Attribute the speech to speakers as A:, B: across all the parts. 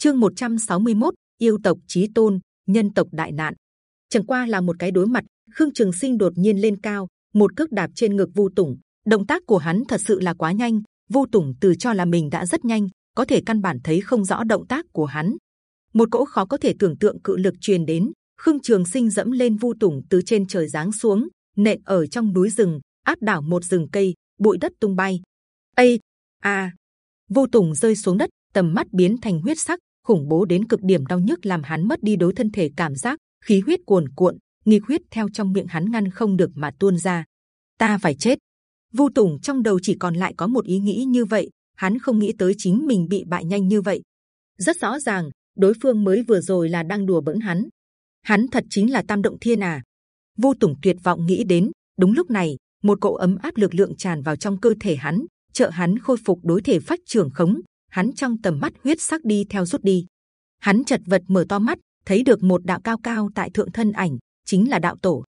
A: chương 161, yêu tộc chí tôn nhân tộc đại nạn. Chẳng qua là một cái đối mặt khương trường sinh đột nhiên lên cao một cước đạp trên ngực vu tùng. Động tác của hắn thật sự là quá nhanh vu tùng từ cho là mình đã rất nhanh có thể căn bản thấy không rõ động tác của hắn. Một cỗ khó có thể tưởng tượng cự lực truyền đến khương trường sinh dẫm lên vu tùng từ trên trời giáng xuống nện ở trong núi rừng áp đảo một rừng cây bụi đất tung bay. Ây a! Vu tùng rơi xuống đất tầm mắt biến thành huyết sắc khủng bố đến cực điểm đau nhức làm hắn mất đi đối thân thể cảm giác, khí huyết cuồn cuộn nghi huyết theo trong miệng hắn ngăn không được mà tuôn ra. Ta phải chết. Vu tùng trong đầu chỉ còn lại có một ý nghĩ như vậy, hắn không nghĩ tới chính mình bị bại nhanh như vậy. Rất rõ ràng, đối phương mới vừa rồi là đang đùa bỡn hắn. Hắn thật chính là tam động thiên à? Vu tùng tuyệt vọng nghĩ đến, đúng lúc này, một cỗ ấm áp lực lượng tràn vào trong cơ thể hắn, trợ hắn khôi phục đối thể phát trưởng khống hắn trong tầm mắt huyết sắc đi theo rút đi. Hắn chật vật mở to mắt, thấy được một đạo cao cao tại thượng thân ảnh, chính là đạo tổ.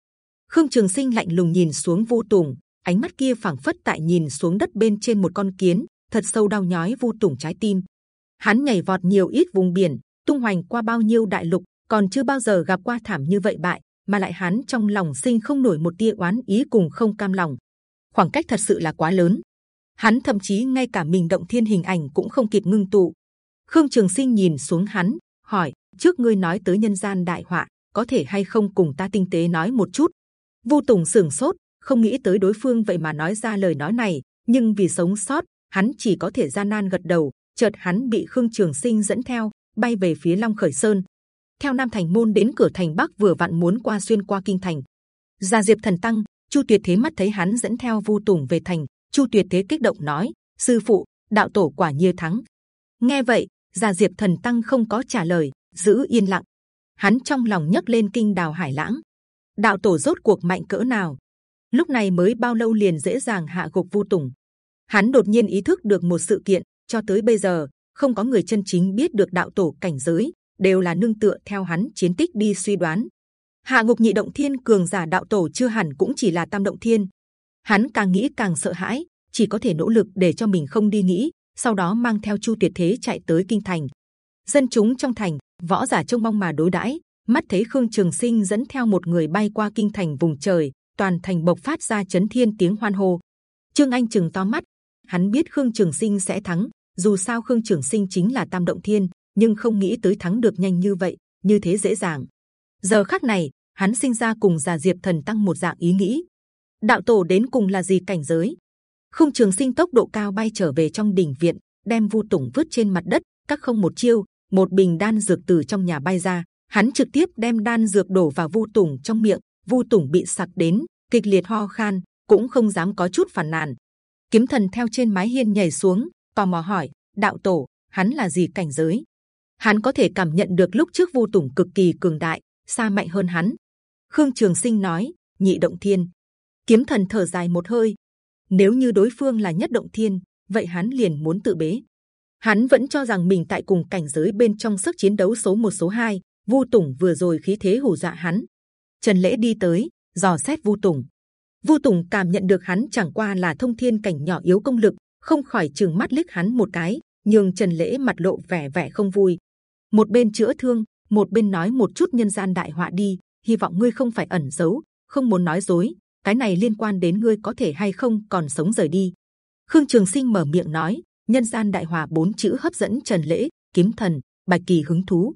A: Khương trường sinh lạnh lùng nhìn xuống vu tùng, ánh mắt kia phảng phất tại nhìn xuống đất bên trên một con kiến, thật sâu đau nhói vu tùng trái tim. Hắn nhảy vọt nhiều ít vùng biển, tung hoành qua bao nhiêu đại lục, còn chưa bao giờ gặp qua thảm như vậy bại, mà lại hắn trong lòng sinh không nổi một tia oán ý cùng không cam lòng. Khoảng cách thật sự là quá lớn hắn thậm chí ngay cả mình động thiên hình ảnh cũng không kịp ngưng tụ. Khương trường sinh nhìn xuống hắn, hỏi, trước ngươi nói tới nhân gian đại họa, có thể hay không cùng ta tinh tế nói một chút? Vu tùng sừng sốt, không nghĩ tới đối phương vậy mà nói ra lời nói này, nhưng vì sống sót, hắn chỉ có thể gian nan gật đầu, chợt hắn bị khương trường sinh dẫn theo, bay về phía long khởi sơn. Theo nam thành môn đến cửa thành bắc vừa vặn muốn qua xuyên qua kinh thành. Gia diệp thần tăng, chu tuyệt thế mắt thấy hắn dẫn theo vu tùng về thành chu tuyệt thế kích động nói, sư phụ, đạo tổ quả nhiên thắng. Nghe vậy gia diệp thần tăng không có trả lời, giữ yên lặng. Hắn trong lòng nhấc lên kinh đào hải lãng. Đạo tổ rốt cuộc mạnh cỡ nào? Lúc này mới bao lâu liền dễ dàng hạ gục vu tùng? Hắn đột nhiên ý thức được một sự kiện, cho tới bây giờ, không có người chân chính biết được đạo tổ cảnh giới, đều là nương tựa theo hắn chiến tích đi suy đoán. Hạ ngục nhị động thiên cường giả đạo tổ chưa hẳn cũng chỉ là tam động thiên hắn càng nghĩ càng sợ hãi, chỉ có thể nỗ lực để cho mình không đi nghĩ, sau đó mang theo chu tuyệt thế chạy tới kinh thành. Dân chúng trong thành, võ giả trông mong mà đối đãi, mắt thấy khương trường sinh dẫn theo một người bay qua kinh thành vùng trời, toàn thành bộc phát ra chấn thiên tiếng hoan hô. Trương anh chừng to mắt, hắn biết khương trường sinh sẽ thắng, dù sao khương trường sinh chính là tam động thiên, nhưng không nghĩ tới thắng được nhanh như vậy, như thế dễ dàng. Giờ khắc này, hắn sinh ra cùng già diệp thần tăng một dạng ý nghĩ đạo tổ đến cùng là gì cảnh giới? Khung trường sinh tốc độ cao bay trở về trong đỉnh viện, đem vu tùng vứt trên mặt đất, các không một chiêu, một bình đan dược từ trong nhà bay ra. Hắn trực tiếp đem đan dược đổ vào vu tùng trong miệng, vu tùng bị sặc đến, kịch liệt ho khan, cũng không dám có chút phản nàn. Kiếm thần theo trên mái hiên nhảy xuống, tò mò hỏi, đạo tổ, hắn là gì cảnh giới? Hắn có thể cảm nhận được lúc trước vu tùng cực kỳ cường đại, xa mạnh hơn hắn. Khương trường sinh nói, nhị động thiên kiếm thần thở dài một hơi. Nếu như đối phương là nhất động thiên, vậy hắn liền muốn tự bế. Hắn vẫn cho rằng mình tại cùng cảnh giới bên trong sức chiến đấu số một, số hai, vu tùng vừa rồi khí thế hù dọa hắn. Trần lễ đi tới, dò xét vu tùng. Vu tùng cảm nhận được hắn chẳng qua là thông thiên cảnh nhỏ yếu công lực, không khỏi chừng mắt liếc hắn một cái nhưng trần lễ mặt lộ vẻ vẻ không vui. Một bên chữa thương, một bên nói một chút nhân gian đại họa đi, hy vọng ngươi không phải ẩn giấu, không muốn nói dối cái này liên quan đến ngươi có thể hay không còn sống rời đi. Khương trường sinh mở miệng nói, nhân gian đại hòa bốn chữ hấp dẫn trần lễ, kiếm thần, bạch kỳ hứng thú.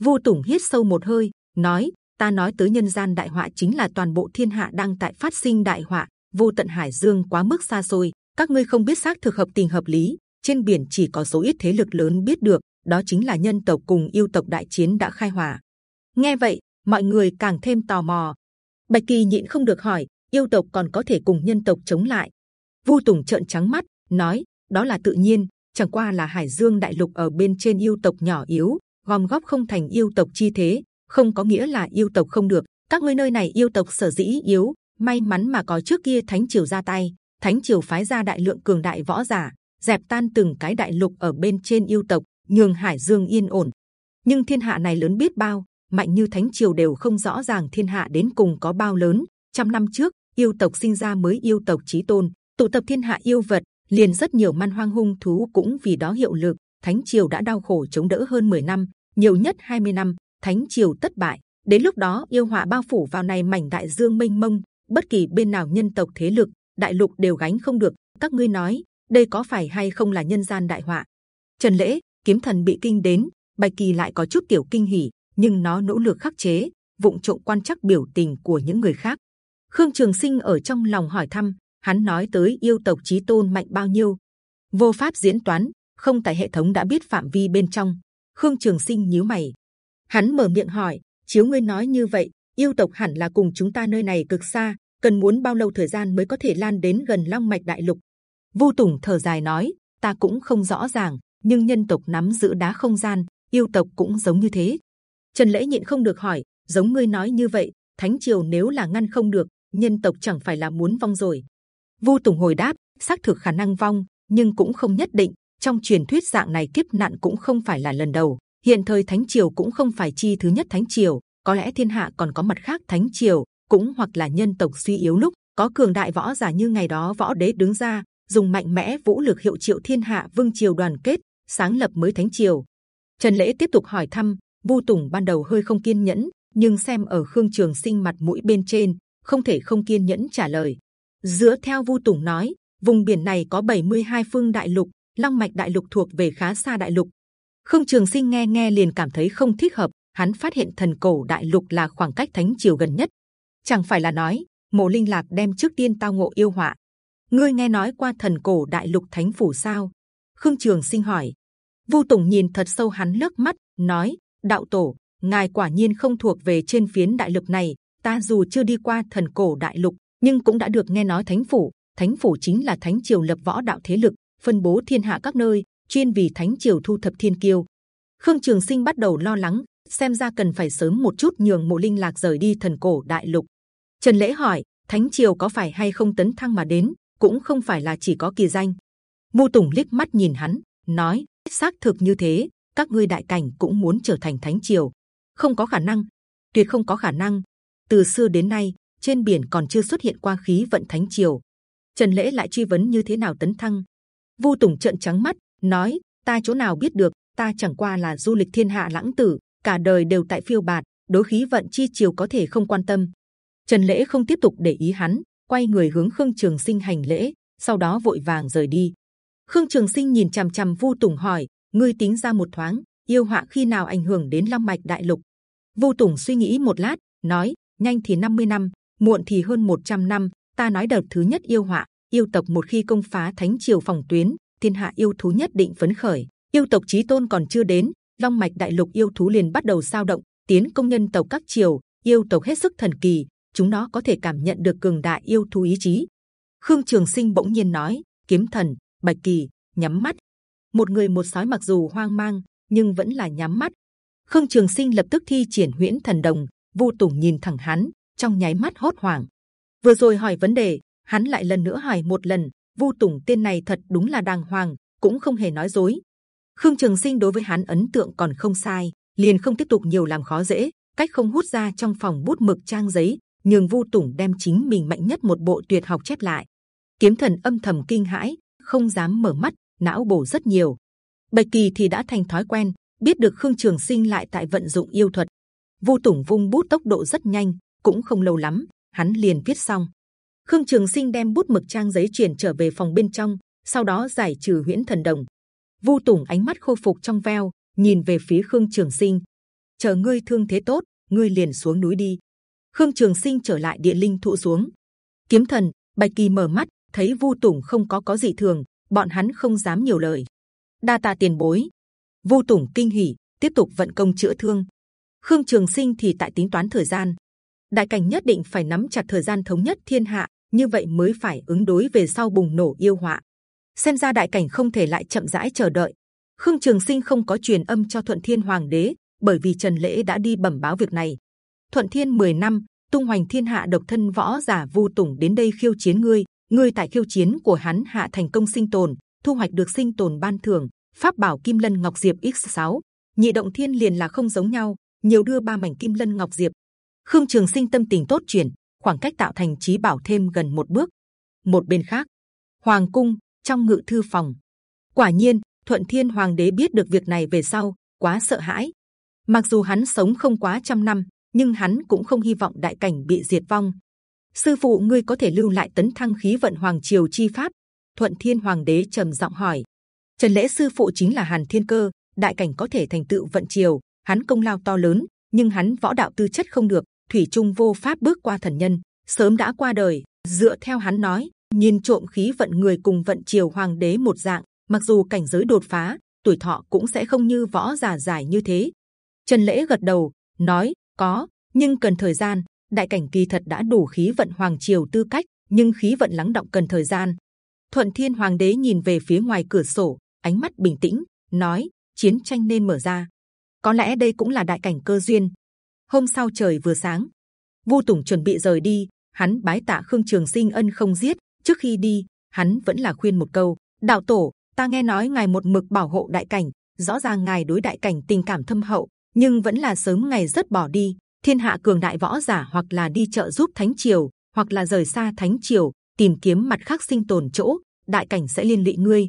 A: Vu tùng hít sâu một hơi, nói, ta nói tới nhân gian đại họa chính là toàn bộ thiên hạ đang tại phát sinh đại họa, vô tận hải dương quá mức xa xôi, các ngươi không biết xác thực hợp tình hợp lý, trên biển chỉ có số ít thế lực lớn biết được, đó chính là nhân tộc cùng yêu tộc đại chiến đã khai hỏa nghe vậy, mọi người càng thêm tò mò. Bạch kỳ nhịn không được hỏi yêu tộc còn có thể cùng nhân tộc chống lại. Vu tùng trợn trắng mắt, nói, đó là tự nhiên, chẳng qua là hải dương đại lục ở bên trên yêu tộc nhỏ yếu, gom góp không thành yêu tộc chi thế, không có nghĩa là yêu tộc không được. Các ngươi nơi này yêu tộc sở dĩ yếu, may mắn mà có trước kia thánh triều ra tay. Thánh triều phái ra đại lượng cường đại võ giả, dẹp tan từng cái đại lục ở bên trên yêu tộc, nhường hải dương yên ổn. Nhưng thiên hạ này lớn biết bao, mạnh như thánh triều đều không rõ ràng thiên hạ đến cùng có bao lớn trăm năm trước yêu tộc sinh ra mới yêu tộc chí tôn tụ tập thiên hạ yêu vật liền rất nhiều man hoang hung thú cũng vì đó hiệu lực Thánh triều đã đau khổ chống đỡ hơn 10 năm, nhiều nhất 20 năm, Thánh triều thất bại. Đến lúc đó yêu họa bao phủ vào này mảnh đại dương mênh mông, bất kỳ bên nào nhân tộc thế lực, đại lục đều gánh không được. Các ngươi nói, đây có phải hay không là nhân gian đại họa? Trần lễ, kiếm thần bị kinh đến, bạch kỳ lại có chút tiểu kinh hỉ, nhưng nó nỗ lực khắc chế, vụng trộm quan chắc biểu tình của những người khác. Khương Trường Sinh ở trong lòng hỏi thăm, hắn nói tới yêu tộc chí tôn mạnh bao nhiêu, vô pháp diễn toán, không tại hệ thống đã biết phạm vi bên trong. Khương Trường Sinh nhíu mày, hắn mở miệng hỏi, chiếu ngươi nói như vậy, yêu tộc hẳn là cùng chúng ta nơi này cực xa, cần muốn bao lâu thời gian mới có thể lan đến gần Long Mạch Đại Lục? Vu Tùng thở dài nói, ta cũng không rõ ràng, nhưng nhân tộc nắm giữ đá không gian, yêu tộc cũng giống như thế. Trần lễ nhịn không được hỏi, giống ngươi nói như vậy, thánh triều nếu là ngăn không được, nhân tộc chẳng phải là muốn vong rồi? Vu Tùng hồi đáp, xác thực khả năng vong, nhưng cũng không nhất định. Trong truyền thuyết dạng này kiếp nạn cũng không phải là lần đầu. Hiện thời thánh triều cũng không phải chi thứ nhất thánh triều, có lẽ thiên hạ còn có mặt khác thánh triều, cũng hoặc là nhân tộc suy yếu lúc có cường đại võ giả như ngày đó võ đế đứng ra dùng mạnh mẽ vũ lực hiệu triệu thiên hạ vương triều đoàn kết sáng lập mới thánh triều trần lễ tiếp tục hỏi thăm vu tùng ban đầu hơi không kiên nhẫn nhưng xem ở khương trường sinh mặt mũi bên trên không thể không kiên nhẫn trả lời. Dựa theo vu tùng nói, vùng biển này có 72 phương đại lục, long mạch đại lục thuộc về khá xa đại lục. Khương trường sinh nghe nghe liền cảm thấy không thích hợp, hắn phát hiện thần cổ đại lục là khoảng cách thánh triều gần nhất. Chẳng phải là nói, mộ linh lạc đem trước tiên tao ngộ yêu họa. Ngươi nghe nói qua thần cổ đại lục thánh phủ sao? Khương trường sinh hỏi. Vu tùng nhìn thật sâu hắn lướt mắt, nói, đạo tổ, ngài quả nhiên không thuộc về trên phiến đại lục này ta dù chưa đi qua thần cổ đại lục nhưng cũng đã được nghe nói thánh phủ. Thánh phủ chính là thánh triều lập võ đạo thế lực phân bố thiên hạ các nơi chuyên vì thánh triều thu thập thiên kiêu. Khương trường sinh bắt đầu lo lắng xem ra cần phải sớm một chút nhường mộ linh lạc rời đi thần cổ đại lục. Trần lễ hỏi Thánh triều có phải hay không tấn thăng mà đến, cũng không phải là chỉ có kỳ danh. Vu Tùng liếc mắt nhìn hắn, nói: xác thực như thế, các ngươi đại cảnh cũng muốn trở thành thánh triều, không có khả năng, tuyệt không có khả năng. Từ xưa đến nay, trên biển còn chưa xuất hiện qua khí vận thánh triều. Trần lễ lại truy vấn như thế nào tấn thăng. Vu Tùng trợn trắng mắt, nói: ta chỗ nào biết được, ta chẳng qua là du lịch thiên hạ lãng tử, cả đời đều tại phiêu bạt, đối khí vận chi triều có thể không quan tâm, Trần Lễ không tiếp tục để ý hắn, quay người hướng Khương Trường Sinh hành lễ, sau đó vội vàng rời đi. Khương Trường Sinh nhìn c h ầ m c h ầ m Vu Tùng hỏi: ngươi tính ra một thoáng, yêu họa khi nào ảnh hưởng đến Long Mạch Đại Lục? Vu Tùng suy nghĩ một lát, nói: nhanh thì 50 năm, muộn thì hơn 100 năm. Ta nói đợt thứ nhất yêu họa, yêu tộc một khi công phá Thánh triều phòng tuyến, thiên hạ yêu thú nhất định phấn khởi. Yêu tộc chí tôn còn chưa đến, Long Mạch Đại Lục yêu thú liền bắt đầu sao động, tiến công nhân tộc các triều. Yêu tộc hết sức thần kỳ, chúng nó có thể cảm nhận được cường đại yêu thú ý chí. Khương Trường Sinh bỗng nhiên nói: Kiếm Thần, Bạch Kỳ, nhắm mắt. Một người một sói mặc dù hoang mang, nhưng vẫn là nhắm mắt. Khương Trường Sinh lập tức thi triển Huyễn Thần Đồng. Vu Tùng nhìn thẳng hắn, trong nháy mắt hốt hoảng. Vừa rồi hỏi vấn đề, hắn lại lần nữa hỏi một lần. Vu Tùng tên này thật đúng là đàng hoàng, cũng không hề nói dối. Khương Trường Sinh đối với hắn ấn tượng còn không sai, liền không tiếp tục nhiều làm khó dễ, cách không hút ra trong phòng bút mực trang giấy, nhường Vu Tùng đem chính mình mạnh nhất một bộ tuyệt học chép lại. Kiếm Thần âm thầm kinh hãi, không dám mở mắt, não bổ rất nhiều. Bạch Kỳ thì đã thành thói quen, biết được Khương Trường Sinh lại tại vận dụng yêu thuật. Vu Tùng vung bút tốc độ rất nhanh, cũng không lâu lắm, hắn liền viết xong. Khương Trường Sinh đem bút mực trang giấy chuyển trở về phòng bên trong, sau đó giải trừ huyễn thần đồng. Vu Tùng ánh mắt khôi phục trong veo, nhìn về phía Khương Trường Sinh. chờ ngươi thương thế tốt, ngươi liền xuống núi đi. Khương Trường Sinh trở lại địa linh thụ xuống. Kiếm thần, Bạch Kỳ mở mắt, thấy Vu Tùng không có có gì thường, bọn hắn không dám nhiều lời. Đa tạ tiền bối. Vu Tùng kinh hỉ, tiếp tục vận công chữa thương. Khương Trường Sinh thì tại tính toán thời gian. Đại cảnh nhất định phải nắm chặt thời gian thống nhất thiên hạ, như vậy mới phải ứng đối về sau bùng nổ yêu họa. Xem ra đại cảnh không thể lại chậm rãi chờ đợi. Khương Trường Sinh không có truyền âm cho Thuận Thiên Hoàng đế, bởi vì Trần Lễ đã đi bẩm báo việc này. Thuận Thiên 10 năm tung hoành thiên hạ độc thân võ giả Vu Tùng đến đây khiêu chiến ngươi, ngươi tại khiêu chiến của hắn hạ thành công sinh tồn, thu hoạch được sinh tồn ban thưởng pháp bảo Kim Lân Ngọc Diệp X6 nhị động thiên liền là không giống nhau, nhiều đưa ba mảnh Kim Lân Ngọc Diệp. Khương Trường Sinh tâm tình tốt chuyển, khoảng cách tạo thành trí bảo thêm gần một bước. Một bên khác, Hoàng cung trong ngự thư phòng, quả nhiên thuận thiên hoàng đế biết được việc này về sau quá sợ hãi. Mặc dù hắn sống không quá trăm năm nhưng hắn cũng không hy vọng đại cảnh bị diệt vong. Sư phụ ngươi có thể lưu lại tấn thăng khí vận hoàng triều chi pháp? Thuận thiên hoàng đế trầm giọng hỏi. Trần lễ sư phụ chính là hàn thiên cơ đại cảnh có thể thành tựu vận triều hắn công lao to lớn, nhưng hắn võ đạo tư chất không được, thủy trung vô pháp bước qua thần nhân, sớm đã qua đời. Dựa theo hắn nói, nhìn trộm khí vận người cùng vận triều hoàng đế một dạng, mặc dù cảnh giới đột phá, tuổi thọ cũng sẽ không như võ giả giải như thế. Trần lễ gật đầu, nói, có, nhưng cần thời gian. Đại cảnh kỳ thật đã đủ khí vận hoàng triều tư cách, nhưng khí vận lắng động cần thời gian. Thuận thiên hoàng đế nhìn về phía ngoài cửa sổ, ánh mắt bình tĩnh, nói, chiến tranh nên mở ra có lẽ đây cũng là đại cảnh cơ duyên. Hôm sau trời vừa sáng, vu tùng chuẩn bị rời đi. Hắn bái tạ khương trường sinh ân không giết. Trước khi đi, hắn vẫn là khuyên một câu, đạo tổ, ta nghe nói ngài một mực bảo hộ đại cảnh. Rõ ràng ngài đối đại cảnh tình cảm thâm hậu, nhưng vẫn là sớm ngày rất bỏ đi. Thiên hạ cường đại võ giả hoặc là đi trợ giúp thánh triều, hoặc là rời xa thánh triều, tìm kiếm mặt khác sinh tồn chỗ, đại cảnh sẽ liên lụy ngươi.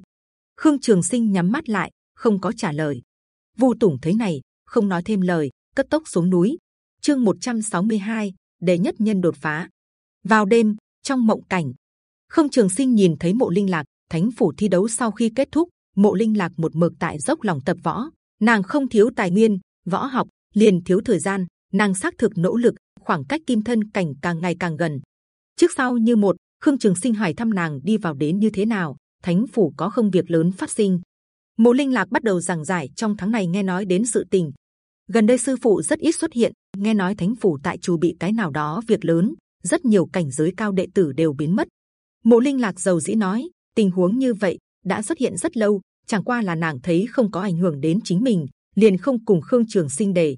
A: Khương trường sinh nhắm mắt lại, không có trả lời vu tùng thấy này không nói thêm lời cất tốc xuống núi. Chương 162, đệ nhất nhân đột phá. Vào đêm trong mộng cảnh không trường sinh nhìn thấy mộ linh lạc thánh phủ thi đấu sau khi kết thúc mộ linh lạc một mực tại dốc lòng tập võ. Nàng không thiếu tài nguyên võ học liền thiếu thời gian nàng xác thực nỗ lực khoảng cách kim thân cảnh càng ngày càng gần. Trước sau như một khương trường sinh hỏi thăm nàng đi vào đến như thế nào thánh phủ có không việc lớn phát sinh mộ linh lạc bắt đầu giảng giải trong tháng này nghe nói đến sự tình. Gần đây sư phụ rất ít xuất hiện, nghe nói thánh phủ tại chủ bị cái nào đó việc lớn, rất nhiều cảnh giới cao đệ tử đều biến mất. Mộ linh lạc giàu dĩ nói, tình huống như vậy đã xuất hiện rất lâu, chẳng qua là nàng thấy không có ảnh hưởng đến chính mình, liền không cùng khương trường sinh đề.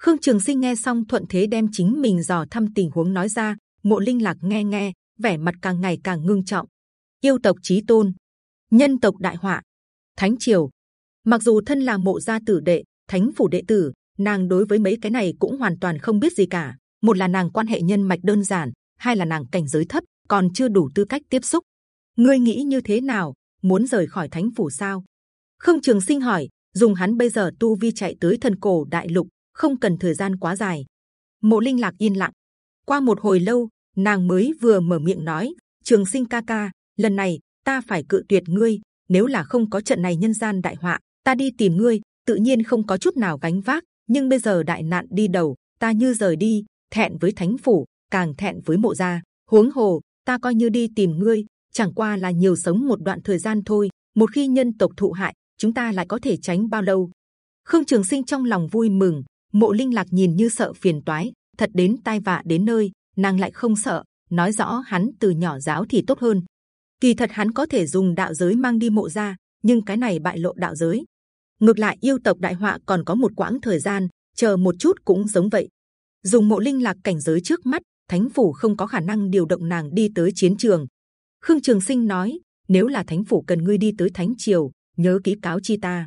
A: Khương trường sinh nghe xong thuận thế đem chính mình dò thăm tình huống nói ra, mộ linh lạc nghe nghe, vẻ mặt càng ngày càng ngưng trọng. Yêu tộc chí tôn, nhân tộc đại họa thánh triều. Mặc dù thân là mộ gia tử đệ, thánh phủ đệ tử, nàng đối với mấy cái này cũng hoàn toàn không biết gì cả. Một là nàng quan hệ nhân mạch đơn giản, hai là nàng cảnh giới thấp, còn chưa đủ tư cách tiếp xúc. Ngươi nghĩ như thế nào? Muốn rời khỏi thánh phủ sao? Khương trường sinh hỏi, dùng hắn bây giờ tu vi chạy tới thần cổ đại lục, không cần thời gian quá dài. Mộ linh lạc yên lặng. Qua một hồi lâu, nàng mới vừa mở miệng nói, trường sinh ca ca, lần này ta phải cự tuyệt ngươi nếu là không có trận này nhân gian đại họa, ta đi tìm ngươi, tự nhiên không có chút nào gánh vác. Nhưng bây giờ đại nạn đi đầu, ta như rời đi, thẹn với thánh phủ, càng thẹn với mộ gia. Huống hồ, ta coi như đi tìm ngươi, chẳng qua là nhiều sống một đoạn thời gian thôi, một khi nhân tộc thụ hại, chúng ta lại có thể tránh bao lâu? Khương trường sinh trong lòng vui mừng, mộ linh lạc nhìn như sợ phiền toái, thật đến tai vạ đến nơi, nàng lại không sợ, nói rõ hắn từ nhỏ giáo thì tốt hơn kỳ thật hắn có thể dùng đạo giới mang đi mộ ra nhưng cái này bại lộ đạo giới. Ngược lại, yêu tộc đại họa còn có một quãng thời gian, chờ một chút cũng giống vậy. Dùng mộ linh lạc cảnh giới trước mắt, thánh phủ không có khả năng điều động nàng đi tới chiến trường. Khương trường sinh nói, nếu là thánh phủ cần ngươi đi tới thánh triều, nhớ ký cáo chi ta.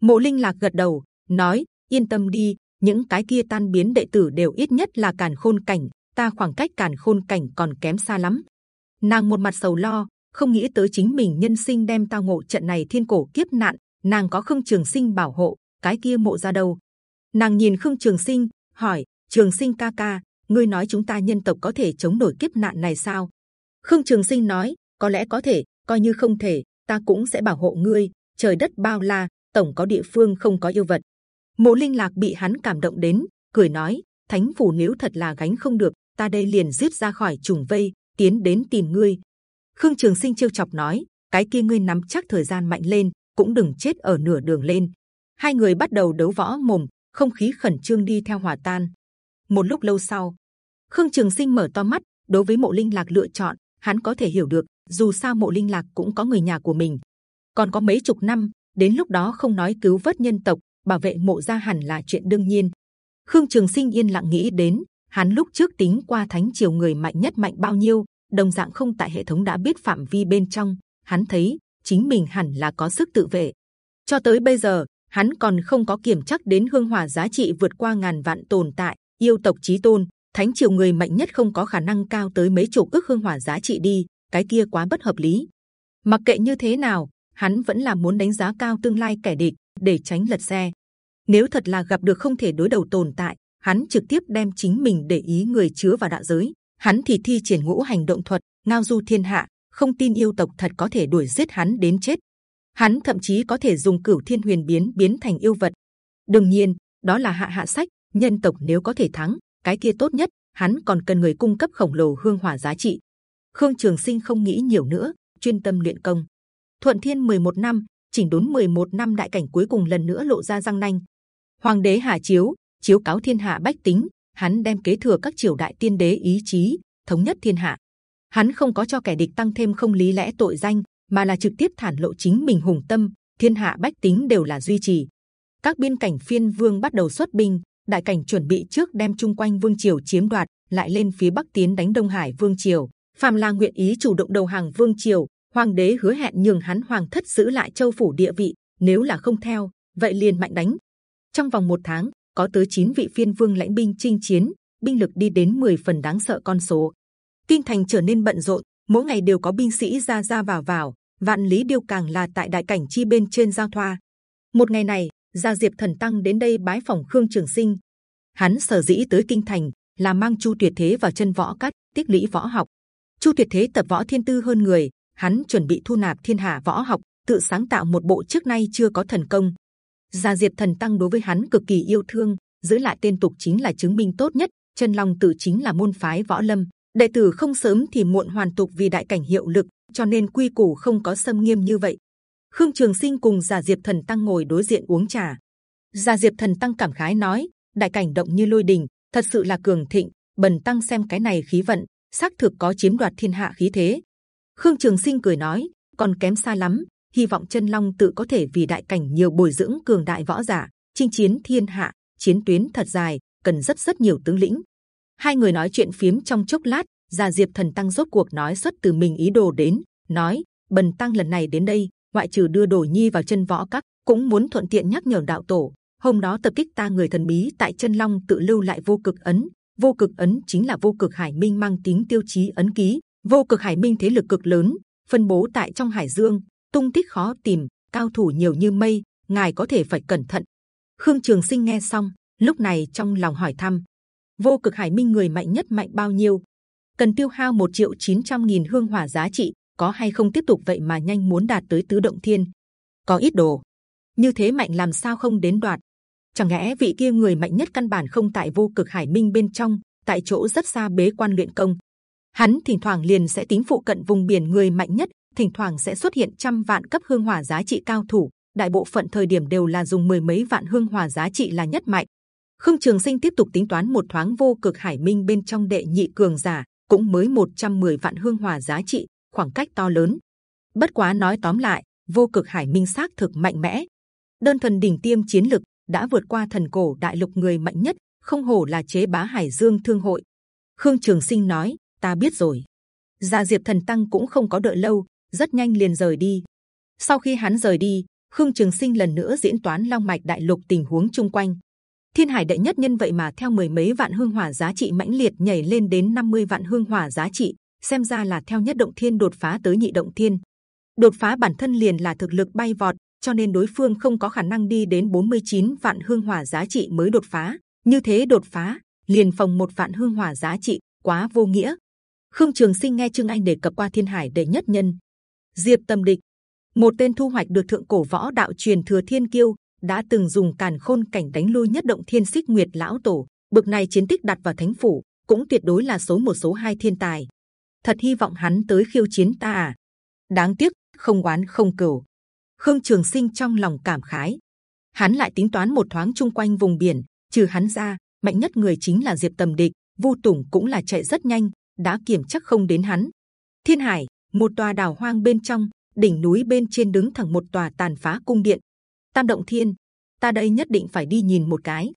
A: Mộ linh lạc gật đầu, nói, yên tâm đi, những cái kia tan biến đệ tử đều ít nhất là càn khôn cảnh, ta khoảng cách càn khôn cảnh còn kém xa lắm. Nàng một mặt sầu lo không nghĩ tới chính mình nhân sinh đem tao ngộ trận này thiên cổ kiếp nạn, nàng có khương trường sinh bảo hộ, cái kia mộ ra đâu? Nàng nhìn khương trường sinh, hỏi, trường sinh ca ca, ngươi nói chúng ta nhân tộc có thể chống nổi kiếp nạn này sao? Khương trường sinh nói, có lẽ có thể, coi như không thể, ta cũng sẽ bảo hộ ngươi, trời đất bao la, tổng có địa phương không có yêu vật. Mộ linh lạc bị hắn cảm động đến, cười nói, thánh phủ nếu thật là gánh không được, ta đây liền giết ra khỏi trùng vây, tiến đến tìm ngươi khương trường sinh trêu chọc nói, cái kia ngươi nắm chắc thời gian mạnh lên, cũng đừng chết ở nửa đường lên. Hai người bắt đầu đấu võ mồm, không khí khẩn trương đi theo hòa tan. Một lúc lâu sau, khương trường sinh mở to mắt, đối với mộ linh lạc lựa chọn, hắn có thể hiểu được, dù sao mộ linh lạc cũng có người nhà của mình. Còn có mấy chục năm, đến lúc đó không nói cứu vớt nhân tộc, bảo vệ mộ gia hẳn là chuyện đương nhiên. Khương trường sinh yên lặng nghĩ đến, hắn lúc trước tính qua thánh triều người mạnh nhất mạnh bao nhiêu đồng dạng không tại hệ thống đã biết phạm vi bên trong hắn thấy chính mình hẳn là có sức tự vệ cho tới bây giờ hắn còn không có kiểm chắc đến hương hỏa giá trị vượt qua ngàn vạn tồn tại yêu tộc chí tôn thánh triều người mạnh nhất không có khả năng cao tới mấy chục ước hương hỏa giá trị đi cái kia quá bất hợp lý mặc kệ như thế nào hắn vẫn là muốn đánh giá cao tương lai kẻ địch để tránh lật xe. Nếu thật là gặp được không thể đối đầu tồn tại, hắn trực tiếp đem chính mình để ý người chứa vào đạo giới. Hắn thì thi triển ngũ hành động thuật, ngao du thiên hạ, không tin yêu tộc thật có thể đuổi giết hắn đến chết. Hắn thậm chí có thể dùng cửu thiên huyền biến biến thành yêu vật. đương nhiên, đó là hạ hạ sách. Nhân tộc nếu có thể thắng, cái kia tốt nhất. Hắn còn cần người cung cấp khổng lồ hương hỏa giá trị. Khương Trường Sinh không nghĩ nhiều nữa, chuyên tâm luyện công. Thuận Thiên 11 năm, chỉnh đốn 11 năm đại cảnh cuối cùng lần nữa lộ ra răng nanh. Hoàng đế hạ chiếu, chiếu cáo thiên hạ bách tính, hắn đem kế thừa các triều đại tiên đế ý chí, thống nhất thiên hạ. Hắn không có cho kẻ địch tăng thêm không lý lẽ tội danh, mà là trực tiếp thản lộ chính mình hùng tâm. Thiên hạ bách tính đều là duy trì. Các biên cảnh phiên vương bắt đầu xuất binh, đại cảnh chuẩn bị trước đem chung quanh vương triều chiếm đoạt, lại lên phía bắc tiến đánh đông hải vương triều. Phạm là nguyện ý chủ động đầu hàng vương triều, hoàng đế hứa hẹn nhường hắn hoàng thất giữ lại châu phủ địa vị. Nếu là không theo, vậy liền mạnh đánh. Trong vòng một tháng, có tới 9 vị phiên vương lãnh binh chinh chiến, binh lực đi đến 10 phần đáng sợ con số. Kinh thành trở nên bận rộn, mỗi ngày đều có binh sĩ ra ra vào vào. Vạn lý điêu càng là tại đại cảnh chi bên trên giao thoa. Một ngày này, gia diệp thần tăng đến đây bái phòng khương trường sinh. Hắn sở dĩ tới kinh thành là mang chu tuyệt thế vào chân võ cát tiết lý võ học. Chu tuyệt thế tập võ thiên tư hơn người, hắn chuẩn bị thu nạp thiên hạ võ học, tự sáng tạo một bộ trước nay chưa có thần công. Gia diệt Thần Tăng đối với hắn cực kỳ yêu thương, giữ lại tên tục chính là chứng minh tốt nhất. Chân Long Tử chính là môn phái võ lâm, đệ tử không sớm thì muộn hoàn tục vì đại cảnh hiệu lực, cho nên quy củ không có xâm nghiêm như vậy. Khương Trường Sinh cùng Gia Diệp Thần Tăng ngồi đối diện uống trà. Gia Diệp Thần Tăng cảm khái nói: đại cảnh động như lôi đình, thật sự là cường thịnh. Bần Tăng xem cái này khí vận, xác thực có chiếm đoạt thiên hạ khí thế. Khương Trường Sinh cười nói: còn kém xa lắm, hy vọng chân long tự có thể vì đại cảnh nhiều bồi dưỡng cường đại võ giả, chinh chiến thiên hạ, chiến tuyến thật dài, cần rất rất nhiều tướng lĩnh. Hai người nói chuyện phiếm trong chốc lát, gia diệp thần tăng rốt cuộc nói xuất từ mình ý đồ đến, nói, bần tăng lần này đến đây, ngoại trừ đưa đồ nhi vào chân võ các, cũng muốn thuận tiện nhắc nhở đạo tổ. Hôm đó tập kích ta người thần bí tại chân long tự lưu lại vô cực ấn. Vô cực ấn chính là vô cực hải minh mang tính tiêu chí ấn ký. Vô cực hải minh thế lực cực lớn, phân bố tại trong hải dương tung tích khó tìm, cao thủ nhiều như mây, ngài có thể phải cẩn thận. Khương Trường Sinh nghe xong, lúc này trong lòng hỏi thăm: vô cực hải minh người mạnh nhất mạnh bao nhiêu? Cần tiêu hao một triệu chín trăm nghìn hương hỏa giá trị, có hay không tiếp tục vậy mà nhanh muốn đạt tới tứ động thiên? Có ít đồ, như thế mạnh làm sao không đến đoạt? Chẳng lẽ vị kia người mạnh nhất căn bản không tại vô cực hải minh bên trong, tại chỗ rất xa bế quan luyện công? Hắn thỉnh thoảng liền sẽ tính phụ cận vùng biển người mạnh nhất, thỉnh thoảng sẽ xuất hiện trăm vạn cấp hương hỏa giá trị cao thủ. Đại bộ phận thời điểm đều là dùng mười mấy vạn hương hỏa giá trị là nhất mạnh. Khương Trường Sinh tiếp tục tính toán một thoáng vô cực hải minh bên trong đệ nhị cường giả cũng mới 110 vạn hương hỏa giá trị, khoảng cách to lớn. Bất quá nói tóm lại, vô cực hải minh xác thực mạnh mẽ. Đơn thuần đỉnh tiêm chiến lực đã vượt qua thần cổ đại lục người mạnh nhất, không hổ là chế bá hải dương thương hội. Khương Trường Sinh nói, ta biết rồi. Gia Diệp Thần Tăng cũng không có đợi lâu, rất nhanh liền rời đi. Sau khi hắn rời đi, Khương Trường Sinh lần nữa diễn toán Long Mạch Đại Lục tình huống chung quanh. Thiên Hải đệ nhất nhân vậy mà theo mười mấy vạn hương hỏa giá trị mãnh liệt nhảy lên đến 50 vạn hương hỏa giá trị, xem ra là theo nhất động thiên đột phá tới nhị động thiên. Đột phá bản thân liền là thực lực bay vọt, cho nên đối phương không có khả năng đi đến 49 vạn hương hỏa giá trị mới đột phá. Như thế đột phá, liền phòng một vạn hương hỏa giá trị, quá vô nghĩa. Khương Trường Sinh nghe Trương Anh đề cập qua Thiên Hải đệ nhất nhân, Diệp Tâm Địch, một tên thu hoạch được thượng cổ võ đạo truyền thừa thiên kiêu, đã từng dùng càn khôn cảnh đánh lui nhất động thiên xích nguyệt lão tổ. Bực này chiến tích đặt vào thánh phủ cũng tuyệt đối là số một số hai thiên tài. Thật hy vọng hắn tới khiêu chiến ta à? Đáng tiếc không oán không cừu. Khương Trường Sinh trong lòng cảm khái. Hắn lại tính toán một thoáng chung quanh vùng biển, trừ hắn ra, mạnh nhất người chính là Diệp Tầm Địch. Vu Tùng cũng là chạy rất nhanh, đã kiểm chắc không đến hắn. Thiên Hải, một tòa đảo hoang bên trong, đỉnh núi bên trên đứng thẳng một tòa tàn phá cung điện. Tam động thiên, ta đây nhất định phải đi nhìn một cái.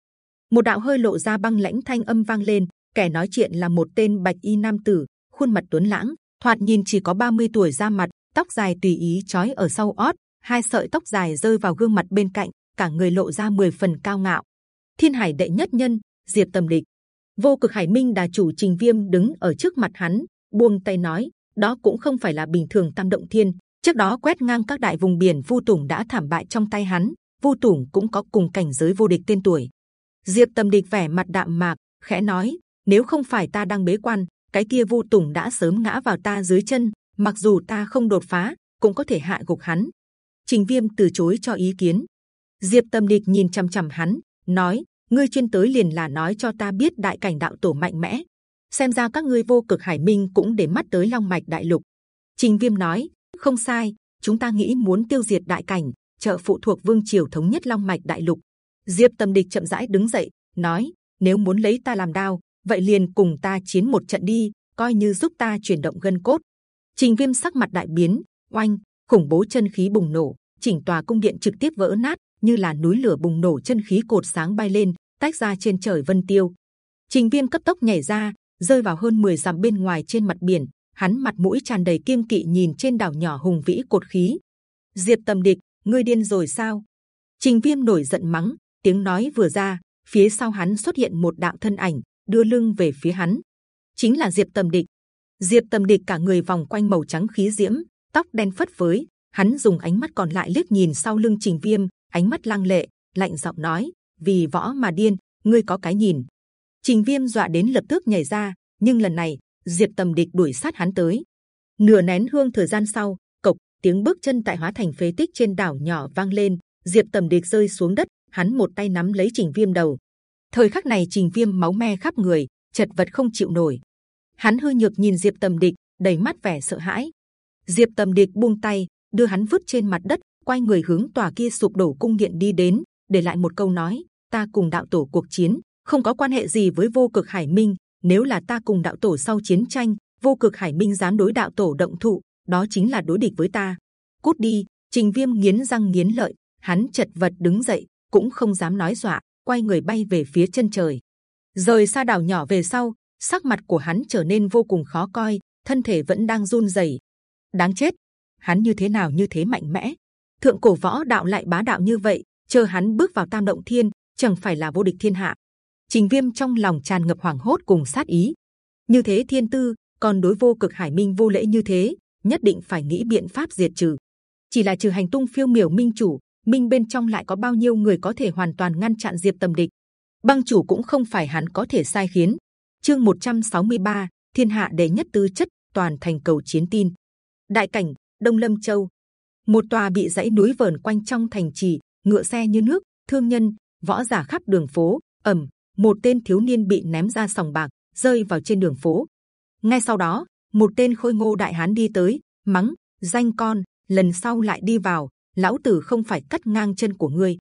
A: Một đạo hơi lộ ra băng lãnh thanh âm vang lên, kẻ nói chuyện là một tên bạch y nam tử, khuôn mặt tuấn lãng, thoạt nhìn chỉ có 30 tuổi ra mặt, tóc dài tùy ý trói ở sau ót, hai sợi tóc dài rơi vào gương mặt bên cạnh, cả người lộ ra 10 phần cao ngạo. Thiên hải đệ nhất nhân, diệp tầm địch. Vô cực hải minh đà chủ trình viêm đứng ở trước mặt hắn, buông tay nói đó cũng không phải là bình thường tam động thiên Trước đó quét ngang các đại vùng biển, Vu Tùng đã thảm bại trong tay hắn. Vu Tùng cũng có cùng cảnh giới vô địch tên tuổi. Diệp Tầm Địch vẻ mặt đạm mạc, khẽ nói: nếu không phải ta đang bế quan, cái kia Vu Tùng đã sớm ngã vào ta dưới chân. Mặc dù ta không đột phá, cũng có thể hạ gục hắn. Trình Viêm từ chối cho ý kiến. Diệp Tâm Địch nhìn chăm chăm hắn, nói: ngươi chuyên tới liền là nói cho ta biết đại cảnh đạo tổ mạnh mẽ. Xem ra các ngươi vô cực hải minh cũng để mắt tới long mạch đại lục. Trình Viêm nói: không sai, chúng ta nghĩ muốn tiêu diệt đại cảnh, trợ phụ thuộc vương triều thống nhất long mạch đại lục. Diệp Tâm Địch chậm rãi đứng dậy, nói: nếu muốn lấy ta làm đao, vậy liền cùng ta chiến một trận đi, coi như giúp ta chuyển động gân cốt. Trình Viêm sắc mặt đại biến, oanh, khủng bố chân khí bùng nổ, chỉnh tòa cung điện trực tiếp vỡ nát, như là núi lửa bùng nổ chân khí cột sáng bay lên, tách ra trên trời vân tiêu. Trình Viêm cấp tốc nhảy ra, rơi vào hơn 10 dặm bên ngoài trên mặt biển. Hắn mặt mũi tràn đầy kiêng kỵ nhìn trên đảo nhỏ hùng vĩ cột khí. Diệp Tầm Địch, ngươi điên rồi sao? Trình Viêm nổi giận mắng, tiếng nói vừa ra, phía sau hắn xuất hiện một đạo thân ảnh, đưa lưng về phía hắn. Chính là Diệp Tầm Địch. Diệp Tầm Địch cả người vòng quanh màu trắng khí diễm, tóc đen phất phới. Hắn dùng ánh mắt còn lại liếc nhìn sau lưng Trình Viêm, ánh mắt lăng lệ, lạnh giọng nói: vì võ mà điên, ngươi có cái nhìn. Trình Viêm dọa đến lập tức nhảy ra, nhưng lần này Diệp Tầm Địch đuổi sát hắn tới. Nửa nén hương thời gian sau, cộc tiếng bước chân tại hóa thành phế tích trên đảo nhỏ vang lên. Diệp Tầm Địch rơi xuống đất, hắn một tay nắm lấy Trình Viêm đầu. Thời khắc này Trình Viêm máu me khắp người, chật vật không chịu nổi. Hắn hư nhược nhìn Diệp Tầm Địch, đầy mắt vẻ sợ hãi. Diệp Tầm Địch buông tay, đưa hắn vứt trên mặt đất, quay người hướng tòa kia sụp đổ cung điện đi đến, để lại một câu nói: Ta cùng đạo tổ cuộc chiến, không có quan hệ gì với vô cực hải minh. Nếu là ta cùng đạo tổ sau chiến tranh, vô cực hải minh dám đối đạo tổ động thụ, đó chính là đối địch với ta. Cút đi! Trình Viêm nghiến răng nghiến lợi, hắn chật vật đứng dậy, cũng không dám nói dọa, quay người bay về phía chân trời. Rời xa đảo nhỏ về sau, sắc mặt của hắn trở nên vô cùng khó coi, thân thể vẫn đang run rẩy. Đáng chết! Hắn như thế nào như thế mạnh mẽ? Thượng cổ võ đạo lại bá đạo như vậy, chờ hắn bước vào tam động thiên, chẳng phải là vô địch thiên hạ? Trình Viêm trong lòng tràn ngập hoảng hốt cùng sát ý. Như thế thiên tư, còn đối vô cực hải minh vô lễ như thế, nhất định phải nghĩ biện pháp diệt trừ. Chỉ là trừ hành tung phiêu miểu minh chủ, minh bên trong lại có bao nhiêu người có thể hoàn toàn ngăn chặn diệp tầm địch? Băng chủ cũng không phải hắn có thể sai khiến. Chương 163, thiên hạ đệ nhất tư chất, toàn thành cầu chiến tin. Đại cảnh Đông Lâm Châu, một tòa bị dãy núi vờn quanh trong thành trì, ngựa xe như nước, thương nhân, võ giả khắp đường phố. ẩm một tên thiếu niên bị ném ra sòng bạc, rơi vào trên đường phố. Ngay sau đó, một tên khôi ngô đại hán đi tới, mắng: danh con, lần sau lại đi vào, lão tử không phải cắt ngang chân của ngươi.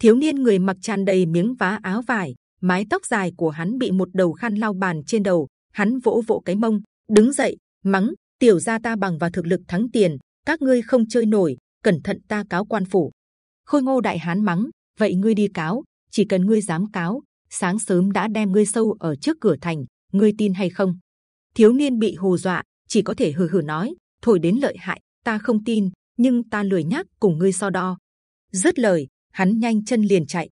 A: Thiếu niên người mặc tràn đầy miếng vá áo vải, mái tóc dài của hắn bị một đầu khăn lau bàn trên đầu, hắn vỗ vỗ cái mông, đứng dậy, mắng: tiểu gia ta bằng và thực lực thắng tiền, các ngươi không chơi nổi, cẩn thận ta cáo quan phủ. Khôi Ngô đại hán mắng, vậy ngươi đi cáo, chỉ cần ngươi dám cáo, sáng sớm đã đem ngươi sâu ở trước cửa thành, ngươi tin hay không? Thiếu niên bị hù dọa, chỉ có thể hừ hừ nói, thổi đến lợi hại, ta không tin, nhưng ta lười nhắc cùng ngươi so đo. Dứt lời, hắn nhanh chân liền chạy.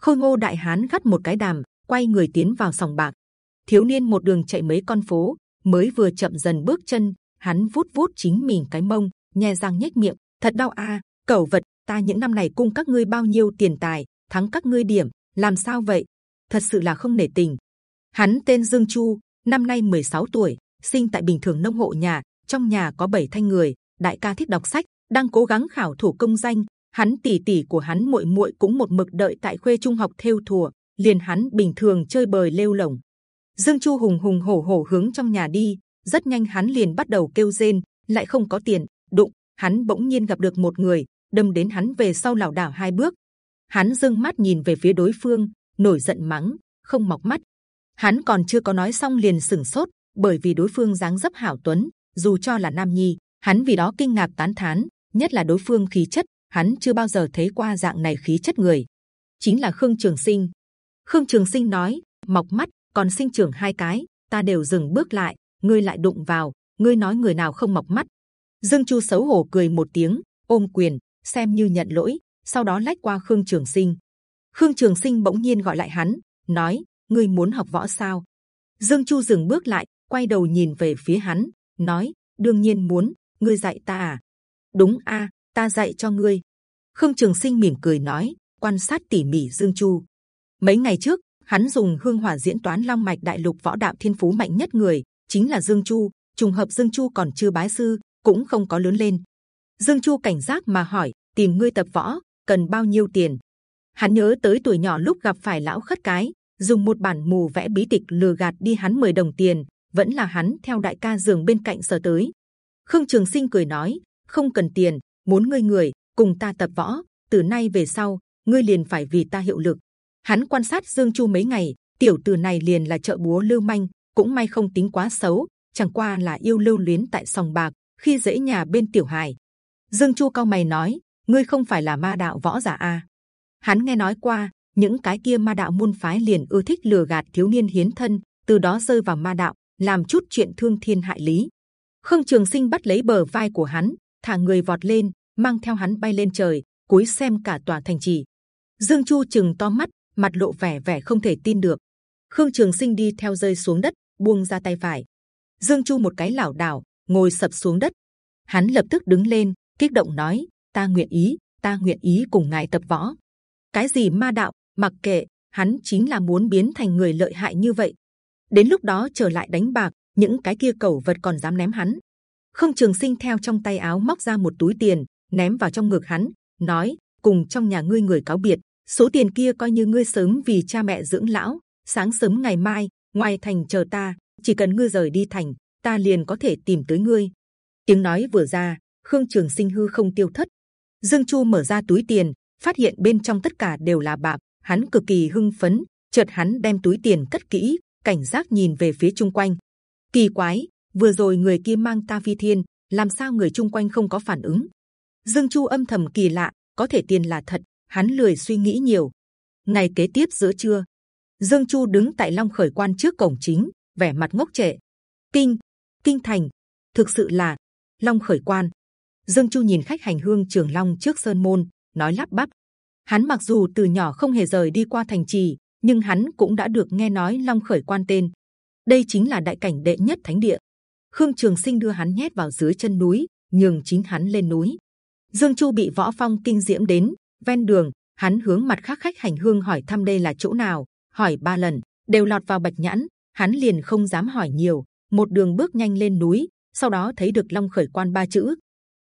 A: Khôi Ngô đại hán gắt một cái đàm, quay người tiến vào sòng bạc. Thiếu niên một đường chạy mấy con phố, mới vừa chậm dần bước chân, hắn vuốt vuốt chính mình cái mông, nhè răng nhếch miệng, thật đau a, à, cẩu vật, ta những năm này cung các ngươi bao nhiêu tiền tài, thắng các ngươi điểm, làm sao vậy? Thật sự là không nể tình. Hắn tên Dương Chu, năm nay 16 tuổi, sinh tại bình thường nông hộ nhà, trong nhà có bảy thanh người, đại ca thích đọc sách, đang cố gắng khảo thủ công danh. Hắn tỷ tỷ của hắn muội muội cũng một mực đợi tại khuê trung học theo thùa, liền hắn bình thường chơi bời lêu lồng. Dương Chu hùng hùng hổ hổ hướng trong nhà đi, rất nhanh hắn liền bắt đầu kêu rên, lại không có tiền, đụng, hắn bỗng nhiên gặp được một người, đâm đến hắn về sau lảo đảo hai bước. Hắn dương mắt nhìn về phía đối phương, nổi giận mắng, không mọc mắt. Hắn còn chưa có nói xong liền sừng sốt, bởi vì đối phương dáng dấp hảo tuấn, dù cho là nam nhi, hắn vì đó kinh ngạc tán thán, nhất là đối phương khí chất, hắn chưa bao giờ thấy qua dạng này khí chất người. Chính là Khương Trường Sinh. Khương Trường Sinh nói, mọc mắt, còn sinh trưởng hai cái, ta đều dừng bước lại, ngươi lại đụng vào, ngươi nói người nào không mọc mắt? Dương Chu xấu hổ cười một tiếng, ôm quyền, xem như nhận lỗi. Sau đó lách qua Khương Trường Sinh. Khương Trường Sinh bỗng nhiên gọi lại hắn, nói: ngươi muốn học võ sao? Dương Chu dừng bước lại, quay đầu nhìn về phía hắn, nói: đương nhiên muốn. Ngươi dạy ta à? đúng a ta dạy cho ngươi khương trường sinh mỉm cười nói quan sát tỉ mỉ dương chu mấy ngày trước hắn dùng hương hỏa diễn toán long mạch đại lục võ đạo thiên phú mạnh nhất người chính là dương chu trùng hợp dương chu còn chưa bái sư cũng không có lớn lên dương chu cảnh giác mà hỏi tìm ngươi tập võ cần bao nhiêu tiền hắn nhớ tới tuổi nhỏ lúc gặp phải lão khất cái, dùng một bản mù vẽ bí tịch lừa gạt đi hắn 10 đồng tiền, vẫn là hắn theo đại ca giường bên cạnh sở tới. Khương trường sinh cười nói, không cần tiền, muốn ngươi người, cùng ta tập võ, từ nay về sau, ngươi liền phải vì ta hiệu lực. Hắn quan sát dương chu mấy ngày, tiểu tử này liền là trợ búa lưu manh, cũng may không tính quá xấu, chẳng qua là yêu lưu luyến tại sòng bạc, khi dễ nhà bên tiểu hài. Dương chu cao mày nói, ngươi không phải là ma đạo võ giả à? Hắn nghe nói qua, những cái kia ma đạo môn phái liền ưa thích lừa gạt thiếu niên hiến thân, từ đó rơi vào ma đạo, làm chút chuyện thương thiên hại lý. Khương trường sinh bắt lấy bờ vai của hắn, thả người vọt lên, mang theo hắn bay lên trời, cúi xem cả tòa thành trì. Dương chu chừng to mắt, mặt lộ vẻ vẻ không thể tin được. Khương trường sinh đi theo rơi xuống đất, buông ra tay phải. Dương chu một cái lảo đảo, ngồi sập xuống đất. Hắn lập tức đứng lên, kích động nói, ta nguyện ý, ta nguyện ý cùng ngài tập võ cái gì ma đạo? Mặc kệ, hắn chính là muốn biến thành người lợi hại như vậy. Đến lúc đó trở lại đánh bạc, những cái kia cẩu vật còn dám ném hắn. Không trường sinh theo trong tay áo móc ra một túi tiền, ném vào trong ngực hắn, nói, cùng trong nhà ngươi người cáo biệt, số tiền kia coi như ngươi sớm vì cha mẹ dưỡng lão, sáng sớm ngày mai, ngoài thành chờ ta, chỉ cần ngươi rời đi thành, ta liền có thể tìm tới ngươi. Tiếng nói vừa ra, khương trường sinh hư không tiêu thất. Dương chu mở ra túi tiền phát hiện bên trong tất cả đều là bạc. Hắn cực kỳ hưng phấn, chợt hắn đem túi tiền cất kỹ, cảnh giác nhìn về phía chung quanh. Kỳ quái, vừa rồi người kia mang ta phi thiên, làm sao người chung quanh không có phản ứng? Dương chu âm thầm kỳ lạ, có thể tiền là thật, hắn lười suy nghĩ nhiều. Ngày kế tiếp giữa trưa, dương chu đứng tại long khởi quan trước cổng chính, vẻ mặt ngốc trệ. Kinh kinh thành, thực sự là long khởi quan. Dương chu nhìn khách hành hương trường long trước sơn môn nói lắp bắp. Hắn mặc dù từ nhỏ không hề rời đi qua thành trì, nhưng hắn cũng đã được nghe nói long khởi quan tên. Đây chính là đại cảnh đệ nhất thánh địa. Khương trường sinh đưa hắn nhét vào dưới chân núi, nhường chính hắn lên núi. Dương chu bị võ phong kinh diễm đến, ven đường, hắn hướng mặt khác khách hành hương hỏi thăm đây là chỗ nào, hỏi ba lần, đều lọt vào bạch nhãn, hắn liền không dám hỏi nhiều. Một đường bước nhanh lên núi, sau đó thấy được long khởi quan ba chữ.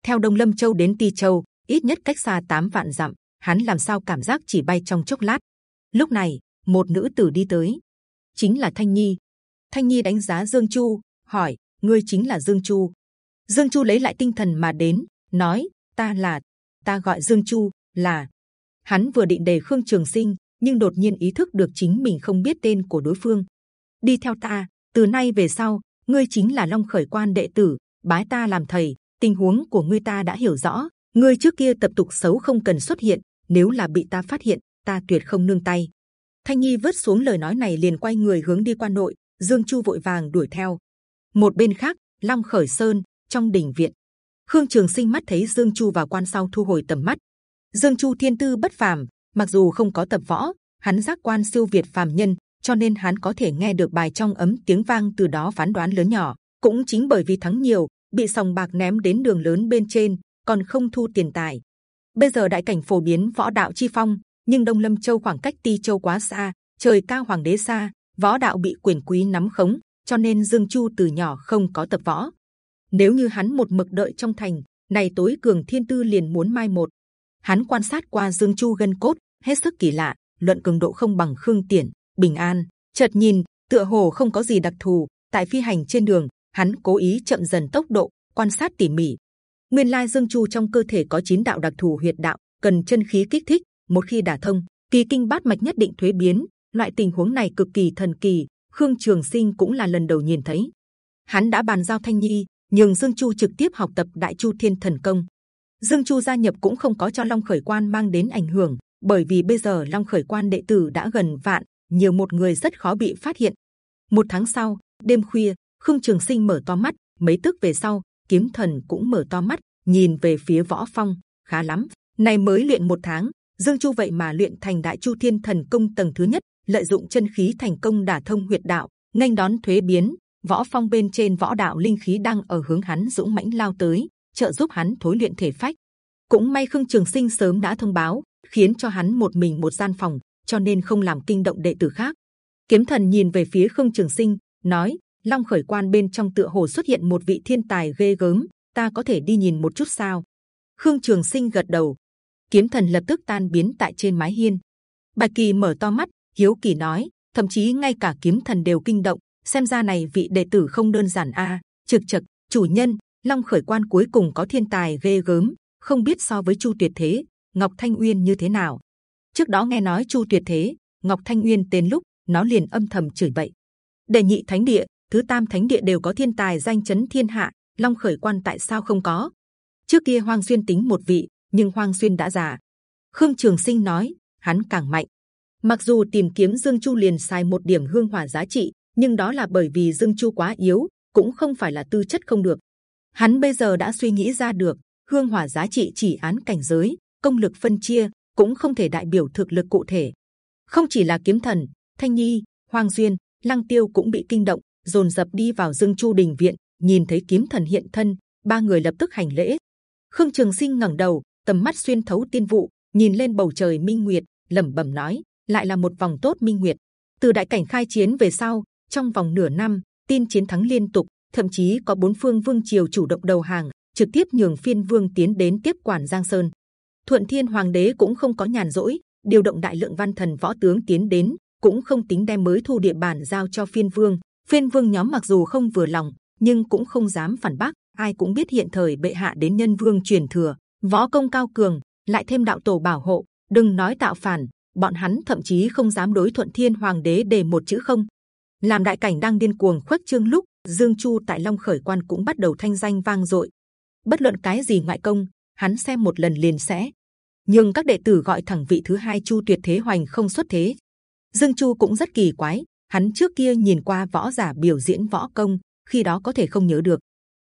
A: Theo đông lâm châu đến ti châu ít nhất cách xa 8 vạn dặm, hắn làm sao cảm giác chỉ bay trong chốc lát. Lúc này, một nữ tử đi tới, chính là thanh nhi. Thanh nhi đánh giá dương chu, hỏi, ngươi chính là dương chu? Dương chu lấy lại tinh thần mà đến, nói, ta là, ta gọi dương chu, là. Hắn vừa định đề khương trường sinh, nhưng đột nhiên ý thức được chính mình không biết tên của đối phương. Đi theo ta, từ nay về sau, ngươi chính là long khởi quan đệ tử, bái ta làm thầy, tình huống của ngươi ta đã hiểu rõ ngươi trước kia tập tục xấu không cần xuất hiện, nếu là bị ta phát hiện, ta tuyệt không nương tay. Thanh nhi vớt xuống lời nói này liền quay người hướng đi qua nội, dương chu vội vàng đuổi theo. Một bên khác, long khởi sơn, trong đình viện. Khương trường sinh mắt thấy dương chu vào quan sau thu hồi tầm mắt. Dương chu thiên tư bất phàm, mặc dù không có tập võ, hắn giác quan siêu việt phàm nhân, cho nên hắn có thể nghe được bài trong ấm tiếng vang từ đó phán đoán lớn nhỏ. Cũng chính bởi vì thắng nhiều, bị sòng bạc ném đến đường lớn bên trên còn không thu tiền tài. Bây giờ đại cảnh phổ biến võ đạo chi phong, nhưng đông lâm châu khoảng cách ti châu quá xa, trời cao hoàng đế xa, võ đạo bị quyền quý nắm khống, cho nên dương chu từ nhỏ không có tập võ. Nếu như hắn một mực đợi trong thành, này tối cường thiên tư liền muốn mai một. Hắn quan sát qua dương chu gân cốt, hết sức kỳ lạ, luận cường độ không bằng khương tiển bình an, chợt nhìn, tựa hồ không có gì đặc thù, tại phi hành trên đường, hắn cố ý chậm dần tốc độ, quan sát tỉ mỉ nguyên lai dương chu trong cơ thể có chín đạo đặc thù huyệt đạo, cần chân khí kích thích, một khi đả thông, kỳ kinh bát mạch nhất định thuế biến. Loại tình huống này cực kỳ thần kỳ, khương trường sinh cũng là lần đầu nhìn thấy. Hắn đã bàn giao thanh nhi, nhường dương chu trực tiếp học tập đại chu thiên thần công. Dương chu gia nhập cũng không có cho long khởi quan mang đến ảnh hưởng, bởi vì bây giờ long khởi quan đệ tử đã gần vạn, nhiều một người rất khó bị phát hiện. Một tháng sau, đêm khuya, khương trường sinh mở to mắt, mấy tức về sau kiếm thần cũng mở to mắt nhìn về phía võ phong khá lắm này mới luyện một tháng dương chu vậy mà luyện thành đại chu thiên thần công tầng thứ nhất lợi dụng chân khí thành công đả thông huyệt đạo nhanh đón thuế biến võ phong bên trên võ đạo linh khí đang ở hướng hắn dũng mãnh lao tới trợ giúp hắn thối luyện thể phách. Cũng may Khương Trường Sinh sớm đã thông báo, khiến cho hắn một mình một gian phòng, cho nên không làm kinh động đệ tử khác. Kiếm Thần nhìn về phía Khương Trường Sinh, nói: Long khởi quan bên trong tựa hồ xuất hiện một vị thiên tài ghê gớm, ta có thể đi nhìn một chút sao? Khương Trường Sinh gật đầu. Kiếm Thần lập tức tan biến tại trên mái hiên. Bạch Kỳ mở to mắt, hiếu kỳ nói, thậm chí ngay cả Kiếm Thần đều kinh động. Xem ra này vị đệ tử không đơn giản a. trực trực chủ nhân, Long khởi quan cuối cùng có thiên tài ghê gớm, không biết so với Chu Tuyệt Thế, Ngọc Thanh Uyên như thế nào. Trước đó nghe nói Chu Tuyệt Thế, Ngọc Thanh Uyên tên lúc nó liền âm thầm chửi bậy. Đệ nhị thánh địa, thứ tam thánh địa đều có thiên tài danh chấn thiên hạ, Long khởi quan tại sao không có? Trước kia Hoang Xuyên tính một vị, nhưng Hoang Xuyên đã già. Khương Trường Sinh nói, hắn càng mạnh. Mặc dù tìm kiếm Dương Chu liền xài một điểm hương hỏa giá trị, nhưng đó là bởi vì Dương Chu quá yếu, cũng không phải là tư chất không được. Hắn bây giờ đã suy nghĩ ra được, hương hỏa giá trị chỉ án cảnh giới, công lực phân chia cũng không thể đại biểu thực lực cụ thể. Không chỉ là kiếm thần, Thanh Nhi, Hoàng Duyên, Lăng Tiêu cũng bị kinh động, dồn dập đi vào Dương Chu đình viện, nhìn thấy kiếm thần hiện thân, ba người lập tức hành lễ. Khương Trường Sinh ngẩng đầu, tầm mắt xuyên thấu tiên vụ, nhìn lên bầu trời minh nguyệt, lẩm bẩm nói: lại là một vòng tốt minh nguyệt. Từ đại cảnh khai chiến về sau, trong vòng nửa năm, tin chiến thắng liên tục, thậm chí có bốn phương vương triều chủ động đầu hàng, trực tiếp nhường phiên vương tiến đến tiếp quản Giang Sơn. Thuận Thiên Hoàng đế cũng không có nhàn rỗi, điều động đại lượng văn thần võ tướng tiến đến, cũng không tính đem mới thu địa bàn giao cho phiên vương. Phiên vương nhóm mặc dù không vừa lòng, nhưng cũng không dám phản bác. Ai cũng biết hiện thời bệ hạ đến nhân vương truyền thừa, võ công cao cường, lại thêm đạo tổ bảo hộ, đừng nói tạo phản, bọn hắn thậm chí không dám đối thuận thiên hoàng đế đề một chữ không. Làm đại cảnh đang điên cuồng khuếch trương lúc Dương Chu tại Long Khởi Quan cũng bắt đầu thanh danh vang dội. Bất luận cái gì ngoại công, hắn xem một lần liền sẽ. Nhưng các đệ tử gọi thẳng vị thứ hai Chu Tuyệt Thế Hoành không xuất thế. Dương Chu cũng rất kỳ quái. Hắn trước kia nhìn qua võ giả biểu diễn võ công, khi đó có thể không nhớ được.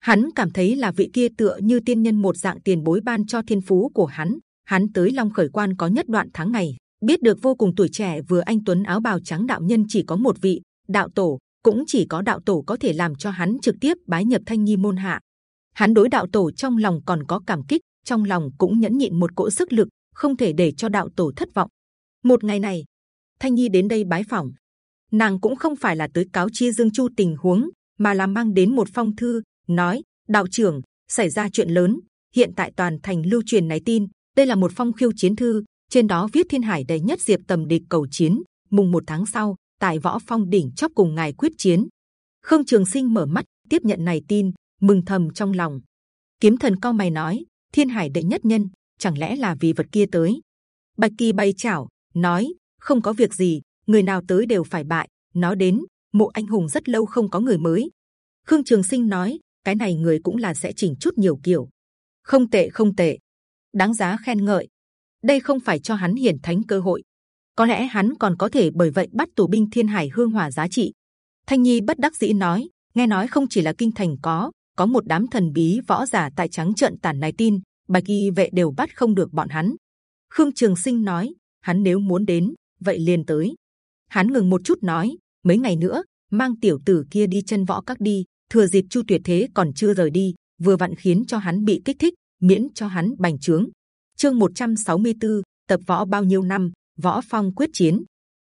A: Hắn cảm thấy là vị kia tựa như tiên nhân một dạng tiền bối ban cho thiên phú của hắn. Hắn tới Long Khởi Quan có nhất đoạn tháng ngày, biết được vô cùng tuổi trẻ vừa anh tuấn áo bào trắng đạo nhân chỉ có một vị đạo tổ, cũng chỉ có đạo tổ có thể làm cho hắn trực tiếp bái nhập thanh nhi môn hạ. Hắn đối đạo tổ trong lòng còn có cảm kích, trong lòng cũng nhẫn nhịn một cỗ sức lực, không thể để cho đạo tổ thất vọng. Một ngày này, thanh nhi đến đây bái phỏng, nàng cũng không phải là tới cáo chi dương chu tình huống, mà là mang đến một phong thư, nói đạo trưởng xảy ra chuyện lớn, hiện tại toàn thành lưu truyền này tin, đây là một phong khiêu chiến thư, trên đó viết thiên hải đầy nhất diệp tầm địch cầu chiến, mùng một tháng sau tại võ phong đỉnh chóp cùng ngài quyết chiến. Khương Trường Sinh mở mắt tiếp nhận này tin, mừng thầm trong lòng. Kiếm thần cao mày nói, thiên hải đệ nhất nhân, chẳng lẽ là vì vật kia tới? Bạch Kỳ bay chảo, nói, không có việc gì, người nào tới đều phải bại. Nó đến, mộ anh hùng rất lâu không có người mới. Khương Trường Sinh nói, cái này người cũng là sẽ chỉnh chút nhiều kiểu. Không tệ, không tệ, đáng giá khen ngợi. Đây không phải cho hắn hiển thánh cơ hội, có lẽ hắn còn có thể bởi vậy bắt tù binh thiên hải hương hỏa giá trị. Thanh Nhi bất đắc dĩ nói, nghe nói không chỉ là kinh thành có, có một đám thần bí võ giả tại trắng trận tản này tin, bạch y vệ đều bắt không được bọn hắn. Khương Trường Sinh nói, hắn nếu muốn đến, vậy liền tới. Hắn ngừng một chút nói, mấy ngày nữa mang tiểu tử kia đi chân võ các đi, thừa dịp Chu Tuyệt Thế còn chưa rời đi, vừa vặn khiến cho hắn bị kích thích, miễn cho hắn bành trướng. Chương 164, tập võ bao nhiêu năm, võ phong quyết chiến.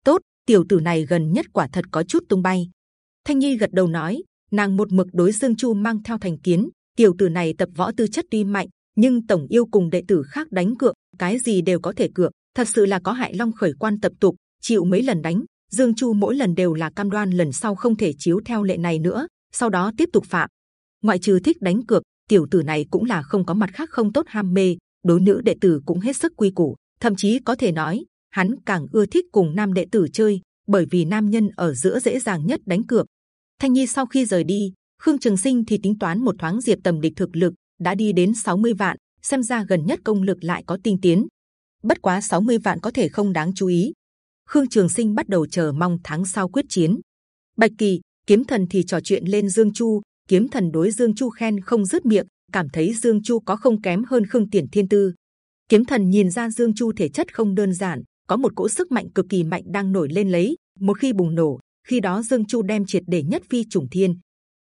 A: Tốt, tiểu tử này gần nhất quả thật có chút tung bay. Thanh Nhi gật đầu nói, nàng một mực đối Dương Chu mang theo thành kiến. Tiểu tử này tập võ tư chất tuy mạnh, nhưng tổng yêu cùng đệ tử khác đánh cược, cái gì đều có thể cược. Thật sự là có hại long khởi quan tập tục, chịu mấy lần đánh. Dương Chu mỗi lần đều là cam đoan lần sau không thể chiếu theo lệ này nữa, sau đó tiếp tục phạm. Ngoại trừ thích đánh cược, tiểu tử này cũng là không có mặt khác không tốt ham mê, đối nữ đệ tử cũng hết sức quy củ, thậm chí có thể nói hắn càng ưa thích cùng nam đệ tử chơi, bởi vì nam nhân ở giữa dễ dàng nhất đánh cược. Thanh Nhi sau khi rời đi, Khương Trường Sinh thì tính toán một thoáng diệp tầm địch thực lực đã đi đến 60 vạn, xem ra gần nhất công lực lại có tinh tiến. Bất quá 60 vạn có thể không đáng chú ý. Khương Trường Sinh bắt đầu chờ mong tháng sau quyết chiến. Bạch Kỳ, Kiếm Thần thì trò chuyện lên Dương Chu. Kiếm Thần đối Dương Chu khen không dứt miệng, cảm thấy Dương Chu có không kém hơn Khương Tiền Thiên Tư. Kiếm Thần nhìn ra Dương Chu thể chất không đơn giản, có một cỗ sức mạnh cực kỳ mạnh đang nổi lên lấy một khi bùng nổ khi đó dương chu đem triệt để nhất phi trùng thiên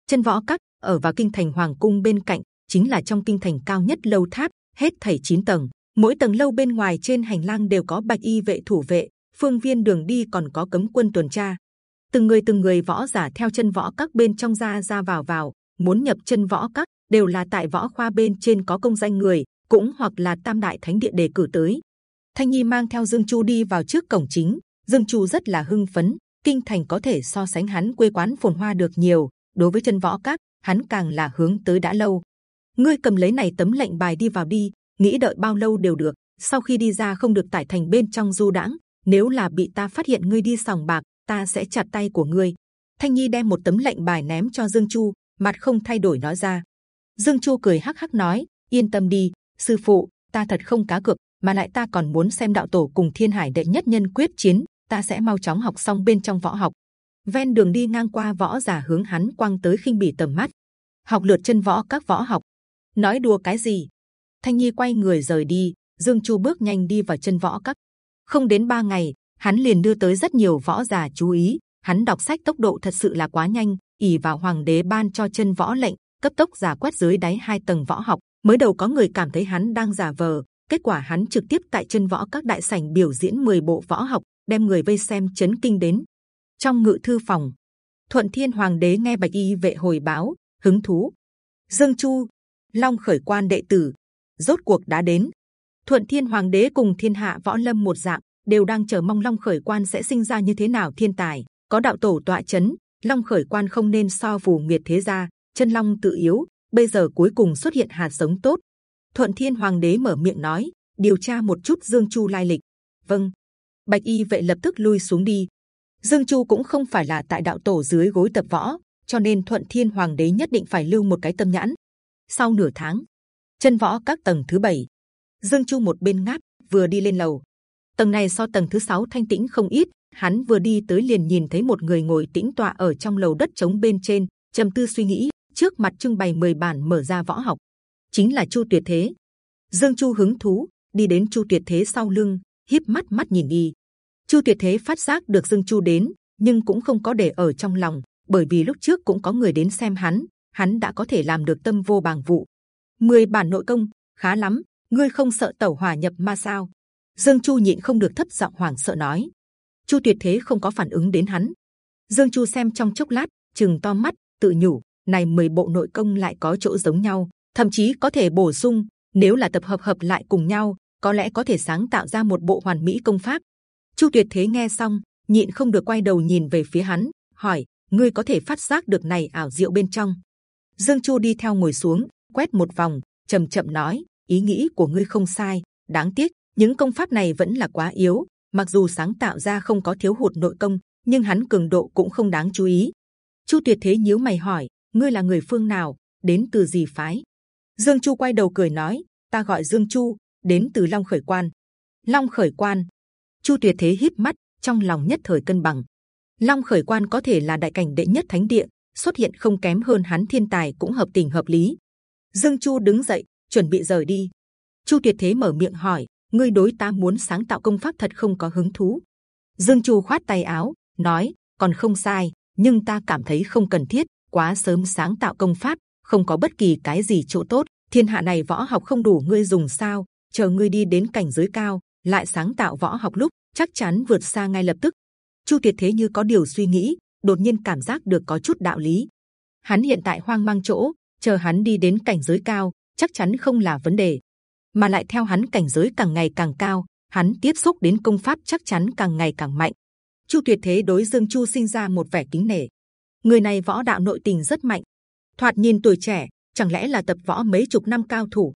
A: chân võ cắt ở vào kinh thành hoàng cung bên cạnh chính là trong kinh thành cao nhất lâu tháp, hết thảy 9 tầng. Mỗi tầng lâu bên ngoài trên hành lang đều có bạch y vệ thủ vệ, phương viên đường đi còn có cấm quân tuần tra. Từng người từng người võ giả theo chân võ các bên trong ra ra vào vào, muốn nhập chân võ các đều là tại võ khoa bên trên có công danh người, cũng hoặc là tam đại thánh địa đề cử tới. Thanh Nhi mang theo Dương Chu đi vào trước cổng chính, Dương Chu rất là hưng phấn, kinh thành có thể so sánh hắn quê quán phồn hoa được nhiều. Đối với chân võ các, hắn càng là hướng tới đã lâu. Ngươi cầm lấy này tấm lệnh bài đi vào đi, nghĩ đợi bao lâu đều được. Sau khi đi ra không được tải thành bên trong du đãng. Nếu là bị ta phát hiện ngươi đi sòng bạc, ta sẽ chặt tay của ngươi. Thanh Nhi đem một tấm lệnh bài ném cho Dương Chu, mặt không thay đổi nói ra. Dương Chu cười hắc hắc nói: yên tâm đi, sư phụ, ta thật không cá cược, mà lại ta còn muốn xem đạo tổ cùng thiên hải đệ nhất nhân quyết chiến, ta sẽ mau chóng học xong bên trong võ học. Ven đường đi ngang qua võ giả hướng hắn quang tới khinh bỉ tầm mắt, học lượt chân võ các võ học. Nói đùa cái gì? Thanh Nhi quay người rời đi, Dương Chu bước nhanh đi vào chân võ các. Không đến ba ngày, hắn liền đưa tới rất nhiều võ giả chú ý. Hắn đọc sách tốc độ thật sự là quá nhanh, ỉ vào hoàng đế ban cho chân võ lệnh, cấp tốc giả quét dưới đáy hai tầng võ học. Mới đầu có người cảm thấy hắn đang giả vờ, kết quả hắn trực tiếp tại chân võ các đại sảnh biểu diễn 10 bộ võ học, đem người vây xem chấn kinh đến. Trong ngự thư phòng, Thuận Thiên Hoàng đế nghe bạch y vệ hồi báo, hứng thú. Dương Chu, Long khởi quan đệ tử, rốt cuộc đã đến. Thuận Thiên Hoàng đế cùng thiên hạ võ lâm một dạng đều đang chờ mong Long khởi quan sẽ sinh ra như thế nào thiên tài. Có đạo tổ tọa chấn, Long khởi quan không nên so phù nguyệt thế gia, chân long tự yếu. Bây giờ cuối cùng xuất hiện hạt giống tốt. Thuận Thiên Hoàng đế mở miệng nói, điều tra một chút Dương Chu lai lịch. Vâng. Bạch y vệ lập tức lui xuống đi. Dương Chu cũng không phải là tại đạo tổ dưới gối tập võ, cho nên Thuận Thiên Hoàng đế nhất định phải lưu một cái tâm nhãn. Sau nửa tháng, chân võ các tầng thứ bảy, Dương Chu một bên ngáp vừa đi lên lầu. Tầng này so tầng thứ sáu thanh tĩnh không ít. Hắn vừa đi tới liền nhìn thấy một người ngồi tĩnh tọa ở trong lầu đất trống bên trên, trầm tư suy nghĩ. Trước mặt trưng bày 10 bản mở ra võ học, chính là Chu Tuyệt Thế. Dương Chu hứng thú đi đến Chu Tuyệt Thế sau lưng, híp mắt mắt nhìn đi. Chu Tuyệt Thế phát giác được Dương Chu đến, nhưng cũng không có để ở trong lòng, bởi vì lúc trước cũng có người đến xem hắn, hắn đã có thể làm được tâm vô bàng vụ. Mười bản nội công khá lắm, ngươi không sợ tẩu hỏa nhập ma sao? Dương Chu nhịn không được thấp giọng hoảng sợ nói. Chu Tuyệt Thế không có phản ứng đến hắn. Dương Chu xem trong chốc lát, chừng to mắt, tự nhủ, này mười bộ nội công lại có chỗ giống nhau, thậm chí có thể bổ sung. Nếu là tập hợp hợp lại cùng nhau, có lẽ có thể sáng tạo ra một bộ hoàn mỹ công pháp. Chu Tuyệt Thế nghe xong, nhịn không được quay đầu nhìn về phía hắn, hỏi: ngươi có thể phát giác được này ảo diệu bên trong? Dương Chu đi theo ngồi xuống, quét một vòng, chậm chậm nói: ý nghĩ của ngươi không sai, đáng tiếc những công pháp này vẫn là quá yếu. Mặc dù sáng tạo ra không có thiếu hụt nội công, nhưng hắn cường độ cũng không đáng chú ý. Chu Tuyệt Thế nhíu mày hỏi: ngươi là người phương nào, đến từ gì phái? Dương Chu quay đầu cười nói: ta gọi Dương Chu, đến từ Long Khởi Quan. Long Khởi Quan. Chu Tuyệt Thế híp mắt, trong lòng nhất thời cân bằng. Long Khởi Quan có thể là đại cảnh đệ nhất thánh địa, xuất hiện không kém hơn hắn thiên tài cũng hợp tình hợp lý. Dương Chu đứng dậy, chuẩn bị rời đi. Chu Tuyệt Thế mở miệng hỏi: ngươi đối ta muốn sáng tạo công pháp thật không có hứng thú? Dương Chu khoát tay áo, nói: còn không sai, nhưng ta cảm thấy không cần thiết, quá sớm sáng tạo công pháp, không có bất kỳ cái gì chỗ tốt. Thiên hạ này võ học không đủ ngươi dùng sao? Chờ ngươi đi đến cảnh giới cao, lại sáng tạo võ học lúc chắc chắn vượt xa ngay lập tức. Chu Tuyệt Thế như có điều suy nghĩ, đột nhiên cảm giác được có chút đạo lý. Hắn hiện tại hoang mang chỗ, chờ hắn đi đến cảnh giới cao, chắc chắn không là vấn đề. Mà lại theo hắn cảnh giới càng ngày càng cao, hắn tiếp xúc đến công pháp chắc chắn càng ngày càng mạnh. Chu Tuyệt Thế đối Dương Chu sinh ra một vẻ kính nể. Người này võ đạo nội tình rất mạnh, thoạt nhìn tuổi trẻ, chẳng lẽ là tập võ mấy chục năm cao thủ?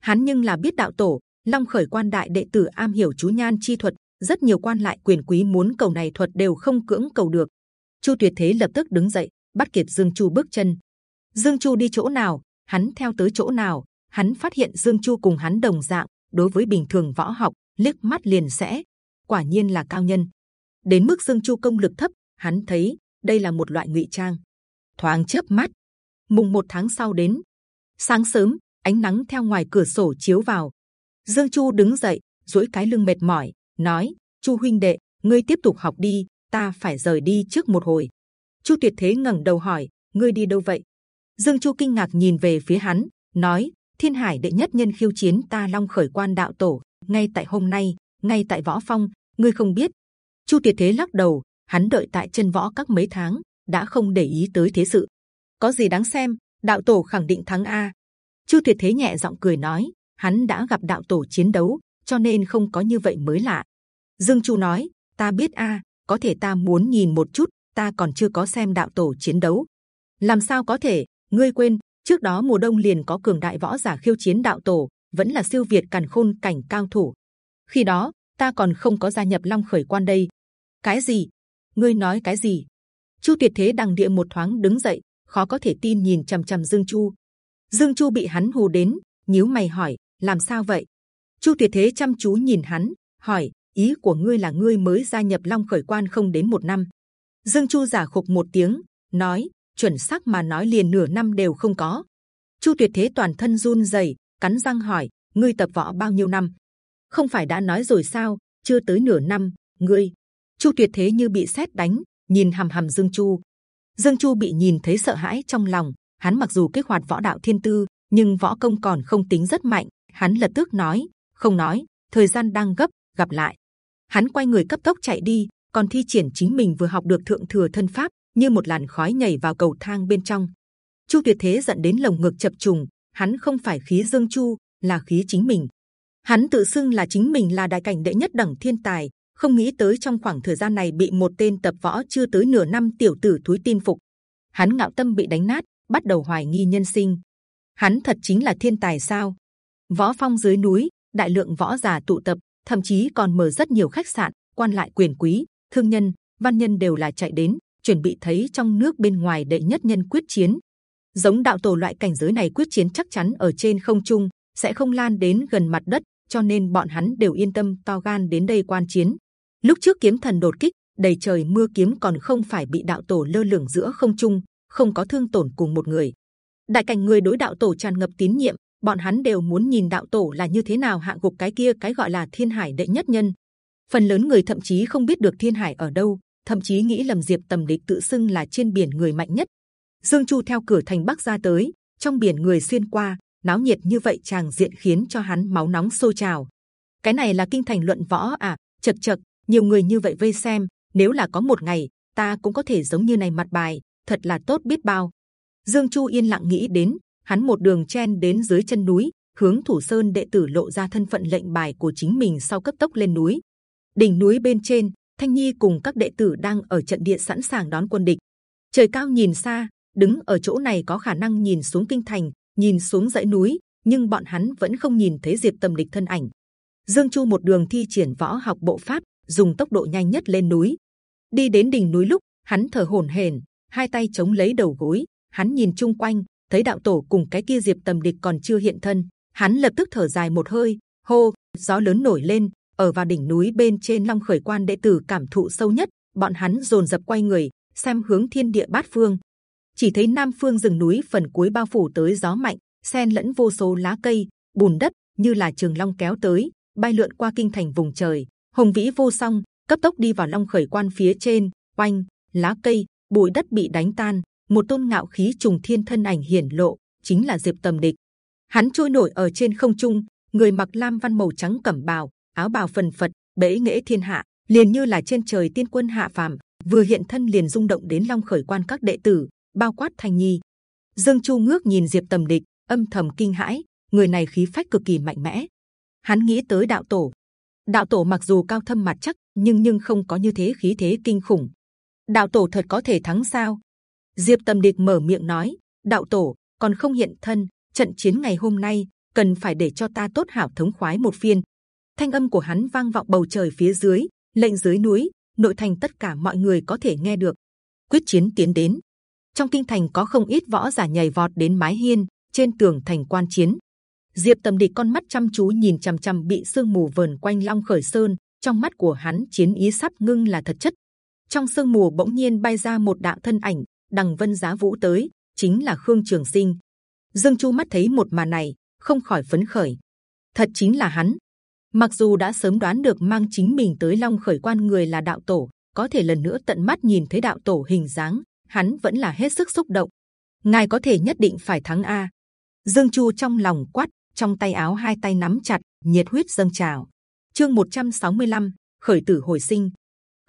A: Hắn nhưng là biết đạo tổ, Long khởi quan đại đệ tử am hiểu chú nhan chi thuật, rất nhiều quan lại quyền quý muốn cầu này thuật đều không cưỡng cầu được. Chu Tuyệt Thế lập tức đứng dậy, bắt kiệt Dương Chu bước chân. Dương Chu đi chỗ nào, hắn theo tới chỗ nào. Hắn phát hiện Dương Chu cùng hắn đồng dạng, đối với bình thường võ học liếc mắt liền sẽ, quả nhiên là cao nhân. Đến mức Dương Chu công lực thấp, hắn thấy đây là một loại ngụy trang. Thoáng chớp mắt, mùng một tháng sau đến, sáng sớm ánh nắng theo ngoài cửa sổ chiếu vào. Dương Chu đứng dậy, duỗi cái lưng mệt mỏi, nói: Chu huynh đệ, ngươi tiếp tục học đi, ta phải rời đi trước một hồi. Chu Tuyệt Thế ngẩng đầu hỏi: ngươi đi đâu vậy? Dương Chu kinh ngạc nhìn về phía hắn, nói: Thiên Hải đệ nhất nhân khiêu chiến ta Long khởi quan đạo tổ, ngay tại hôm nay, ngay tại võ phong, ngươi không biết? Chu Tiệt Thế lắc đầu, hắn đợi tại chân võ các mấy tháng, đã không để ý tới thế sự. Có gì đáng xem? Đạo tổ khẳng định thắng a. Chu Tiệt Thế nhẹ giọng cười nói, hắn đã gặp đạo tổ chiến đấu, cho nên không có như vậy mới lạ. Dương Chu nói, ta biết a, có thể ta muốn nhìn một chút, ta còn chưa có xem đạo tổ chiến đấu. Làm sao có thể? Ngươi quên, trước đó mùa đông liền có cường đại võ giả khiêu chiến đạo tổ, vẫn là siêu việt càn khôn cảnh cao thủ. Khi đó ta còn không có gia nhập Long khởi quan đây. Cái gì? Ngươi nói cái gì? Chu Tuyệt Thế đằng địa một thoáng đứng dậy, khó có thể tin nhìn c h ầ m c h ầ m Dương Chu. Dương Chu bị hắn hù đến, nhíu mày hỏi, làm sao vậy? Chu Tuyệt Thế chăm chú nhìn hắn, hỏi, ý của ngươi là ngươi mới gia nhập Long khởi quan không đến một năm? Dương Chu giả khục một tiếng, nói, chuẩn xác mà nói liền nửa năm đều không có. Chu Tuyệt Thế toàn thân run rẩy, cắn răng hỏi, ngươi tập võ bao nhiêu năm? Không phải đã nói rồi sao? Chưa tới nửa năm, ngươi. Chu Tuyệt Thế như bị sét đánh, nhìn hầm hầm Dương Chu. Dương Chu bị nhìn thấy sợ hãi trong lòng. Hắn mặc dù kích hoạt võ đạo thiên tư, nhưng võ công còn không tính rất mạnh. Hắn lập tức nói, không nói, thời gian đang gấp, gặp lại. Hắn quay người cấp tốc chạy đi, còn thi triển chính mình vừa học được thượng thừa thân pháp, như một làn khói nhảy vào cầu thang bên trong. Chu Tuyệt Thế giận đến lồng ngực chập trùng. Hắn không phải khí Dương Chu, là khí chính mình. Hắn tự xưng là chính mình là đại cảnh đệ nhất đẳng thiên tài, không nghĩ tới trong khoảng thời gian này bị một tên tập võ chưa tới nửa năm tiểu tử túi tin phục, hắn ngạo tâm bị đánh nát, bắt đầu hoài nghi nhân sinh. Hắn thật chính là thiên tài sao? Võ phong dưới núi, đại lượng võ giả tụ tập, thậm chí còn mở rất nhiều khách sạn, quan lại quyền quý, thương nhân, văn nhân đều là chạy đến, chuẩn bị thấy trong nước bên ngoài đệ nhất nhân quyết chiến. Giống đạo tổ loại cảnh giới này quyết chiến chắc chắn ở trên không trung sẽ không lan đến gần mặt đất, cho nên bọn hắn đều yên tâm to gan đến đây quan chiến. Lúc trước kiếm thần đột kích, đầy trời mưa kiếm còn không phải bị đạo tổ lơ lửng giữa không trung, không có thương tổn cùng một người. Đại cảnh người đối đạo tổ tràn ngập tín nhiệm, bọn hắn đều muốn nhìn đạo tổ là như thế nào hạ gục cái kia cái gọi là thiên hải đệ nhất nhân. Phần lớn người thậm chí không biết được thiên hải ở đâu, thậm chí nghĩ lầm diệp tầm địch tự xưng là trên biển người mạnh nhất. Dương Chu theo cửa thành bắc ra tới, trong biển người xuyên qua, náo nhiệt như vậy chàng diện khiến cho hắn máu nóng sôi trào. Cái này là kinh thành luận võ à? Chật chật, nhiều người như vậy vây xem nếu là có một ngày ta cũng có thể giống như này mặt bài thật là tốt biết bao dương chu yên lặng nghĩ đến hắn một đường chen đến dưới chân núi hướng thủ sơn đệ tử lộ ra thân phận lệnh bài của chính mình sau cấp tốc lên núi đỉnh núi bên trên thanh nhi cùng các đệ tử đang ở trận địa sẵn sàng đón quân địch. Trời cao nhìn xa đứng ở chỗ này có khả năng nhìn xuống kinh thành nhìn xuống dãy núi nhưng bọn hắn vẫn không nhìn thấy diệp tầm địch thân ảnh. Dương chu một đường thi triển võ học bộ pháp dùng tốc độ nhanh nhất lên núi. Đi đến đỉnh núi lúc hắn thở hổn hển, hai tay chống lấy đầu gối, hắn nhìn chung quanh, thấy đạo tổ cùng cái kia diệp tầm địch còn chưa hiện thân, hắn lập tức thở dài một hơi, hô, gió lớn nổi lên, ở vào đỉnh núi bên trên long khởi quan đệ tử cảm thụ sâu nhất, bọn hắn dồn dập quay người, xem hướng thiên địa bát phương. Chỉ thấy nam phương rừng núi phần cuối bao phủ tới gió mạnh, xen lẫn vô số lá cây, bùn đất như là trường long kéo tới, bay lượn qua kinh thành vùng trời hùng vĩ vô song cấp tốc đi vào long khởi quan phía trên oanh lá cây bụi đất bị đánh tan một tôn ngạo khí trùng thiên thân ảnh hiển lộ chính là diệp tầm địch hắn trôi nổi ở trên không trung người mặc lam văn màu trắng cẩm bào áo bào phần phật, bể nghệ thiên hạ, liền như là trên trời tiên quân hạ phàm, vừa hiện thân liền rung động đến long khởi quan các đệ tử, bao quát thành nhi. Dương chu ngước nhìn diệp tầm địch, âm thầm kinh hãi, người này khí phách cực kỳ mạnh mẽ. Hắn nghĩ tới đạo tổ. Đạo tổ mặc dù cao thâm mặt chắc, nhưng nhưng không có như thế khí thế kinh khủng. Đạo tổ thật có thể thắng sao? Diệp tầm địch mở miệng nói, đạo tổ, còn không hiện thân, trận chiến ngày hôm nay, cần phải để cho ta tốt hảo thống khoái một phiên thanh âm của hắn vang vọng bầu trời phía dưới lệnh dưới núi nội thành tất cả mọi người có thể nghe được quyết chiến tiến đến trong kinh thành có không ít võ giả nhảy vọt đến mái hiên trên tường thành quan chiến Diệp Tầm Địch con mắt chăm chú nhìn c h m c h m bị sương mù vờn quanh Long Khởi Sơn, trong mắt của hắn chiến ý sắp ngưng là thật chất. Trong sương mù bỗng nhiên bay ra một đạo thân ảnh, đằng vân giá vũ tới, chính là Khương Trường Sinh. Dương Chu mắt thấy một màn này, không khỏi phấn khởi. Thật chính là hắn. Mặc dù đã sớm đoán được mang chính mình tới Long Khởi quan người là đạo tổ, có thể lần nữa tận mắt nhìn thấy đạo tổ hình dáng, hắn vẫn là hết sức xúc động. Ngài có thể nhất định phải thắng a. Dương Chu trong lòng quát, trong tay áo hai tay nắm chặt, nhiệt huyết dâng trào. Chương 165, khởi tử hồi sinh.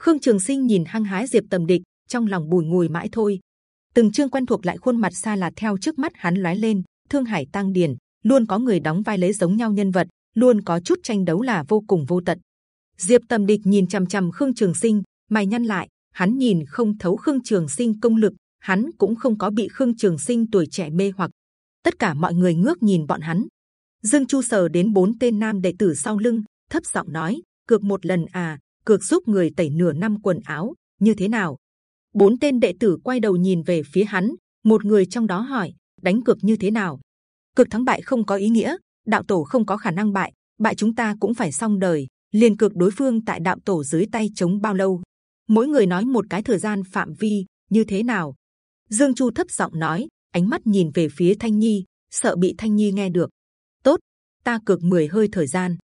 A: Khương Trường Sinh nhìn hăng hái Diệp Tầm Địch, trong lòng bùi ngùi mãi thôi. Từng chương quen thuộc lại khuôn mặt xa là theo trước mắt hắn lóe lên. Thương Hải Tăng Điền luôn có người đóng vai lấy giống nhau nhân vật, luôn có chút tranh đấu là vô cùng vô tận. Diệp Tầm Địch nhìn c h ầ m c h ầ m Khương Trường Sinh, mày nhăn lại, hắn nhìn không thấu Khương Trường Sinh công lực, hắn cũng không có bị Khương Trường Sinh tuổi trẻ mê hoặc. Tất cả mọi người ngước nhìn bọn hắn. Dương Chu sờ đến bốn tên nam đệ tử sau lưng, thấp giọng nói: cược một lần à, cược giúp người tẩy nửa năm quần áo, như thế nào? Bốn tên đệ tử quay đầu nhìn về phía hắn, một người trong đó hỏi: đánh cược như thế nào? Cược thắng bại không có ý nghĩa, đạo tổ không có khả năng bại, bại chúng ta cũng phải xong đời liền cược đối phương tại đạo tổ dưới tay chống bao lâu. Mỗi người nói một cái thời gian phạm vi như thế nào? Dương chu thấp giọng nói ánh mắt nhìn về phía thanh nhi sợ bị thanh nhi nghe được. Tốt ta cược 10 hơi thời gian.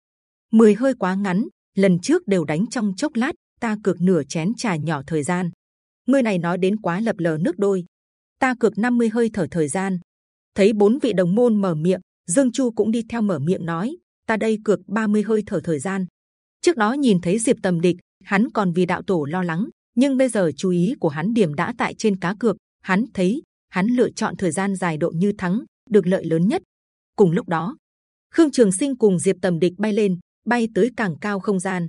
A: 10 hơi quá ngắn lần trước đều đánh trong chốc lát ta cược nửa chén trà nhỏ thời gian. Ngươi này nói đến quá lập lờ nước đôi. Ta cược 50 hơi thở thời gian. Thấy bốn vị đồng môn mở miệng dương chu cũng đi theo mở miệng nói, ta đây cược 30 hơi thở thời gian. Trước đó nhìn thấy diệp tầm địch, hắn còn vì đạo tổ lo lắng, nhưng bây giờ chú ý của hắn điểm đã tại trên cá cược, hắn thấy, hắn lựa chọn thời gian dài độ như thắng, được lợi lớn nhất. Cùng lúc đó, khương trường sinh cùng diệp tầm địch bay lên, bay tới càng cao không gian.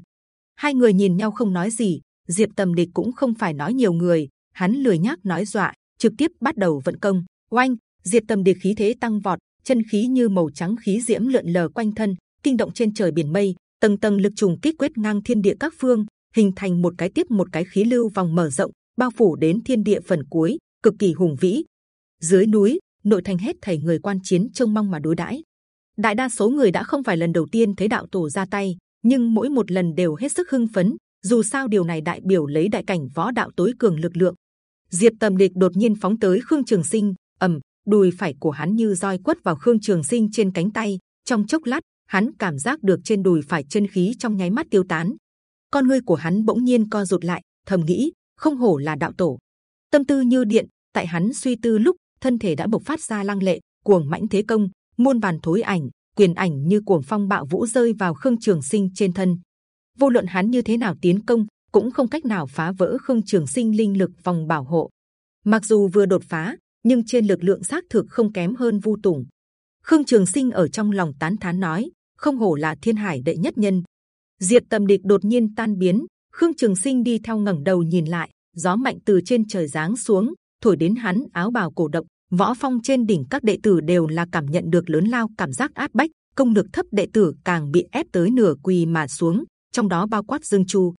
A: Hai người nhìn nhau không nói gì, diệp tầm địch cũng không phải nói nhiều người, hắn lười nhác nói dọa, trực tiếp bắt đầu vận công. Oanh, diệp tầm địch khí thế tăng vọt chân khí như màu trắng khí diễm lượn lờ quanh thân kinh động trên trời biển mây tầng tầng lực trùng kích quét ngang thiên địa các phương, hình thành một cái tiếp một cái khí lưu vòng mở rộng, bao phủ đến thiên địa phần cuối, cực kỳ hùng vĩ. Dưới núi, nội thành hết thảy người quan chiến trông mong mà đối đãi. Đại đa số người đã không phải lần đầu tiên thấy đạo tổ ra tay, nhưng mỗi một lần đều hết sức hưng phấn. Dù sao điều này đại biểu lấy đại cảnh võ đạo tối cường lực lượng. Diệp Tầm Địch đột nhiên phóng tới Khương Trường Sinh, ầm, đùi phải của hắn như roi quất vào Khương Trường Sinh trên cánh tay. Trong chốc lát, hắn cảm giác được trên đùi phải chân khí trong nháy mắt tiêu tán. Con ngươi của hắn bỗng nhiên co rụt lại, thầm nghĩ không hổ là đạo tổ. Tâm tư như điện, tại hắn suy tư lúc thân thể đã bộc phát ra lăng lệ, cuồng mãnh thế công, muôn bàn thối ảnh, quyền ảnh như cuồng phong bạo vũ rơi vào khương trường sinh trên thân. vô luận hắn như thế nào tiến công, cũng không cách nào phá vỡ khương trường sinh linh lực vòng bảo hộ. Mặc dù vừa đột phá, nhưng trên lực lượng xác thực không kém hơn vu tùng. Khương Trường Sinh ở trong lòng tán thán nói: không hổ là thiên hải đệ nhất nhân. diệt Tầm Địch đột nhiên tan biến, Khương Trường Sinh đi theo ngẩng đầu nhìn lại, gió mạnh từ trên trời giáng xuống, thổi đến hắn áo bào cổ động. Võ phong trên đỉnh các đệ tử đều là cảm nhận được lớn lao cảm giác áp bách, công lực thấp đệ tử càng bị ép tới nửa quỳ mà xuống, trong đó bao quát Dương Chu.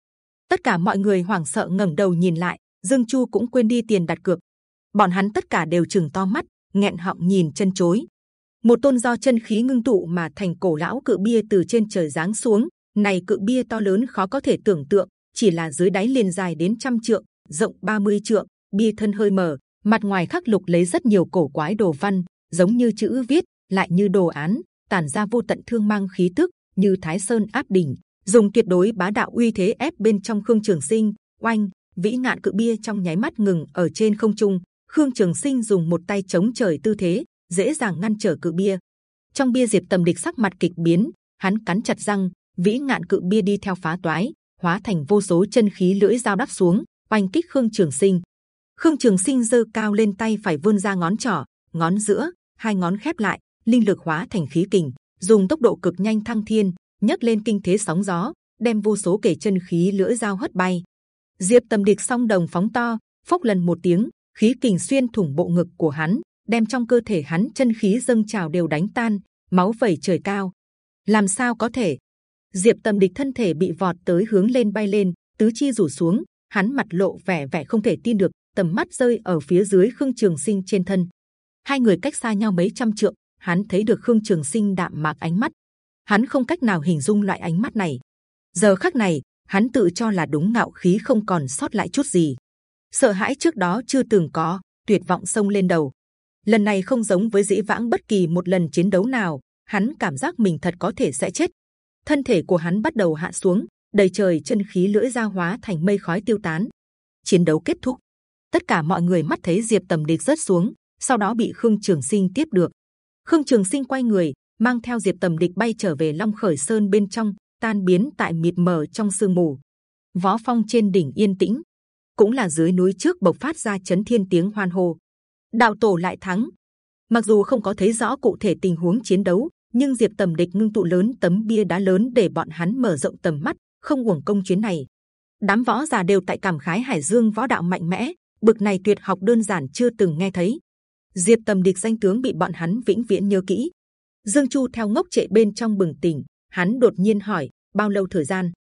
A: Tất cả mọi người hoảng sợ ngẩng đầu nhìn lại, Dương Chu cũng quên đi tiền đặt cược. Bọn hắn tất cả đều chừng to mắt, nghẹn họng nhìn chân chối. Một tôn do chân khí ngưng tụ mà thành cổ lão cự bia từ trên trời giáng xuống. Này cự bia to lớn khó có thể tưởng tượng chỉ là dưới đáy liền dài đến trăm trượng rộng 30 trượng bia thân hơi mờ mặt ngoài khắc lục lấy rất nhiều cổ quái đồ văn giống như chữ viết lại như đồ án tản ra vô tận thương mang khí tức như thái sơn áp đỉnh dùng tuyệt đối bá đạo uy thế ép bên trong khương trường sinh oanh vĩ ngạn cự bia trong nháy mắt ngừng ở trên không trung khương trường sinh dùng một tay chống trời tư thế dễ dàng ngăn trở cự bia. Trong bia diệp tầm địch sắc mặt kịch biến, hắn cắn chặt răng, vĩ ngạn cự bia đi theo phá toái, hóa thành vô số chân khí lưỡi dao đắp xuống, oanh kích khương trường sinh. Khương Trường Sinh giơ cao lên tay phải vươn ra ngón trỏ, ngón giữa, hai ngón khép lại, linh lực hóa thành khí kình, dùng tốc độ cực nhanh thăng thiên, nhấc lên kinh thế sóng gió, đem vô số kể chân khí lưỡi dao hất bay. Diệp Tầm Địch song đồng phóng to, phốc lần một tiếng, khí kình xuyên thủng bộ ngực của hắn, đem trong cơ thể hắn chân khí dâng trào đều đánh tan, máu vẩy trời cao. Làm sao có thể? Diệp Tâm Địch thân thể bị vọt tới hướng lên bay lên, tứ chi rủ xuống, hắn mặt lộ vẻ vẻ không thể tin được, tầm mắt rơi ở phía dưới Khương Trường Sinh trên thân. Hai người cách xa nhau mấy trăm trượng, hắn thấy được Khương Trường Sinh đạm mạc ánh mắt. Hắn không cách nào hình dung loại ánh mắt này. Giờ khắc này, hắn tự cho là đúng ngạo khí không còn sót lại chút gì. Sợ hãi trước đó chưa từng có, tuyệt vọng sông lên đầu. Lần này không giống với dĩ vãng bất kỳ một lần chiến đấu nào hắn cảm giác mình thật có thể sẽ chết. Thân thể của hắn bắt đầu hạ xuống đầy trời chân khí lưỡi ra hóa thành mây khói tiêu tán. Chiến đấu kết thúc. Tất cả mọi người mắt thấy diệp tầm địch rớt xuống sau đó bị khương trường sinh tiếp được. Khương Trường Sinh quay người, mang theo Diệp Tầm Địch bay trở về Long Khởi Sơn bên trong, tan biến tại mịt mờ trong sương mù. Võ phong trên đỉnh yên tĩnh, cũng là dưới núi trước bộc phát ra chấn thiên tiếng hoan hô. Đạo tổ lại thắng. Mặc dù không có thấy rõ cụ thể tình huống chiến đấu, nhưng Diệp Tầm Địch ngưng tụ lớn tấm bia đá lớn để bọn hắn mở rộng tầm mắt, không uổng công chuyến này. Đám võ già đều tại cảm khái Hải Dương võ đạo mạnh mẽ, bực này tuyệt học đơn giản chưa từng nghe thấy. Diệp Tầm Địch danh tướng bị bọn hắn vĩnh viễn nhớ kỹ. Dương Chu theo ngốc trệ bên trong bừng tỉnh, hắn đột nhiên hỏi bao lâu thời gian.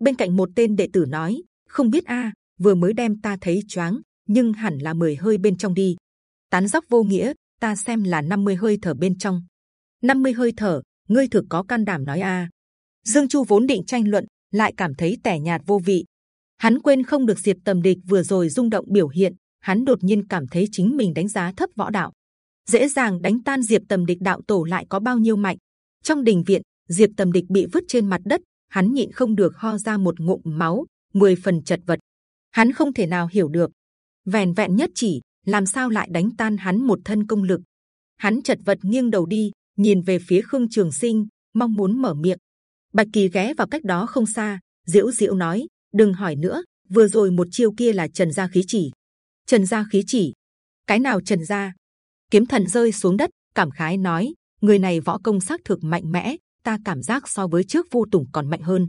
A: Bên cạnh một tên đệ tử nói, không biết a, vừa mới đem ta thấy choáng, nhưng hẳn là mười hơi bên trong đi. Tán dóc vô nghĩa, ta xem là 50 hơi thở bên trong. 50 hơi thở, ngươi thực có can đảm nói a? Dương Chu vốn định tranh luận, lại cảm thấy tẻ nhạt vô vị. Hắn quên không được diệp tầm địch vừa rồi rung động biểu hiện, hắn đột nhiên cảm thấy chính mình đánh giá thấp võ đạo, dễ dàng đánh tan diệp tầm địch đạo tổ lại có bao nhiêu mạnh. Trong đình viện, diệp tầm địch bị vứt trên mặt đất, hắn nhịn không được ho ra một ngụm máu, mười phần chật vật. Hắn không thể nào hiểu được, vẹn vẹn nhất chỉ làm sao lại đánh tan hắn một thân công lực. Hắn chật vật nghiêng đầu đi, nhìn về phía khương trường sinh, mong muốn mở miệng. Bạch kỳ ghé vào cách đó không xa, diễu diễu nói: đừng hỏi nữa, vừa rồi một chiêu kia là trần gia khí chỉ. Trần gia khí chỉ, cái nào trần gia? Kiếm thần rơi xuống đất, cảm khái nói: người này võ công xác thực mạnh mẽ, ta cảm giác so với trước vu tùng còn mạnh hơn.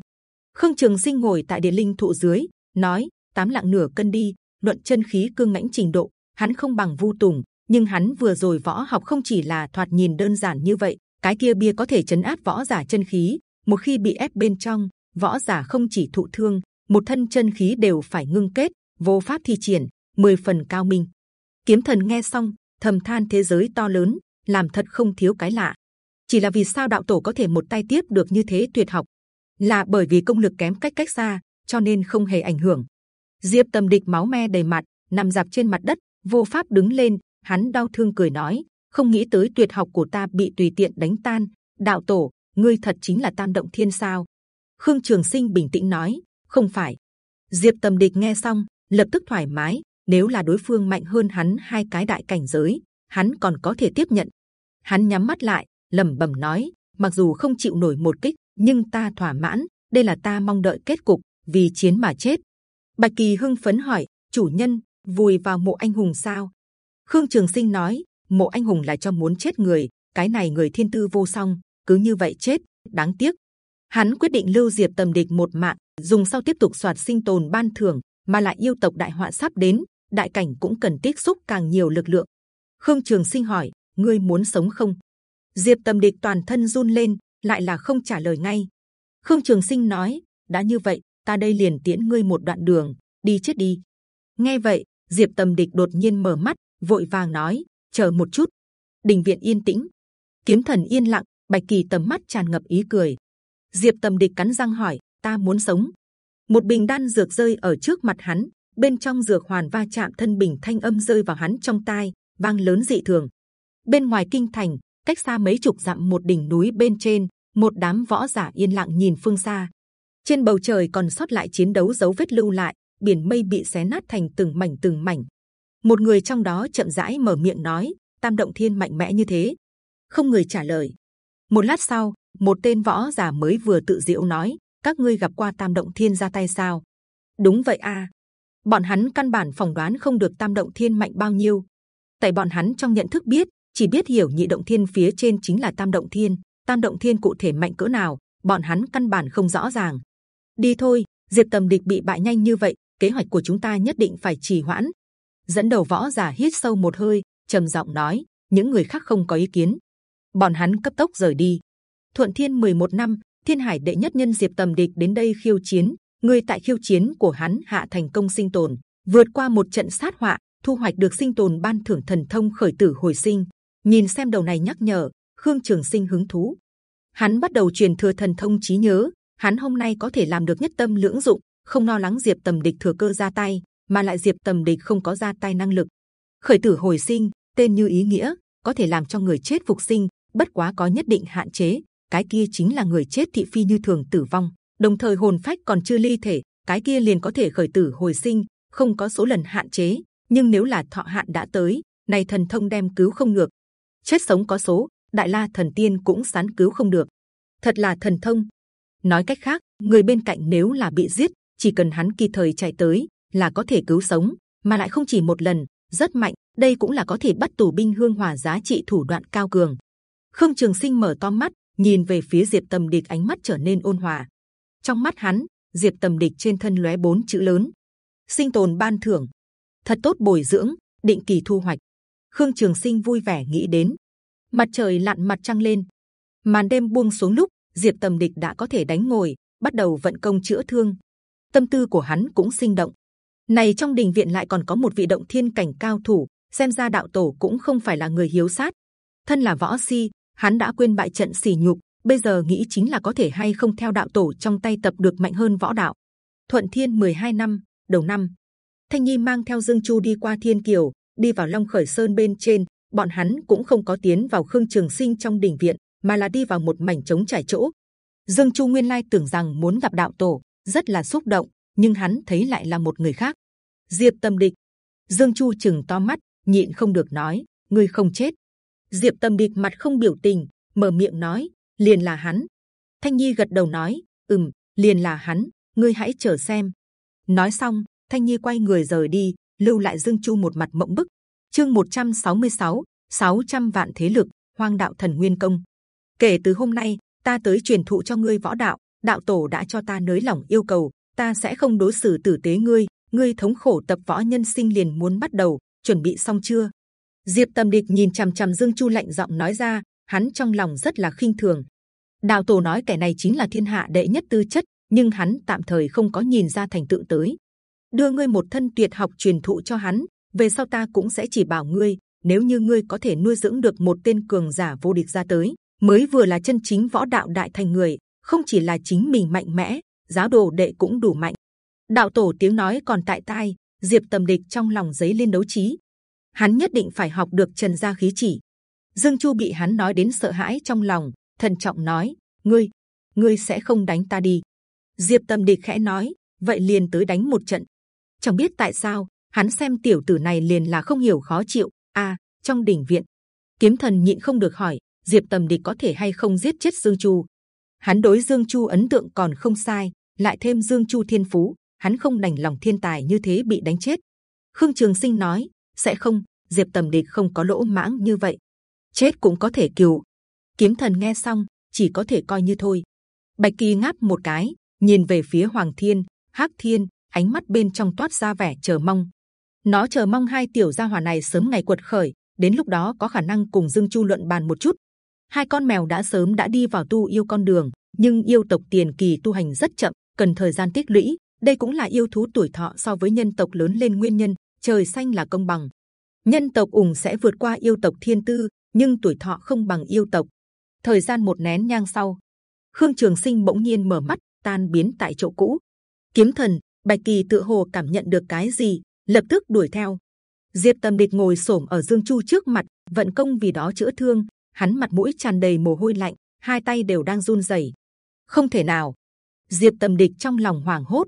A: Khương Trường Sinh ngồi tại địa linh thụ dưới, nói: tám lạng nửa cân đi. Luận chân khí cương mãnh trình độ, hắn không bằng vu tùng, nhưng hắn vừa rồi võ học không chỉ là thoạt nhìn đơn giản như vậy. Cái kia bia có thể chấn áp võ giả chân khí, một khi bị ép bên trong, võ giả không chỉ thụ thương, một thân chân khí đều phải ngưng kết, vô pháp thi triển, mười phần cao minh. Kiếm thần nghe xong, thầm than thế giới to lớn, làm thật không thiếu cái lạ chỉ là vì sao đạo tổ có thể một tay tiếp được như thế tuyệt học là bởi vì công lực kém cách cách xa cho nên không hề ảnh hưởng diệp Tầm địch máu me đầy mặt, nằm dạp trên mặt đất, vô pháp đứng lên, hắn đau thương cười nói, không nghĩ tới tuyệt học của ta bị tùy tiện đánh tan. Đạo tổ, ngươi thật chính là tam động thiên sao? Khương trường sinh bình tĩnh nói, không phải. Diệp Tầm địch nghe xong, lập tức thoải mái, nếu là đối phương mạnh hơn hắn hai cái đại cảnh giới, hắn còn có thể tiếp nhận. Hắn nhắm mắt lại, lẩm bẩm nói, mặc dù không chịu nổi một kích, nhưng ta thỏa mãn, đây là ta mong đợi kết cục, vì chiến mà chết bạch kỳ hưng phấn hỏi chủ nhân vùi vào mộ anh hùng sao? Khương trường sinh nói mộ anh hùng là cho muốn chết người cái này người thiên tư vô song cứ như vậy chết đáng tiếc. Hắn quyết định lưu diệp tầm địch một mạng dùng sau tiếp tục soạt sinh tồn ban thưởng mà lại yêu tộc đại họa sắp đến đại cảnh cũng cần tiếp xúc càng nhiều lực lượng. Khương trường sinh hỏi ngươi muốn sống không? Diệp Tầm Địch toàn thân run lên, lại là không trả lời ngay. Khương Trường Sinh nói: đã như vậy, ta đây liền tiễn ngươi một đoạn đường, đi chết đi. Nghe vậy, Diệp Tầm Địch đột nhiên mở mắt, vội vàng nói: chờ một chút. Đình viện yên tĩnh, kiếm thần yên lặng, bạch kỳ tầm mắt tràn ngập ý cười. Diệp Tầm Địch cắn răng hỏi: ta muốn sống. Một bình đan dược rơi ở trước mặt hắn, bên trong dược hoàn va chạm thân bình thanh âm rơi vào hắn trong tai, vang lớn dị thường. Bên ngoài kinh thành, cách xa mấy chục dặm một đỉnh núi bên trên một đám võ giả yên lặng nhìn phương xa trên bầu trời còn sót lại chiến đấu dấu vết lưu lại, biển mây bị xé nát thành từng mảnh từng mảnh. Một người trong đó chậm rãi mở miệng nói, tam động thiên mạnh mẽ như thế. Không người trả lời. Một lát sau, một tên võ giả mới vừa tự diệu nói, các ngươi gặp qua tam động thiên ra tay sao? Đúng vậy a. Bọn hắn căn bản phỏng đoán không được tam động thiên mạnh bao nhiêu. Tại bọn hắn trong nhận thức biết, chỉ biết hiểu nhị động thiên phía trên chính là tam động thiên, tam động thiên cụ thể mạnh cỡ nào, bọn hắn căn bản không rõ ràng đi thôi, diệp tầm địch bị bại nhanh như vậy, kế hoạch của chúng ta nhất định phải trì hoãn. Dẫn đầu võ giả hít sâu một hơi, trầm giọng nói, những người khác không có ý kiến. Bọn hắn cấp tốc rời đi. Thuận thiên 11 năm, thiên hải đệ nhất nhân diệp tầm địch đến đây khiêu chiến, người tại khiêu chiến của hắn hạ thành công sinh tồn, vượt qua một trận sát họa, thu hoạch được sinh tồn ban thưởng thần thông khởi tử hồi sinh. Nhìn xem đầu này nhắc nhở, khương trường sinh hứng thú. Hắn bắt đầu truyền thừa thần thông trí nhớ hắn hôm nay có thể làm được nhất tâm lưỡng dụng, không lo lắng diệp tầm địch thừa cơ ra tay, mà lại diệp tầm địch không có ra tay năng lực. Khởi tử hồi sinh, tên như ý nghĩa, có thể làm cho người chết phục sinh, bất quá có nhất định hạn chế, cái kia chính là người chết thị phi như thường tử vong, đồng thời hồn phách còn chưa ly thể, cái kia liền có thể khởi tử hồi sinh, không có số lần hạn chế, nhưng nếu là thọ hạn đã tới, này thần thông đem cứu không ngược. Chết sống có số, đại la thần tiên cũng sán cứu không được. Thật là thần thông nói cách khác, người bên cạnh nếu là bị giết, chỉ cần hắn kịp thời chạy tới, là có thể cứu sống, mà lại không chỉ một lần, rất mạnh, đây cũng là có thể bắt tù binh hương hỏa giá trị thủ đoạn cao cường. Khương trường sinh mở to mắt, nhìn về phía diệp tầm địch ánh mắt trở nên ôn hòa. Trong mắt hắn, diệp tầm địch trên thân lóe bốn chữ lớn. Sinh tồn ban thưởng. Thật tốt bồi dưỡng, định kỳ thu hoạch. Khương trường sinh vui vẻ nghĩ đến. Mặt trời lặn mặt trăng lên. Màn đêm buông xuống lúc diệp tầm địch đã có thể đánh ngồi, bắt đầu vận công chữa thương. Tâm tư của hắn cũng sinh động. Này, trong đình viện lại còn có một vị động thiên cảnh cao thủ, xem ra đạo tổ cũng không phải là người hiếu sát. Thân là võ si, hắn đã quên bại trận sỉ nhục, bây giờ nghĩ chính là có thể hay không theo đạo tổ trong tay tập được mạnh hơn võ đạo. Thuận thiên 12 năm, đầu năm. Thanh nhi mang theo dương chu đi qua thiên kiều, đi vào long khởi sơn bên trên, bọn hắn cũng không có tiến vào khương trường sinh trong đình viện mà là đi vào một mảnh trống trải chỗ. Dương chu nguyên lai tưởng rằng muốn gặp đạo tổ rất là xúc động nhưng hắn thấy lại là một người khác. Diệp tâm địch. Dương chu chừng to mắt nhịn không được nói ngươi không chết. Diệp tâm địch mặt không biểu tình mở miệng nói liền là hắn. Thanh nhi gật đầu nói ừm liền là hắn ngươi hãy chờ xem. Nói xong thanh nhi quay người rời đi lưu lại dương chu một mặt mộng bức. Chương 166, 600 vạn thế lực hoang đạo thần nguyên công kể từ hôm nay, ta tới truyền thụ cho ngươi võ đạo đạo tổ đã cho ta nới lỏng yêu cầu, ta sẽ không đối xử tử tế ngươi ngươi thống khổ tập võ nhân sinh liền muốn bắt đầu, chuẩn bị xong chưa? Diệp tâm địch nhìn c h ầ m c h ầ m dương chu lạnh giọng nói ra, hắn trong lòng rất là khinh thường. Đạo tổ nói kẻ này chính là thiên hạ đệ nhất tư chất, nhưng hắn tạm thời không có nhìn ra thành tựu tới. Đưa ngươi một thân tuyệt học truyền thụ cho hắn, về sau ta cũng sẽ chỉ bảo ngươi, nếu như ngươi có thể nuôi dưỡng được một tên cường giả vô địch ra tới mới vừa là chân chính võ đạo đại thành người, không chỉ là chính mình mạnh mẽ, giáo đồ đệ cũng đủ mạnh. Đạo tổ tiếng nói còn tại tai, diệp tầm địch trong lòng giấy lên đấu trí. Hắn nhất định phải học được trần gia khí chỉ. Dương chu bị hắn nói đến sợ hãi trong lòng thần trọng nói, ngươi ngươi sẽ không đánh ta đi. Diệp tầm địch khẽ nói, vậy liền tới đánh một trận. Chẳng biết tại sao, hắn xem tiểu tử này liền là không hiểu khó chịu. A trong đỉnh viện, kiếm thần nhịn không được hỏi diệp tầm địch có thể hay không giết chết dương chu hắn đối dương chu ấn tượng còn không sai lại thêm dương chu thiên phú hắn không đành lòng thiên tài như thế bị đánh chết. Khương Trường Sinh nói sẽ không, Diệp Tầm Địch không có lỗ mãng như vậy, chết cũng có thể cứu. Kiếm Thần nghe xong chỉ có thể coi như thôi. Bạch Kỳ ngáp một cái, nhìn về phía Hoàng Thiên, Hắc Thiên, ánh mắt bên trong toát ra vẻ chờ mong. Nó chờ mong hai tiểu gia hỏa này sớm ngày quật khởi, đến lúc đó có khả năng cùng Dương Chu luận bàn một chút. Hai con mèo đã sớm đã đi vào tu yêu con đường, nhưng yêu tộc tiền kỳ tu hành rất chậm, cần thời gian tích lũy, đây cũng là yêu thú tuổi thọ so với nhân tộc lớn lên nguyên nhân trời xanh là công bằng. Nhân tộc ủng sẽ vượt qua yêu tộc thiên tư nhưng tuổi thọ không bằng yêu tộc. Thời gian một nén nhang sau khương trường sinh bỗng nhiên mở mắt tan biến tại chỗ cũ. Kiếm thần bạch kỳ tự hồ cảm nhận được cái gì lập tức đuổi theo. Diệp tâm địch ngồi xổm ở dương chu trước mặt vận công vì đó chữa thương hắn mặt mũi tràn đầy mồ hôi lạnh hai tay đều đang run rẩy không thể nào diệp tâm địch trong lòng hoảng hốt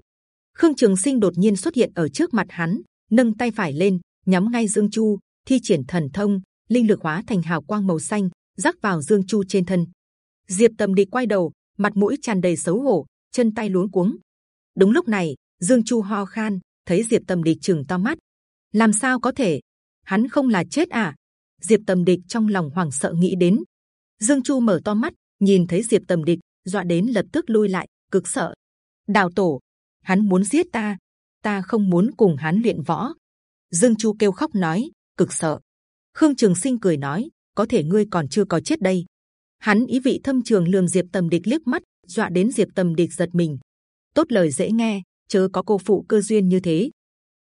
A: Khương Trường Sinh đột nhiên xuất hiện ở trước mặt hắn, nâng tay phải lên, nhắm ngay Dương Chu, thi triển thần thông, linh lực hóa thành hào quang màu xanh, rắc vào Dương Chu trên thân. Diệp Tâm Địch quay đầu, mặt mũi tràn đầy xấu hổ, chân tay luống cuống. Đúng lúc này, Dương Chu ho khan, thấy Diệp Tâm Địch chừng to mắt, làm sao có thể? Hắn không là chết à? Diệp Tầm Địch trong lòng hoảng sợ nghĩ đến. Dương Chu mở to mắt, nhìn thấy Diệp Tầm Địch, dọa đến lập tức lui lại, cực sợ. Đào tổ, hắn muốn giết ta, ta không muốn cùng hắn luyện võ. Dương Chu kêu khóc nói, cực sợ. Khương Trường Sinh cười nói, có thể ngươi còn chưa có chết đây. Hắn ý vị thâm trường lườm Diệp Tầm Địch liếc mắt, dọa đến Diệp Tầm Địch giật mình. Tốt lời dễ nghe, chớ có cô phụ cơ duyên như thế.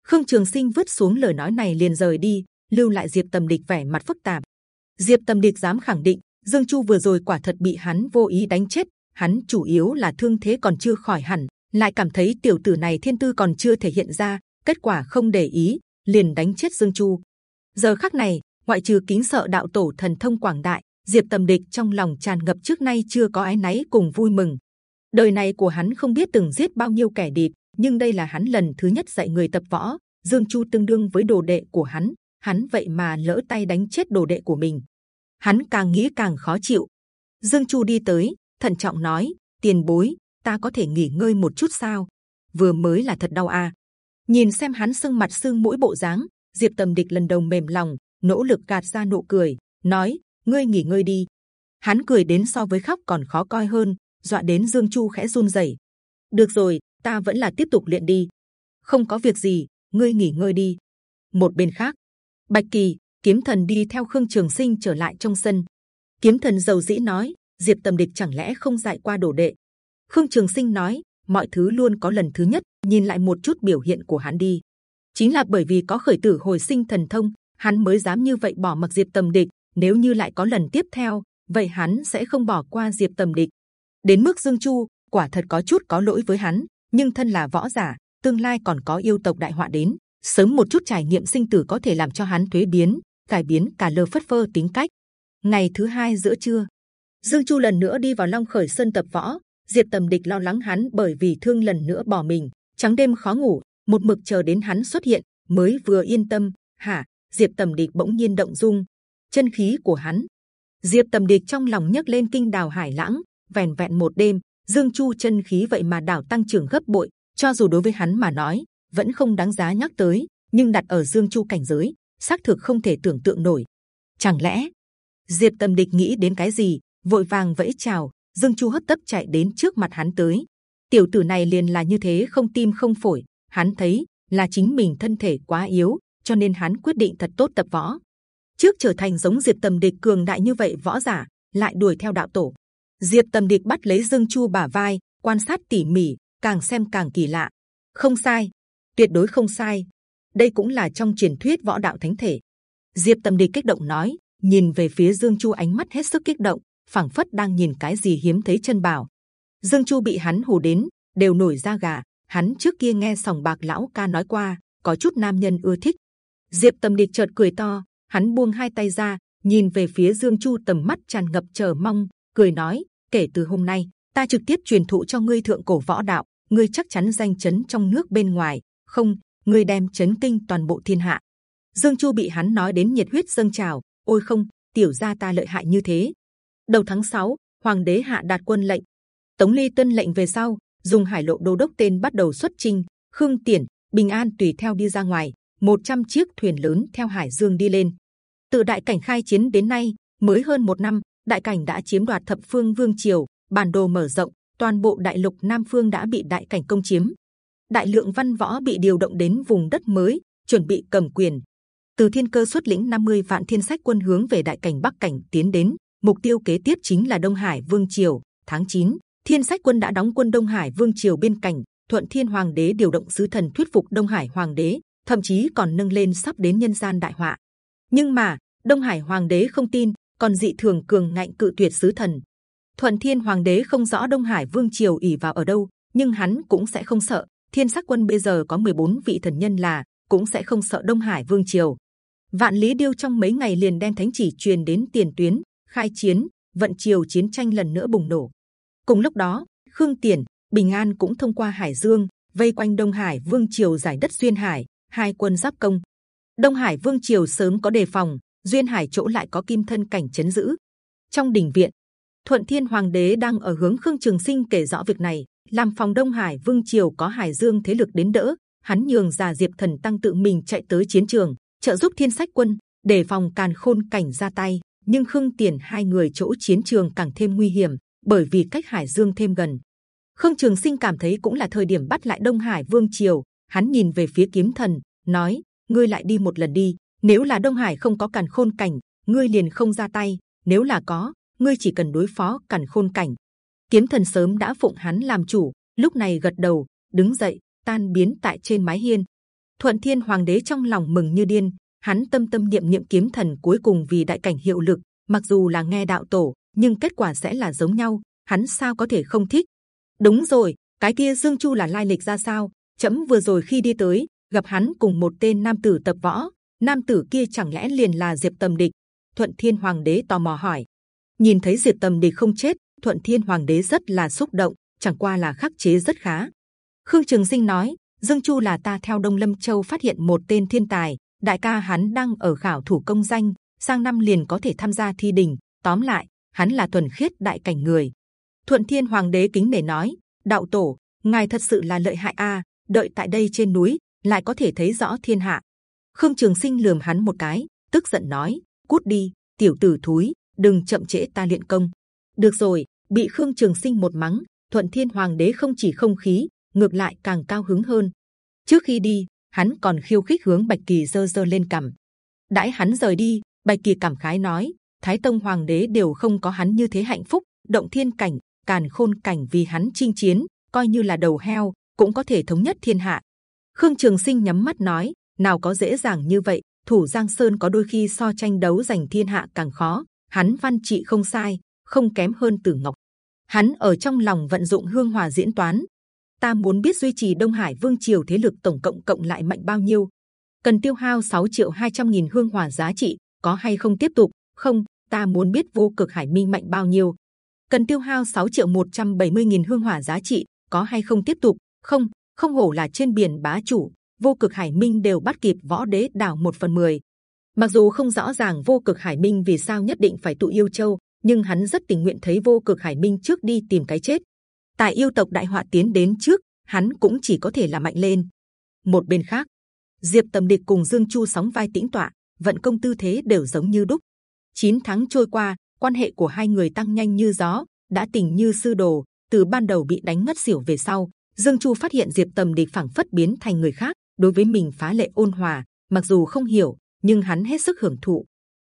A: Khương Trường Sinh vứt xuống lời nói này liền rời đi, lưu lại Diệp Tầm Địch vẻ mặt phức tạp. Diệp Tầm Địch dám khẳng định, Dương Chu vừa rồi quả thật bị hắn vô ý đánh chết. Hắn chủ yếu là thương thế còn chưa khỏi hẳn, lại cảm thấy tiểu tử này thiên tư còn chưa thể hiện ra, kết quả không để ý, liền đánh chết Dương Chu. Giờ khắc này, ngoại trừ kính sợ đạo tổ thần thông quảng đại, Diệp Tầm Địch trong lòng tràn ngập trước nay chưa có ái náy cùng vui mừng. Đời này của hắn không biết từng giết bao nhiêu kẻ địch, nhưng đây là hắn lần thứ nhất dạy người tập võ. Dương Chu tương đương với đồ đệ của hắn, hắn vậy mà lỡ tay đánh chết đồ đệ của mình. hắn càng nghĩ càng khó chịu. Dương Chu đi tới, thận trọng nói: Tiền bối, ta có thể nghỉ ngơi một chút sao? Vừa mới là thật đau à? Nhìn xem hắn sưng mặt sưng mũi bộ dáng, Diệp Tầm Địch lần đầu mềm lòng, nỗ lực gạt ra nụ cười, nói: Ngươi nghỉ ngơi đi. Hắn cười đến so với khóc còn khó coi hơn, dọa đến Dương Chu khẽ run rẩy. Được rồi, ta vẫn là tiếp tục luyện đi. Không có việc gì, ngươi nghỉ ngơi đi. Một bên khác, Bạch Kỳ, Kiếm Thần đi theo Khương Trường Sinh trở lại trong sân. Kiếm Thần giàu dĩ nói: Diệp Tầm Địch chẳng lẽ không dạy qua đồ đệ? Khương Trường Sinh nói: mọi thứ luôn có lần thứ nhất. Nhìn lại một chút biểu hiện của hắn đi, chính là bởi vì có khởi tử hồi sinh thần thông, hắn mới dám như vậy bỏ mặc Diệp Tầm Địch. Nếu như lại có lần tiếp theo, vậy hắn sẽ không bỏ qua Diệp Tầm Địch. Đến mức Dương Chu, quả thật có chút có lỗi với hắn, nhưng thân là võ giả, tương lai còn có yêu tộc đại họa đến, sớm một chút trải nghiệm sinh tử có thể làm cho hắn thuế biến, cải biến cả lơ phất phơ tính cách. Ngày thứ hai giữa trưa, Dương Chu lần nữa đi vào Long Khởi Sơn tập võ. Diệp Tầm Địch lo lắng hắn bởi vì thương lần nữa bỏ mình, trắng đêm khó ngủ, một mực chờ đến hắn xuất hiện mới vừa yên tâm. Hả? Diệp Tầm Địch bỗng nhiên động dung, chân khí của hắn. Diệp Tầm Địch trong lòng nhấc lên kinh đào hải lãng, vẹn vẹn một đêm, Dương Chu chân khí vậy mà đảo tăng trưởng gấp bội. Cho dù đối với hắn mà nói, vẫn không đáng giá nhắc tới, nhưng đặt ở Dương Chu cảnh giới, xác thực không thể tưởng tượng nổi. Chẳng lẽ Diệp Tâm Địch nghĩ đến cái gì, vội vàng vẫy chào, Dương Chu hất tấp chạy đến trước mặt hắn tới. Tiểu tử này liền là như thế không tim không phổi, hắn thấy là chính mình thân thể quá yếu, cho nên hắn quyết định thật tốt tập võ. Trước trở thành giống Diệp Tâm Địch cường đại như vậy võ giả, lại đuổi theo đạo tổ. Diệp Tâm Địch bắt lấy Dương Chu bả vai, quan sát tỉ mỉ, càng xem càng kỳ lạ. Không sai, tuyệt đối không sai. Đây cũng là trong truyền thuyết võ đạo thánh thể. Diệp Tâm Địch kích động nói, nhìn về phía Dương Chu ánh mắt hết sức kích động, phảng phất đang nhìn cái gì hiếm thấy chân bảo. Dương Chu bị hắn hù đến, đều nổi da gà. Hắn trước kia nghe sòng bạc lão ca nói qua, có chút nam nhân ưa thích. Diệp Tâm Địch chợt cười to, hắn buông hai tay ra, nhìn về phía Dương Chu tầm mắt tràn ngập chờ mong, cười nói: kể từ hôm nay, ta trực tiếp truyền thụ cho ngươi thượng cổ võ đạo, ngươi chắc chắn danh chấn trong nước bên ngoài. Không, ngươi đem chấn kinh toàn bộ thiên hạ. Dương Chu bị hắn nói đến nhiệt huyết dâng trào, ôi không, tiểu gia ta lợi hại như thế. Đầu tháng 6, Hoàng đế hạ đạt quân lệnh, Tống Ly tuân lệnh về sau, dùng Hải Lộ Đô đốc tên bắt đầu xuất chinh. Khương Tiễn, Bình An tùy theo đi ra ngoài, 100 chiếc thuyền lớn theo Hải Dương đi lên. Từ đại cảnh khai chiến đến nay, mới hơn một năm, đại cảnh đã chiếm đoạt thập phương vương triều, bản đồ mở rộng, toàn bộ đại lục Nam phương đã bị đại cảnh công chiếm. Đại lượng văn võ bị điều động đến vùng đất mới, chuẩn bị cầm quyền. Từ Thiên Cơ xuất lĩnh 50 vạn thiên sách quân hướng về đại cảnh Bắc cảnh tiến đến. Mục tiêu kế tiếp chính là Đông Hải Vương triều. Tháng 9, Thiên sách quân đã đóng quân Đông Hải Vương triều biên cảnh. Thuận Thiên Hoàng đế điều động sứ thần thuyết phục Đông Hải Hoàng đế, thậm chí còn nâng lên sắp đến nhân gian đại họa. Nhưng mà Đông Hải Hoàng đế không tin, còn dị thường cường ngạnh cự tuyệt sứ thần. Thuận Thiên Hoàng đế không rõ Đông Hải Vương triều ỉ vào ở đâu, nhưng hắn cũng sẽ không sợ. Thiên sắc quân bây giờ có 14 vị thần nhân là cũng sẽ không sợ Đông Hải Vương triều. Vạn Lý Điêu trong mấy ngày liền đem thánh chỉ truyền đến tiền tuyến, khai chiến, vận triều chiến tranh lần nữa bùng nổ. Cùng lúc đó, Khương Tiền, Bình An cũng thông qua Hải Dương vây quanh Đông Hải Vương triều giải đất duyên hải, hai quân giáp công. Đông Hải Vương triều sớm có đề phòng, duyên hải chỗ lại có kim thân cảnh chấn giữ. Trong đình viện, Thuận Thiên Hoàng đế đang ở hướng Khương Trường Sinh kể rõ việc này, làm phòng Đông Hải Vương triều có Hải Dương thế lực đến đỡ, hắn nhường già Diệp Thần tăng tự mình chạy tới chiến trường, trợ giúp Thiên Sách Quân để phòng Càn Khôn cảnh ra tay. Nhưng Khương Tiền hai người chỗ chiến trường càng thêm nguy hiểm, bởi vì cách Hải Dương thêm gần. Khương Trường Sinh cảm thấy cũng là thời điểm bắt lại Đông Hải Vương triều. Hắn nhìn về phía Kiếm Thần, nói: ngươi lại đi một lần đi. Nếu là Đông Hải không có Càn Khôn cảnh, ngươi liền không ra tay. Nếu là có, ngươi chỉ cần đối phó Càn Khôn cảnh. Kiếm Thần sớm đã phụng hắn làm chủ, lúc này gật đầu, đứng dậy, tan biến tại trên mái hiên. Thuận Thiên Hoàng đế trong lòng mừng như điên, hắn tâm tâm niệm niệm kiếm thần cuối cùng vì đại cảnh hiệu lực. Mặc dù là nghe đạo tổ, nhưng kết quả sẽ là giống nhau. Hắn sao có thể không thích? Đúng rồi, cái kia Dương Chu là lai lịch ra sao? Chậm vừa rồi khi đi tới, gặp hắn cùng một tên nam tử tập võ. Nam tử kia chẳng lẽ liền là Diệp Tầm Địch? Thuận Thiên Hoàng đế tò mò hỏi. Nhìn thấy Diệp Tầm Địch không chết, Thuận Thiên Hoàng đế rất là xúc động, chẳng qua là khắc chế rất khá. Khương Trường Sinh nói, Dương Chu là ta theo Đông Lâm Châu phát hiện một tên thiên tài, đại ca hắn đang ở khảo thủ công danh, sang năm liền có thể tham gia thi đình. Tóm lại, hắn là thuần khiết đại cảnh người. Thuận Thiên Hoàng đế kính nể nói: Đạo tổ, ngài thật sự là lợi hại a. đợi tại đây trên núi lại có thể thấy rõ thiên hạ. Khương Trường Sinh lườm hắn một cái, tức giận nói: Cút đi, tiểu tử thúi, đừng chậm trễ ta luyện công. Được rồi, bị Khương Trường Sinh một mắng, Thuận Thiên Hoàng đế không chỉ không khí, ngược lại càng cao hứng hơn. Trước khi đi, hắn còn khiêu khích hướng Bạch Kỳ dơ dơ lên cằm. Đãi hắn rời đi, Bạch Kỳ cảm khái nói: Thái Tông Hoàng đế đều không có hắn như thế hạnh phúc, động thiên cảnh, càn khôn cảnh vì hắn chinh chiến, coi như là đầu heo cũng có thể thống nhất thiên hạ. Khương Trường Sinh nhắm mắt nói: nào có dễ dàng như vậy, thủ Giang Sơn có đôi khi so tranh đấu giành thiên hạ càng khó. Hắn văn trị không sai, không kém hơn Tử Ngọc. Hắn ở trong lòng vận dụng hương hòa diễn toán. Ta muốn biết duy trì Đông Hải Vương triều thế lực tổng cộng cộng lại mạnh bao nhiêu? Cần tiêu hao 6 triệu 200 nghìn hương hòa giá trị, có hay không tiếp tục? Không, ta muốn biết vô cực hải minh mạnh bao nhiêu. Cần tiêu hao 6 triệu 170 nghìn hương hỏa giá trị, có hay không tiếp tục? Không, không hổ là trên biển bá chủ, vô cực hải minh đều bắt kịp võ đế đảo một phần mười. Mặc dù không rõ ràng vô cực hải minh vì sao nhất định phải tụ yêu châu, nhưng hắn rất tình nguyện thấy vô cực hải minh trước đi tìm cái chết. Tại yêu tộc đại họa tiến đến trước, hắn cũng chỉ có thể là mạnh lên. Một bên khác, Diệp Tầm Địch cùng Dương Chu sóng vai tĩnh tọa, vận công tư thế đều giống như đúc. 9 tháng trôi qua, quan hệ của hai người tăng nhanh như gió, đã tình như sư đồ. Từ ban đầu bị đánh ngất xỉu về sau, Dương Chu phát hiện Diệp Tầm Địch phảng phất biến thành người khác, đối với mình phá lệ ôn hòa. Mặc dù không hiểu, nhưng hắn hết sức hưởng thụ.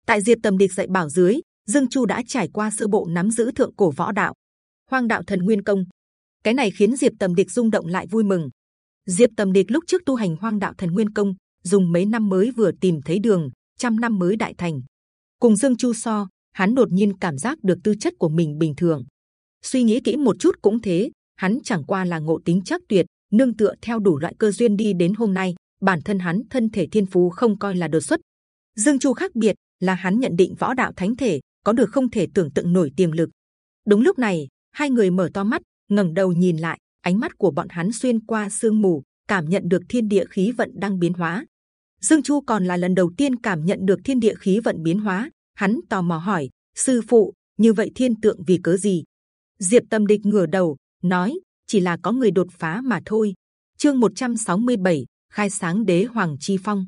A: Tại Diệp Tầm Địch dạy bảo dưới, Dương Chu đã trải qua sơ bộ nắm giữ thượng cổ võ đạo, Hoang đạo thần nguyên công. Cái này khiến Diệp Tầm Địch rung động lại vui mừng. Diệp Tầm Địch lúc trước tu hành Hoang đạo thần nguyên công, dùng mấy năm mới vừa tìm thấy đường, trăm năm mới đại thành. Cùng Dương Chu so, hắn đột nhiên cảm giác được tư chất của mình bình thường. Suy nghĩ kỹ một chút cũng thế, hắn chẳng qua là ngộ tính chắc tuyệt, nương tựa theo đủ loại cơ duyên đi đến hôm nay. Bản thân hắn thân thể thiên phú không coi là đột xuất. Dương Chu khác biệt là hắn nhận định võ đạo thánh thể có được không thể tưởng tượng nổi tiềm lực. Đúng lúc này, hai người mở to mắt, ngẩng đầu nhìn lại, ánh mắt của bọn hắn xuyên qua sương mù, cảm nhận được thiên địa khí vận đang biến hóa. Dương Chu còn là lần đầu tiên cảm nhận được thiên địa khí vận biến hóa. Hắn tò mò hỏi: sư phụ, như vậy thiên tượng vì cớ gì? Diệp Tâm Địch ngửa đầu nói: chỉ là có người đột phá mà thôi. Chương 167, khai sáng đế hoàng chi phong.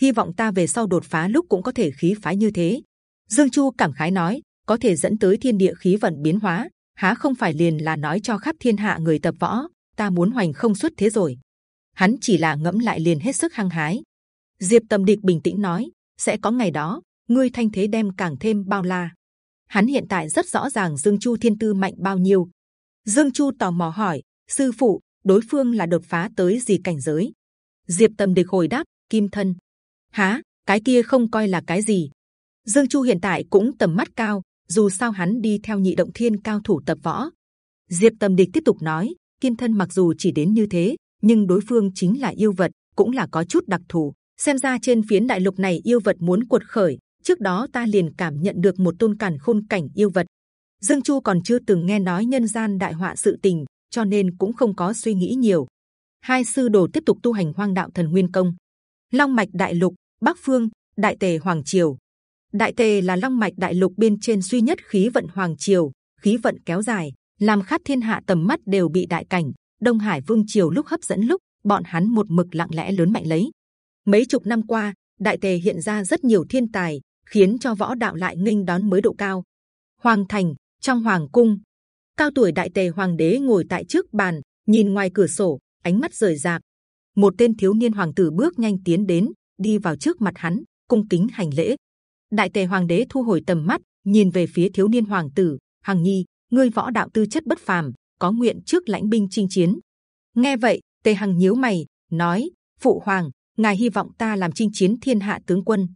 A: Hy vọng ta về sau đột phá lúc cũng có thể khí phái như thế. Dương Chu cảm khái nói: có thể dẫn tới thiên địa khí vận biến hóa, há không phải liền là nói cho khắp thiên hạ người tập võ, ta muốn hoành không xuất thế rồi. Hắn chỉ là ngẫm lại liền hết sức hăng hái. Diệp Tâm Địch bình tĩnh nói, sẽ có ngày đó, ngươi thanh thế đem càng thêm bao la. Hắn hiện tại rất rõ ràng Dương Chu thiên tư mạnh bao nhiêu. Dương Chu tò mò hỏi, sư phụ, đối phương là đột phá tới gì cảnh giới? Diệp Tâm Địch hồi đáp, kim thân. Há, cái kia không coi là cái gì. Dương Chu hiện tại cũng tầm mắt cao, dù sao hắn đi theo nhị động thiên cao thủ tập võ. Diệp Tâm Địch tiếp tục nói, kim thân mặc dù chỉ đến như thế, nhưng đối phương chính là yêu vật, cũng là có chút đặc thù. Xem ra trên phiến đại lục này yêu vật muốn cuột khởi trước đó ta liền cảm nhận được một tôn cản khôn cảnh yêu vật. Dương chu còn chưa từng nghe nói nhân gian đại họa sự tình cho nên cũng không có suy nghĩ nhiều. Hai sư đồ tiếp tục tu hành hoang đạo thần nguyên công. Long mạch đại lục bắc phương đại tề hoàng triều đại tề là long mạch đại lục bên trên duy nhất khí vận hoàng triều khí vận kéo dài làm khát thiên hạ tầm mắt đều bị đại cảnh đông hải vương triều lúc hấp dẫn lúc bọn hắn một mực lặng lẽ lớn mạnh lấy Mấy chục năm qua, đại tề hiện ra rất nhiều thiên tài, khiến cho võ đạo lại nghênh đón mới độ cao. Hoàng thành trong hoàng cung, cao tuổi đại tề hoàng đế ngồi tại trước bàn, nhìn ngoài cửa sổ, ánh mắt rời rạc. Một tên thiếu niên hoàng tử bước nhanh tiến đến, đi vào trước mặt hắn, cung kính hành lễ. Đại tề hoàng đế thu hồi tầm mắt, nhìn về phía thiếu niên hoàng tử, Hằng Nhi, ngươi võ đạo tư chất bất phàm, có nguyện trước lãnh binh chinh chiến. Nghe vậy, tề hằng nhíu mày, nói: Phụ hoàng, ngài hy vọng ta làm chinh chiến thiên hạ tướng quân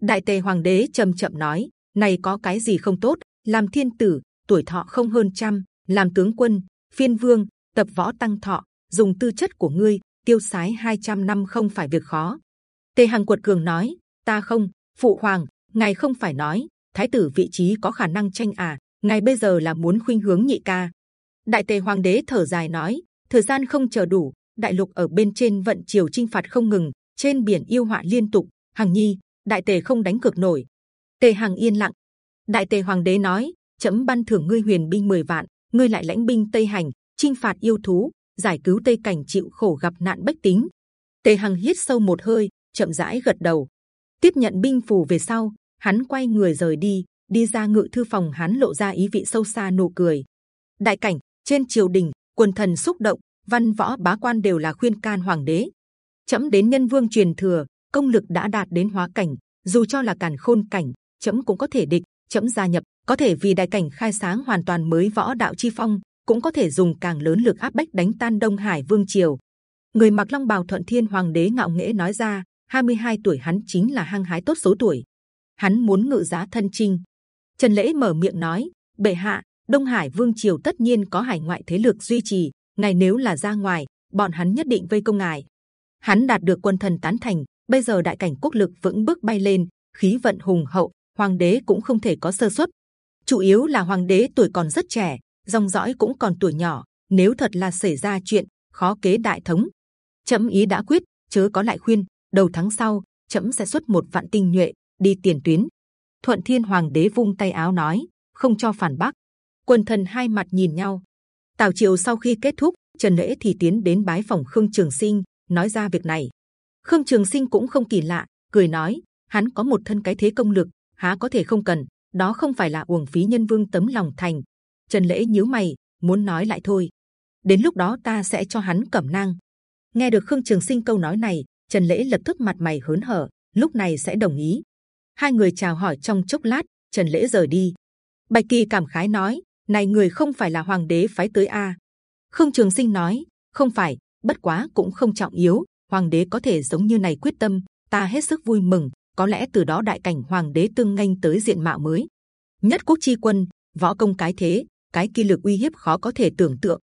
A: đại tề hoàng đế trầm chậm nói này có cái gì không tốt làm thiên tử tuổi thọ không hơn trăm làm tướng quân phiên vương tập võ tăng thọ dùng tư chất của ngươi tiêu sái 200 năm không phải việc khó tề hằng quật cường nói ta không phụ hoàng ngài không phải nói thái tử vị trí có khả năng tranh à ngài bây giờ là muốn khuynh hướng nhị ca đại tề hoàng đế thở dài nói thời gian không chờ đủ đại lục ở bên trên vận triều chinh phạt không ngừng trên biển yêu họa liên tục hằng nhi đại tề không đánh cược nổi Tề Hằng yên lặng. Đại Tề Hoàng đế nói: chấm ban thưởng ngươi huyền binh 10 vạn, ngươi lại lãnh binh tây hành, chinh phạt yêu thú, giải cứu tây cảnh chịu khổ gặp nạn bách tính. Tề Hằng hít sâu một hơi, chậm rãi gật đầu. Tiếp nhận binh phù về sau, hắn quay người rời đi, đi ra ngự thư phòng hắn lộ ra ý vị sâu xa nụ cười. Đại cảnh trên triều đình, quần thần xúc động, văn võ bá quan đều là khuyên can hoàng đế. Chậm đến nhân vương truyền thừa, công lực đã đạt đến hóa cảnh, dù cho là càn khôn cảnh, chậm cũng có thể địch. Chậm gia nhập, có thể vì đại cảnh khai sáng hoàn toàn mới võ đạo chi phong, cũng có thể dùng càng lớn lực áp bách đánh tan Đông Hải Vương triều. Người mặc long bào thuận thiên hoàng đế ngạo nghễ nói ra, 22 tuổi hắn chính là hăng hái tốt số tuổi. Hắn muốn ngự giá thân chinh. Trần lễ mở miệng nói, bệ hạ, Đông Hải Vương triều tất nhiên có hải ngoại thế lực duy trì. Ngài nếu là ra ngoài, bọn hắn nhất định vây công ngài. Hắn đạt được quân thần tán thành, bây giờ đại cảnh quốc lực vững bước bay lên, khí vận hùng hậu, hoàng đế cũng không thể có sơ suất. Chủ yếu là hoàng đế tuổi còn rất trẻ, dòng dõi cũng còn tuổi nhỏ. Nếu thật là xảy ra chuyện, khó kế đại thống. Chấm ý đã quyết, chớ có lại khuyên. Đầu tháng sau, chấm sẽ xuất một vạn tinh nhuệ đi tiền tuyến. Thuận Thiên Hoàng đế vung tay áo nói, không cho phản bác. Quân thần hai mặt nhìn nhau. Tào triều sau khi kết thúc, Trần lễ thì tiến đến bái phòng Khương Trường Sinh, nói ra việc này. Khương Trường Sinh cũng không kỳ lạ, cười nói, hắn có một thân cái thế công lực, há có thể không cần? Đó không phải là uổng phí nhân vương tấm lòng thành. Trần lễ nhíu mày, muốn nói lại thôi. Đến lúc đó ta sẽ cho hắn cẩm nang. Nghe được Khương Trường Sinh câu nói này, Trần lễ lập tức mặt mày hớn hở, lúc này sẽ đồng ý. Hai người chào hỏi trong chốc lát, Trần lễ rời đi. Bạch kỳ cảm khái nói, này người không phải là hoàng đế phái tới a. Khương Trường Sinh nói, không phải, bất quá cũng không trọng yếu. Hoàng đế có thể giống như này quyết tâm, ta hết sức vui mừng. Có lẽ từ đó đại cảnh hoàng đế tương nghênh tới diện mạo mới. Nhất quốc chi quân, võ công cái thế, cái kỳ lực uy hiếp khó có thể tưởng tượng.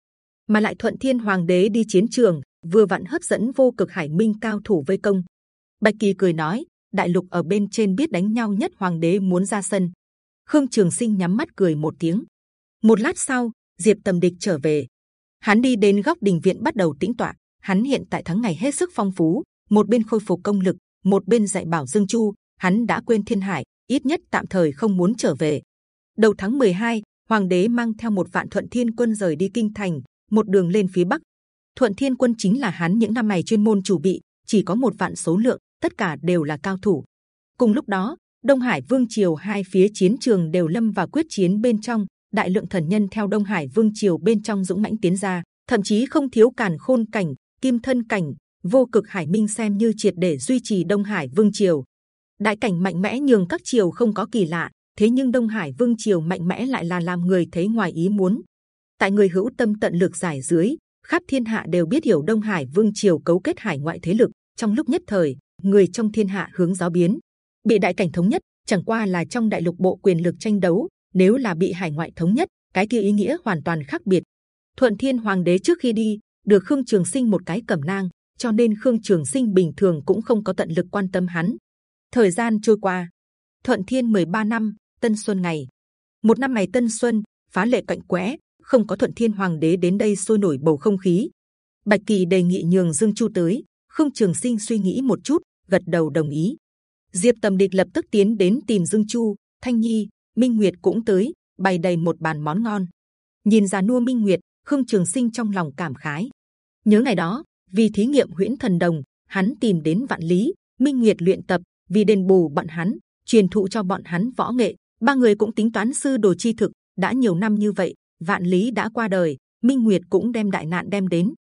A: Mà lại thuận thiên hoàng đế đi chiến trường, vừa vặn hấp dẫn vô cực hải minh cao thủ vây công. Bạch kỳ cười nói, đại lục ở bên trên biết đánh nhau nhất hoàng đế muốn ra sân. Khương Trường Sinh nhắm mắt cười một tiếng. Một lát sau, Diệp Tầm Địch trở về. Hắn đi đến góc đình viện bắt đầu tĩnh tọa. Hắn hiện tại tháng ngày hết sức phong phú, một bên khôi phục công lực, một bên dạy bảo Dương Chu. Hắn đã quên Thiên Hải, ít nhất tạm thời không muốn trở về. Đầu tháng 12, Hoàng đế mang theo một vạn Thuận Thiên quân rời đi kinh thành, một đường lên phía bắc. Thuận Thiên quân chính là hắn những năm này chuyên môn chủ bị, chỉ có một vạn số lượng, tất cả đều là cao thủ. Cùng lúc đó, Đông Hải Vương triều hai phía chiến trường đều lâm vào quyết chiến bên trong. Đại lượng thần nhân theo Đông Hải Vương triều bên trong dũng mãnh tiến ra, thậm chí không thiếu càn khôn cảnh, kim thân cảnh, vô cực hải minh xem như triệt để duy trì Đông Hải Vương triều. Đại cảnh mạnh mẽ nhường các triều không có kỳ lạ, thế nhưng Đông Hải Vương triều mạnh mẽ lại là làm người thấy ngoài ý muốn. Tại người hữu tâm tận lực giải dưới, khắp thiên hạ đều biết hiểu Đông Hải Vương triều cấu kết hải ngoại thế lực. Trong lúc nhất thời, người trong thiên hạ hướng giáo biến, bị đại cảnh thống nhất chẳng qua là trong đại lục bộ quyền lực tranh đấu. Nếu là bị hải ngoại thống nhất, cái kia ý nghĩa hoàn toàn khác biệt. Thuận Thiên Hoàng đế trước khi đi được Khương Trường Sinh một cái cẩm nang, cho nên Khương Trường Sinh bình thường cũng không có tận lực quan tâm hắn. Thời gian trôi qua, Thuận Thiên 13 năm Tân Xuân ngày, một năm này Tân Xuân phá lệ cạnh quẽ, không có Thuận Thiên Hoàng đế đến đây sôi nổi bầu không khí. Bạch Kỳ đề nghị nhường Dương Chu tới, Khương Trường Sinh suy nghĩ một chút, gật đầu đồng ý. Diệp Tầm Địch lập tức tiến đến tìm Dương Chu, Thanh Nhi, Minh Nguyệt cũng tới, bày đầy một bàn món ngon. Nhìn già nua Minh Nguyệt, Khương Trường Sinh trong lòng cảm khái. Nhớ ngày đó, vì thí nghiệm huyễn thần đồng, hắn tìm đến Vạn Lý, Minh Nguyệt luyện tập, vì đền bù bọn hắn, truyền thụ cho bọn hắn võ nghệ. Ba người cũng tính toán sư đồ chi thực. đã nhiều năm như vậy, Vạn Lý đã qua đời, Minh Nguyệt cũng đem đại nạn đem đến.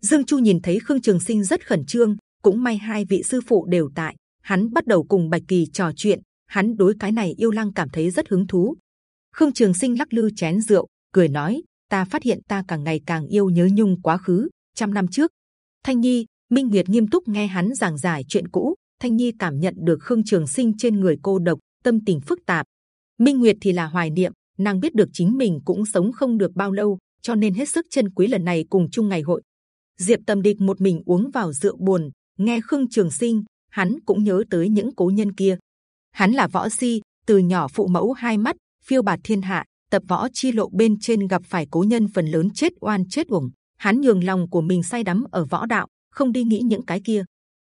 A: Dương Chu nhìn thấy Khương Trường Sinh rất khẩn trương, cũng may hai vị sư phụ đều tại, hắn bắt đầu cùng Bạch Kỳ trò chuyện. Hắn đối cái này yêu lăng cảm thấy rất hứng thú. Khương Trường Sinh lắc lư chén rượu, cười nói: Ta phát hiện ta càng ngày càng yêu nhớ nhung quá khứ. Trăm năm trước, Thanh Nhi, Minh Nguyệt nghiêm túc nghe hắn giảng giải chuyện cũ. Thanh Nhi cảm nhận được Khương Trường Sinh trên người cô độc, tâm tình phức tạp. Minh Nguyệt thì là hoài niệm, nàng biết được chính mình cũng sống không được bao lâu, cho nên hết sức chân quý lần này cùng chung ngày hội. Diệp Tầm Địch một mình uống vào rượu buồn, nghe Khương Trường Sinh, hắn cũng nhớ tới những cố nhân kia. Hắn là võ si, từ nhỏ phụ mẫu hai mắt, phiêu bạt thiên hạ, tập võ chi lộ bên trên gặp phải cố nhân phần lớn chết oan chết uổng. Hắn nhường lòng của mình say đắm ở võ đạo, không đi nghĩ những cái kia.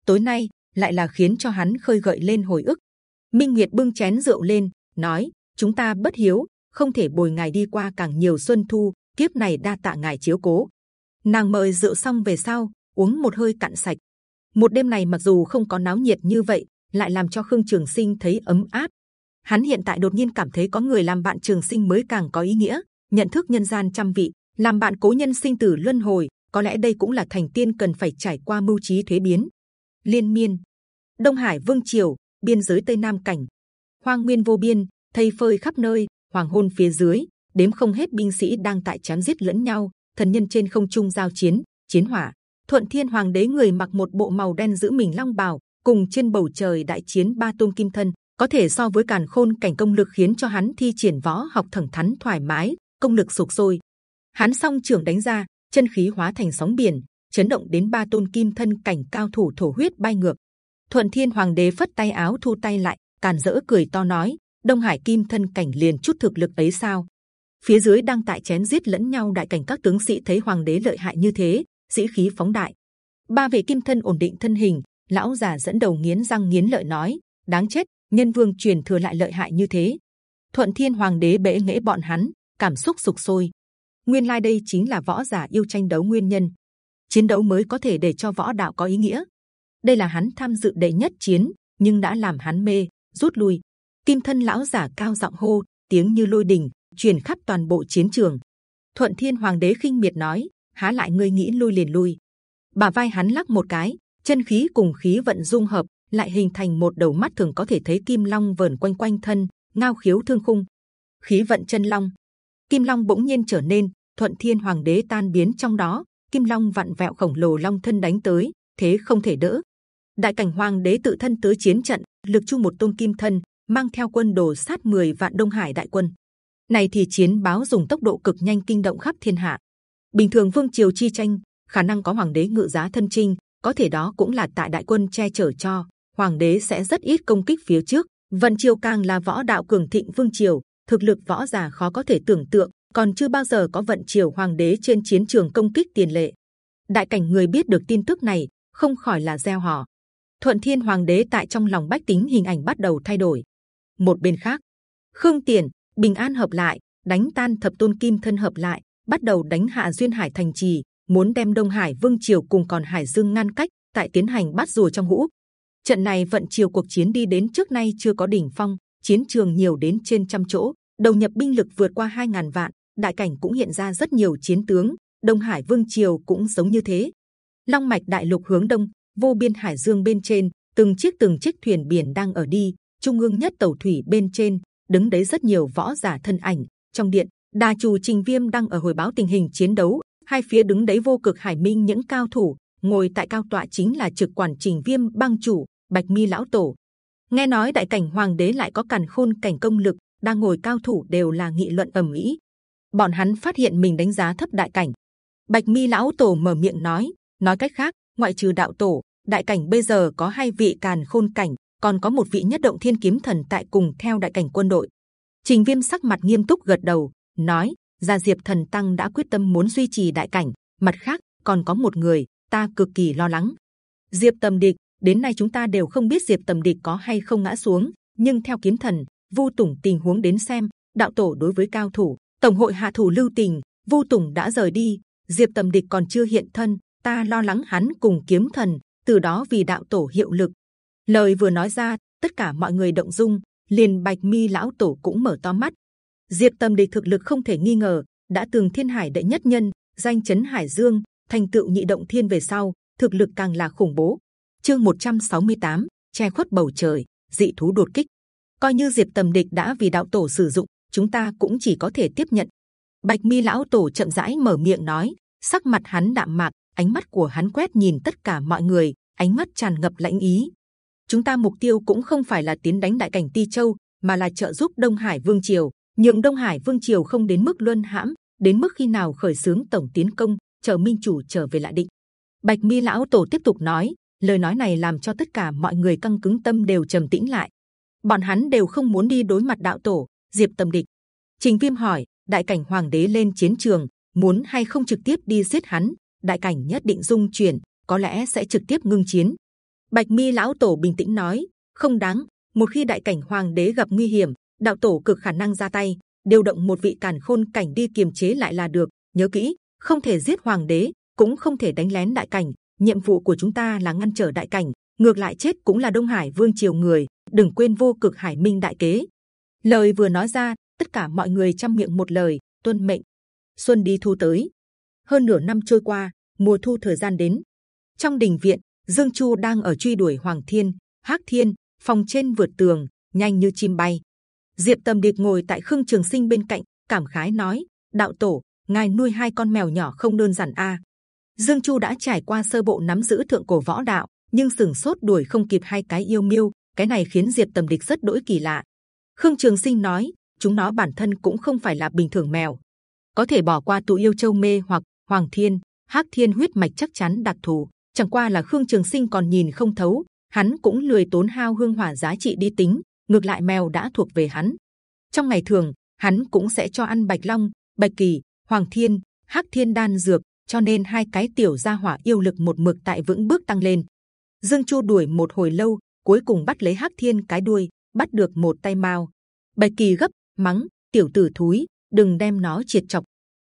A: Tối nay lại là khiến cho hắn khơi gợi lên hồi ức. Minh Nguyệt bưng chén rượu lên, nói: chúng ta bất hiếu, không thể bồi ngài đi qua càng nhiều xuân thu. Kiếp này đa tạ ngài chiếu cố. Nàng mời rượu xong về sau, uống một hơi cạn sạch. Một đêm này mặc dù không có náo nhiệt như vậy, lại làm cho Khương Trường Sinh thấy ấm áp. Hắn hiện tại đột nhiên cảm thấy có người làm bạn Trường Sinh mới càng có ý nghĩa. Nhận thức nhân gian trăm vị, làm bạn cố nhân sinh tử luân hồi, có lẽ đây cũng là thành tiên cần phải trải qua mưu trí thuế biến. Liên miên, Đông Hải Vương triều, biên giới Tây Nam cảnh, hoang nguyên vô biên, thây phơi khắp nơi, hoàng hôn phía dưới, đếm không hết binh sĩ đang tại chém giết lẫn nhau, thần nhân trên không trung giao chiến, chiến hỏa. Thuận Thiên Hoàng đế người mặc một bộ màu đen giữ mình long bào, cùng trên bầu trời đại chiến ba tôn kim thân, có thể so với càn khôn cảnh công lực khiến cho hắn thi triển võ học thẳng thắn thoải mái, công lực sục sôi. Hắn song trưởng đánh ra, chân khí hóa thành sóng biển, chấn động đến ba tôn kim thân cảnh cao thủ thổ huyết bay ngược. Thuận Thiên Hoàng đế phất tay áo thu tay lại, càn dỡ cười to nói: Đông Hải kim thân cảnh liền chút thực lực ấy sao? Phía dưới đang tại chén giết lẫn nhau đại cảnh các tướng sĩ thấy Hoàng đế lợi hại như thế, sĩ khí phóng đại. Ba vị kim thân ổn định thân hình, lão già dẫn đầu nghiến răng nghiến lợi nói: đáng chết, nhân vương truyền thừa lại lợi hại như thế. Thuận Thiên Hoàng đế bẽ nghễ bọn hắn, cảm xúc sục sôi. Nguyên lai like đây chính là võ giả yêu tranh đấu nguyên nhân. Chiến đấu mới có thể để cho võ đạo có ý nghĩa. Đây là hắn tham dự đệ nhất chiến, nhưng đã làm hắn mê, rút lui. Kim thân lão giả cao giọng hô, tiếng như lôi đình, truyền khắp toàn bộ chiến trường. Thuận Thiên Hoàng đế khinh miệt nói: há lại ngươi nghĩ lui liền lui? Bà vai hắn lắc một cái, chân khí cùng khí vận dung hợp, lại hình thành một đầu mắt thường có thể thấy kim long vờn quanh quanh thân, ngao khiếu thương khung. Khí vận chân long, kim long bỗng nhiên trở nên thuận thiên hoàng đế tan biến trong đó, kim long vặn vẹo khổng lồ long thân đánh tới, thế không thể đỡ. Đại cảnh hoàng đế tự thân tới chiến trận, lực chu một tôn kim thân, mang theo quân đồ sát 10 vạn đông hải đại quân. Này thì chiến báo dùng tốc độ cực nhanh kinh động khắp thiên hạ. Bình thường vương triều chi tranh, khả năng có hoàng đế ngự giá thân trinh, có thể đó cũng là tại đại quân che chở cho hoàng đế sẽ rất ít công kích phía trước. Vân triều càng là võ đạo cường thịnh vương triều, thực lực võ giả khó có thể tưởng tượng, còn chưa bao giờ có vận triều hoàng đế trên chiến trường công kích tiền lệ. Đại cảnh người biết được tin tức này, không khỏi là gieo họ. Thuận Thiên Hoàng đế tại trong lòng bách tính hình ảnh bắt đầu thay đổi. Một bên khác, Khương Tiền, Bình An hợp lại, đánh tan thập tôn kim thân hợp lại, bắt đầu đánh hạ duyên hải thành trì, muốn đem Đông Hải Vương triều cùng còn Hải Dương ngăn cách, tại tiến hành bắt rùa trong hũ. Trận này vận chiều cuộc chiến đi đến trước nay chưa có đỉnh phong, chiến trường nhiều đến trên trăm chỗ, đầu nhập binh lực vượt qua 2.000 vạn, đại cảnh cũng hiện ra rất nhiều chiến tướng. Đông Hải Vương triều cũng giống như thế. Long mạch đại lục hướng đông, vô biên hải dương bên trên, từng chiếc từng chiếc thuyền biển đang ở đi. Trung ương nhất tàu thủy bên trên đứng đấy rất nhiều võ giả thân ảnh. Trong điện, đa chủ trình viêm đang ở hồi báo tình hình chiến đấu. Hai phía đứng đấy vô cực hải minh những cao thủ ngồi tại cao tọa chính là trực quản trình viêm băng chủ bạch mi lão tổ. Nghe nói đại cảnh hoàng đế lại có càn khôn cảnh công lực, đang ngồi cao thủ đều là nghị luận ầm ĩ. Bọn hắn phát hiện mình đánh giá thấp đại cảnh. Bạch mi lão tổ mở miệng nói, nói cách khác, ngoại trừ đạo tổ, đại cảnh bây giờ có hai vị càn khôn cảnh, còn có một vị nhất động thiên kiếm thần tại cùng theo đại cảnh quân đội. Trình Viêm sắc mặt nghiêm túc gật đầu, nói: Gia Diệp Thần Tăng đã quyết tâm muốn duy trì đại cảnh. Mặt khác, còn có một người, ta cực kỳ lo lắng. Diệp Tầm Địch, đến nay chúng ta đều không biết Diệp Tầm Địch có hay không ngã xuống, nhưng theo kiếm thần, Vu Tùng tình huống đến xem, đạo tổ đối với cao thủ, tổng hội hạ thủ lưu tình, Vu Tùng đã rời đi, Diệp Tầm Địch còn chưa hiện thân, ta lo lắng hắn cùng kiếm thần, từ đó vì đạo tổ hiệu lực. Lời vừa nói ra, tất cả mọi người động dung, liền Bạch Mi lão tổ cũng mở to mắt. Diệp Tầm Địch thực lực không thể nghi ngờ, đã từng thiên hải đệ nhất nhân, danh chấn hải dương, thành tựu nhị động thiên về sau, thực lực càng là khủng bố. Chương 168, che khuất bầu trời, dị thú đột kích. Coi như Diệp Tầm Địch đã vì đạo tổ sử dụng, chúng ta cũng chỉ có thể tiếp nhận. Bạch Mi lão tổ chậm rãi mở miệng nói, sắc mặt hắn đạm mạc, ánh mắt của hắn quét nhìn tất cả mọi người, ánh mắt tràn ngập lãnh ý. Chúng ta mục tiêu cũng không phải là tiến đánh đại cảnh Ti Châu, mà là trợ giúp Đông Hải Vương triều, nhượng Đông Hải Vương triều không đến mức luân hãm, đến mức khi nào khởi sướng tổng tiến công, chờ Minh chủ trở về lại định. Bạch Mi lão tổ tiếp tục nói, lời nói này làm cho tất cả mọi người căng cứng tâm đều trầm tĩnh lại. Bọn hắn đều không muốn đi đối mặt đạo tổ, Diệp Tâm Địch. Trình Viêm hỏi, đại cảnh hoàng đế lên chiến trường, muốn hay không trực tiếp đi giết hắn? Đại cảnh nhất định dung chuyển, có lẽ sẽ trực tiếp ngưng chiến. Bạch Mi lão tổ bình tĩnh nói, không đáng. một khi đại cảnh hoàng đế gặp nguy hiểm đạo tổ cực khả năng ra tay điều động một vị càn khôn cảnh đi kiềm chế lại là được. Nhớ kỹ không thể giết hoàng đế cũng không thể đánh lén đại cảnh. Nhiệm vụ của chúng ta là ngăn trở đại cảnh ngược lại chết cũng là đông hải vương triều người đừng quên vô cực hải minh đại kế. Lời vừa nói ra tất cả mọi người chăm miệng một lời tuân mệnh. Xuân đi thu tới. Hơn nửa năm trôi qua mùa thu thời gian đến. Trong đình viện dương chu đang ở truy đuổi hoàng thiên, hắc thiên, phòng trên vượt tường, nhanh như chim bay. Diệp tầm điệp ngồi tại khương trường sinh bên cạnh, cảm khái nói, đạo tổ, ngài nuôi hai con mèo nhỏ không đơn giản a. Dương chu đã trải qua sơ bộ nắm giữ thượng cổ võ đạo, nhưng sừng sốt đuổi không kịp hai cái yêu miêu, cái này khiến diệp tầm địch rất đỗi kỳ lạ. Khương trường sinh nói, chúng nó bản thân cũng không phải là bình thường mèo. Có thể bỏ qua tụ yêu châu mê hoặc hoàng thiên, hắc thiên huyết mạch chắc chắn đặc thù chẳng qua là khương trường sinh còn nhìn không thấu, hắn cũng lười tốn hao hương hỏa giá trị đi tính, ngược lại mèo đã thuộc về hắn. Trong ngày thường, hắn cũng sẽ cho ăn bạch long, bạch kỳ, hoàng thiên, hắc thiên đan dược, cho nên hai cái tiểu gia hỏa yêu lực một mực tại vững bước tăng lên. Dương chu đuổi một hồi lâu, cuối cùng bắt lấy hắc thiên cái đuôi, bắt được một tay mao. Bạch kỳ gấp, mắng, tiểu tử thúi, đừng đem nó triệt chọc.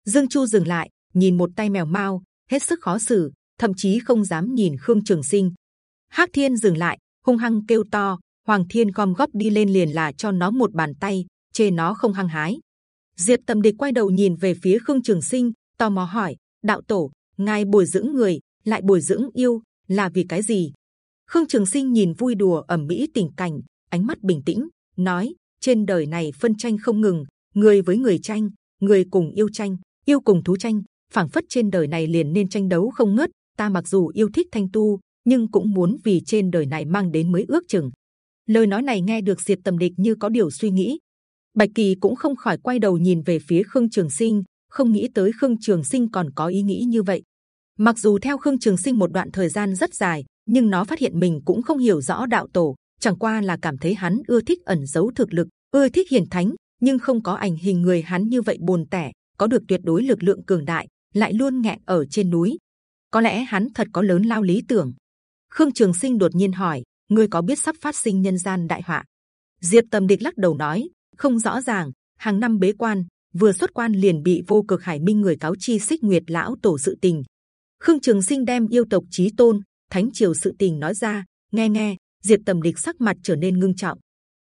A: Dương chu dừng lại, nhìn một tay mèo mao, hết sức khó xử thậm chí không dám nhìn khương trường sinh. Hắc thiên dừng lại, hung hăng kêu to, hoàng thiên gom góp đi lên liền là cho nó một bàn tay, chê nó không hăng hái. Diệp tầm địch quay đầu nhìn về phía khương trường sinh, tò mò hỏi, đạo tổ, ngài bồi dưỡng người, lại bồi dưỡng yêu, là vì cái gì? Khương trường sinh nhìn vui đùa ẩm mỹ tình cảnh, ánh mắt bình tĩnh, nói, trên đời này phân tranh không ngừng, người với người tranh, người cùng yêu tranh, yêu cùng thú tranh, phảng phất trên đời này liền nên tranh đấu không ngớt ta mặc dù yêu thích thanh tu, nhưng cũng muốn vì trên đời này mang đến mới ước chừng. Lời nói này nghe được diệp tầm địch như có điều suy nghĩ. Bạch kỳ cũng không khỏi quay đầu nhìn về phía khương trường sinh, không nghĩ tới khương trường sinh còn có ý nghĩ như vậy. Mặc dù theo khương trường sinh một đoạn thời gian rất dài, nhưng nó phát hiện mình cũng không hiểu rõ đạo tổ, chẳng qua là cảm thấy hắn ưa thích ẩn giấu thực lực, ưa thích hiển thánh, nhưng không có ảnh hình người hắn như vậy buồn tẻ, có được tuyệt đối lực lượng cường đại, lại luôn nghẹn ở trên núi có lẽ hắn thật có lớn lao lý tưởng. Khương trường sinh đột nhiên hỏi, ngươi có biết sắp phát sinh nhân gian đại họa? Diệp tầm địch lắc đầu nói, không rõ ràng, hàng năm bế quan, vừa xuất quan liền bị vô cực hải minh người cáo chi xích nguyệt lão tổ sự tình. Khương trường sinh đem yêu tộc chí tôn, thánh triều sự tình nói ra, nghe nghe, diệp tầm địch sắc mặt trở nên ngưng trọng.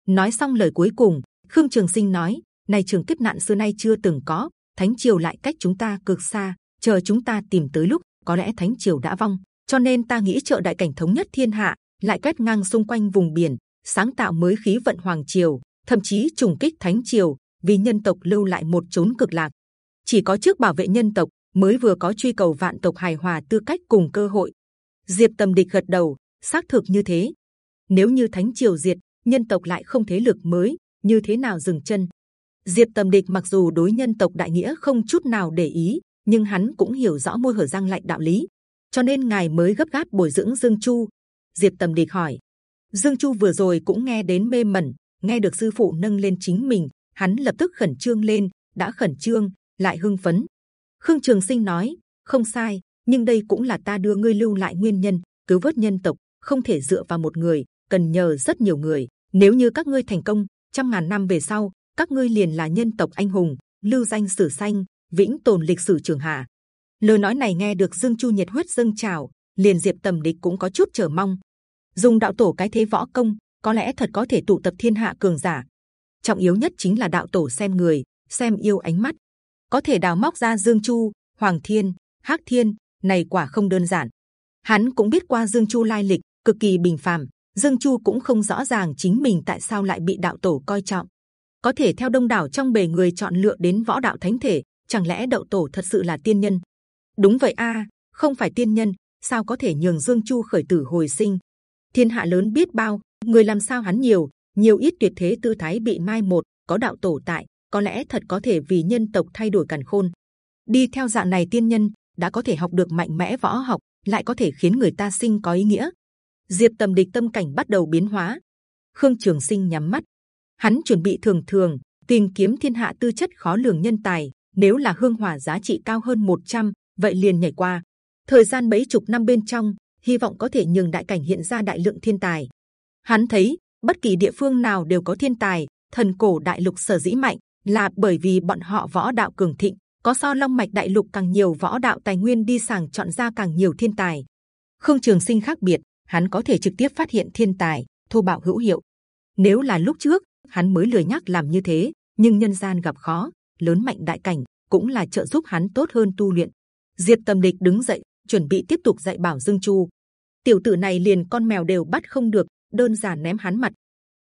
A: Nói xong lời cuối cùng, khương trường sinh nói, này trường kiếp nạn xưa nay chưa từng có, thánh triều lại cách chúng ta cực xa, chờ chúng ta tìm tới lúc có lẽ thánh triều đã vong, cho nên ta nghĩ trợ đại cảnh thống nhất thiên hạ, lại quét ngang xung quanh vùng biển, sáng tạo mới khí vận hoàng triều, thậm chí trùng kích thánh triều, vì nhân tộc lưu lại một chốn cực lạc. Chỉ có trước bảo vệ nhân tộc mới vừa có truy cầu vạn tộc hài hòa tư cách cùng cơ hội. Diệp tầm địch gật đầu, xác thực như thế. Nếu như thánh triều diệt, nhân tộc lại không thế lực mới, như thế nào dừng chân? Diệp tầm địch mặc dù đối nhân tộc đại nghĩa không chút nào để ý nhưng hắn cũng hiểu rõ môi hở răng lạnh đạo lý, cho nên ngài mới gấp gáp bồi dưỡng dương chu. Diệp tầm địch hỏi, dương chu vừa rồi cũng nghe đến mê mẩn, nghe được sư phụ nâng lên chính mình, hắn lập tức khẩn trương lên, đã khẩn trương, lại hưng phấn. Khương trường sinh nói, không sai, nhưng đây cũng là ta đưa ngươi lưu lại nguyên nhân, cứu vớt nhân tộc, không thể dựa vào một người, cần nhờ rất nhiều người. Nếu như các ngươi thành công, trăm ngàn năm về sau, các ngươi liền là nhân tộc anh hùng, lưu danh sử xanh vĩnh tồn lịch sử trường hạ. Lời nói này nghe được dương chu nhiệt huyết dâng trào, liền diệp tầm địch cũng có chút chờ mong. Dùng đạo tổ cái thế võ công, có lẽ thật có thể tụ tập thiên hạ cường giả. Trọng yếu nhất chính là đạo tổ xem người, xem yêu ánh mắt. Có thể đào móc ra dương chu, hoàng thiên, hắc thiên, này quả không đơn giản. Hắn cũng biết qua dương chu lai lịch, cực kỳ bình phàm. Dương chu cũng không rõ ràng chính mình tại sao lại bị đạo tổ coi trọng. Có thể theo đông đảo trong bề người chọn lựa đến võ đạo thánh thể chẳng lẽ đậu tổ thật sự là tiên nhân? Đúng vậy a, không phải tiên nhân, sao có thể nhường dương chu khởi tử hồi sinh? Thiên hạ lớn biết bao, người làm sao hắn nhiều nhiều ít tuyệt thế tư thái bị mai một, có đạo tổ tại, có lẽ thật có thể vì nhân tộc thay đổi càn khôn. Đi theo dạng này tiên nhân, đã có thể học được mạnh mẽ võ học, lại có thể khiến người ta sinh có ý nghĩa. Diệp tầm địch tâm cảnh bắt đầu biến hóa. Khương trường sinh nhắm mắt. Hắn chuẩn bị thường thường, tìm kiếm thiên hạ tư chất khó lường nhân tài nếu là hương hỏa giá trị cao hơn 100, vậy liền nhảy qua thời gian mấy chục năm bên trong hy vọng có thể nhường đại cảnh hiện ra đại lượng thiên tài hắn thấy bất kỳ địa phương nào đều có thiên tài. Thần cổ đại lục sở dĩ mạnh là bởi vì bọn họ võ đạo cường thịnh, có so long mạch đại lục càng nhiều võ đạo tài nguyên đi sàng chọn ra càng nhiều thiên tài. Khương Trường Sinh khác biệt, hắn có thể trực tiếp phát hiện thiên tài, thu bạo hữu hiệu. Nếu là lúc trước, hắn mới lười nhắc làm như thế, nhưng nhân gian gặp khó, lớn mạnh đại cảnh cũng là trợ giúp hắn tốt hơn tu luyện. Diệp Tâm Địch đứng dậy, chuẩn bị tiếp tục dạy bảo Dương Chu. Tiểu tử này liền con mèo đều bắt không được, đơn giản ném hắn mặt.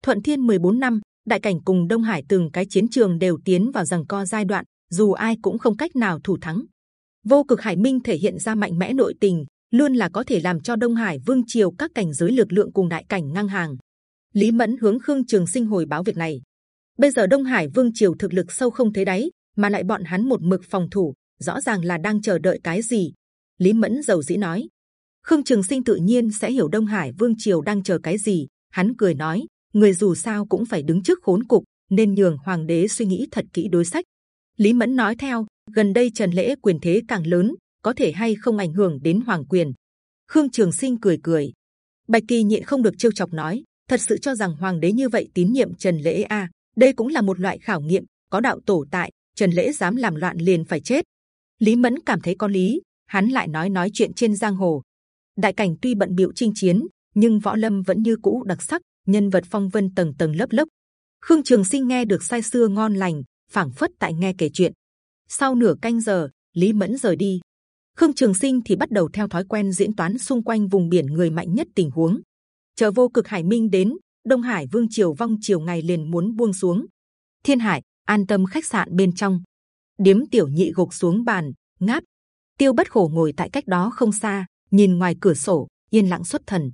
A: Thuận Thiên 14 năm, đại cảnh cùng Đông Hải từng cái chiến trường đều tiến vào rằng co giai đoạn, dù ai cũng không cách nào thủ thắng. Vô cực Hải Minh thể hiện ra mạnh mẽ nội tình, luôn là có thể làm cho Đông Hải Vương triều các cảnh giới lực lượng cùng đại cảnh ngang hàng. Lý Mẫn hướng Khương Trường Sinh hồi báo việc này. Bây giờ Đông Hải Vương triều thực lực sâu không thấy đáy, mà lại bọn hắn một mực phòng thủ, rõ ràng là đang chờ đợi cái gì. Lý Mẫn giàu dĩ nói. Khương Trường Sinh tự nhiên sẽ hiểu Đông Hải Vương triều đang chờ cái gì. Hắn cười nói, người dù sao cũng phải đứng trước khốn cục, nên nhường Hoàng đế suy nghĩ thật kỹ đối sách. Lý Mẫn nói theo, gần đây Trần lễ quyền thế càng lớn, có thể hay không ảnh hưởng đến hoàng quyền. Khương Trường Sinh cười cười, Bạch Kỳ nhịn không được trêu chọc nói, thật sự cho rằng hoàng đế như vậy tín nhiệm Trần lễ a, à, đây cũng là một loại khảo nghiệm. Có đạo tổ tại, Trần lễ dám làm loạn liền phải chết. Lý Mẫn cảm thấy có lý, hắn lại nói nói chuyện trên giang hồ. Đại cảnh tuy bận biệu chinh chiến, nhưng võ lâm vẫn như cũ đặc sắc, nhân vật phong vân tầng tầng lớp lớp. Khương Trường Sinh nghe được say xưa ngon lành, phảng phất tại nghe kể chuyện. Sau nửa canh giờ, Lý Mẫn rời đi. Khương Trường Sinh thì bắt đầu theo thói quen diễn toán xung quanh vùng biển người mạnh nhất tình huống. Chờ vô cực hải minh đến, Đông Hải Vương triều vong triều ngày liền muốn buông xuống. Thiên Hải an tâm khách sạn bên trong, điếm tiểu nhị gục xuống bàn, ngáp. Tiêu bất khổ ngồi tại cách đó không xa, nhìn ngoài cửa sổ, yên lặng xuất thần.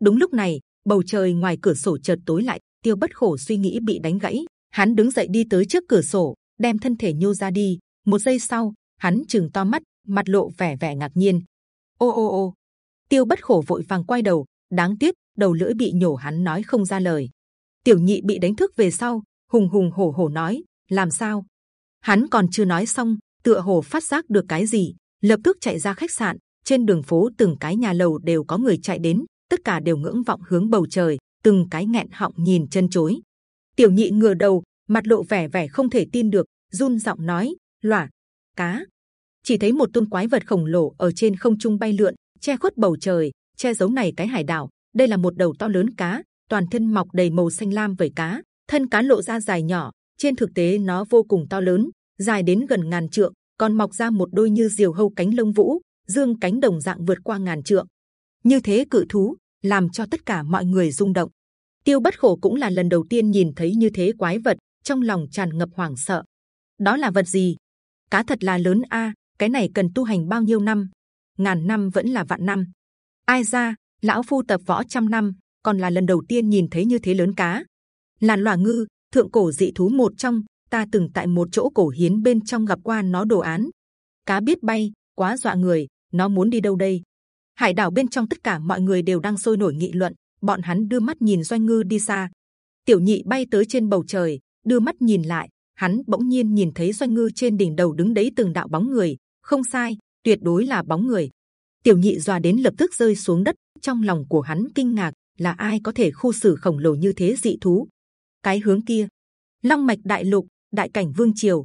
A: Đúng lúc này, bầu trời ngoài cửa sổ chợt tối lại. Tiêu bất khổ suy nghĩ bị đánh gãy, hắn đứng dậy đi tới trước cửa sổ, đem thân thể nhô ra đi. Một giây sau, hắn chừng to mắt, mặt lộ vẻ vẻ ngạc nhiên. Ô ô ô! Tiêu bất khổ vội vàng quay đầu, đáng tiếc đầu lưỡi bị nhổ, hắn nói không ra lời. Tiểu nhị bị đánh thức về sau, hùng hùng hổ hổ nói, làm sao? Hắn còn chưa nói xong, tựa hồ phát giác được cái gì, lập tức chạy ra khách sạn. Trên đường phố từng cái nhà lầu đều có người chạy đến, tất cả đều ngưỡng vọng hướng bầu trời, từng cái nghẹn họng nhìn chân chối. Tiểu nhị ngửa đầu, mặt lộ vẻ vẻ không thể tin được, run giọng nói: loa cá." Chỉ thấy một tôn quái vật khổng lồ ở trên không trung bay lượn, che khuất bầu trời, che giấu này cái hải đảo. Đây là một đầu to lớn cá, toàn thân mọc đầy màu xanh lam vảy cá, thân cá lộ ra dài nhỏ. Trên thực tế nó vô cùng to lớn, dài đến gần ngàn trượng, còn mọc ra một đôi như diều hâu cánh lông vũ, dương cánh đồng dạng vượt qua ngàn trượng. Như thế cự thú làm cho tất cả mọi người rung động. Tiêu bất khổ cũng là lần đầu tiên nhìn thấy như thế quái vật, trong lòng tràn ngập hoảng sợ. Đó là vật gì? Cá thật là lớn a, cái này cần tu hành bao nhiêu năm? Ngàn năm vẫn là vạn năm. Ai ra, lão phu tập võ trăm năm, còn là lần đầu tiên nhìn thấy như thế lớn cá. Làn loà ngư, thượng cổ dị thú một trong, ta từng tại một chỗ cổ hiến bên trong gặp qua nó đồ án. Cá biết bay, quá dọa người. Nó muốn đi đâu đây? Hải đảo bên trong tất cả mọi người đều đang sôi nổi nghị luận. Bọn hắn đưa mắt nhìn doanh ngư đi xa. Tiểu nhị bay tới trên bầu trời, đưa mắt nhìn lại, hắn bỗng nhiên nhìn thấy doanh ngư trên đỉnh đầu đứng đấy từng đạo bóng người, không sai, tuyệt đối là bóng người. Tiểu nhị dọa đến lập tức rơi xuống đất. Trong lòng của hắn kinh ngạc, là ai có thể khu xử khổng lồ như thế dị thú? Cái hướng kia, Long mạch đại lục, đại cảnh vương triều.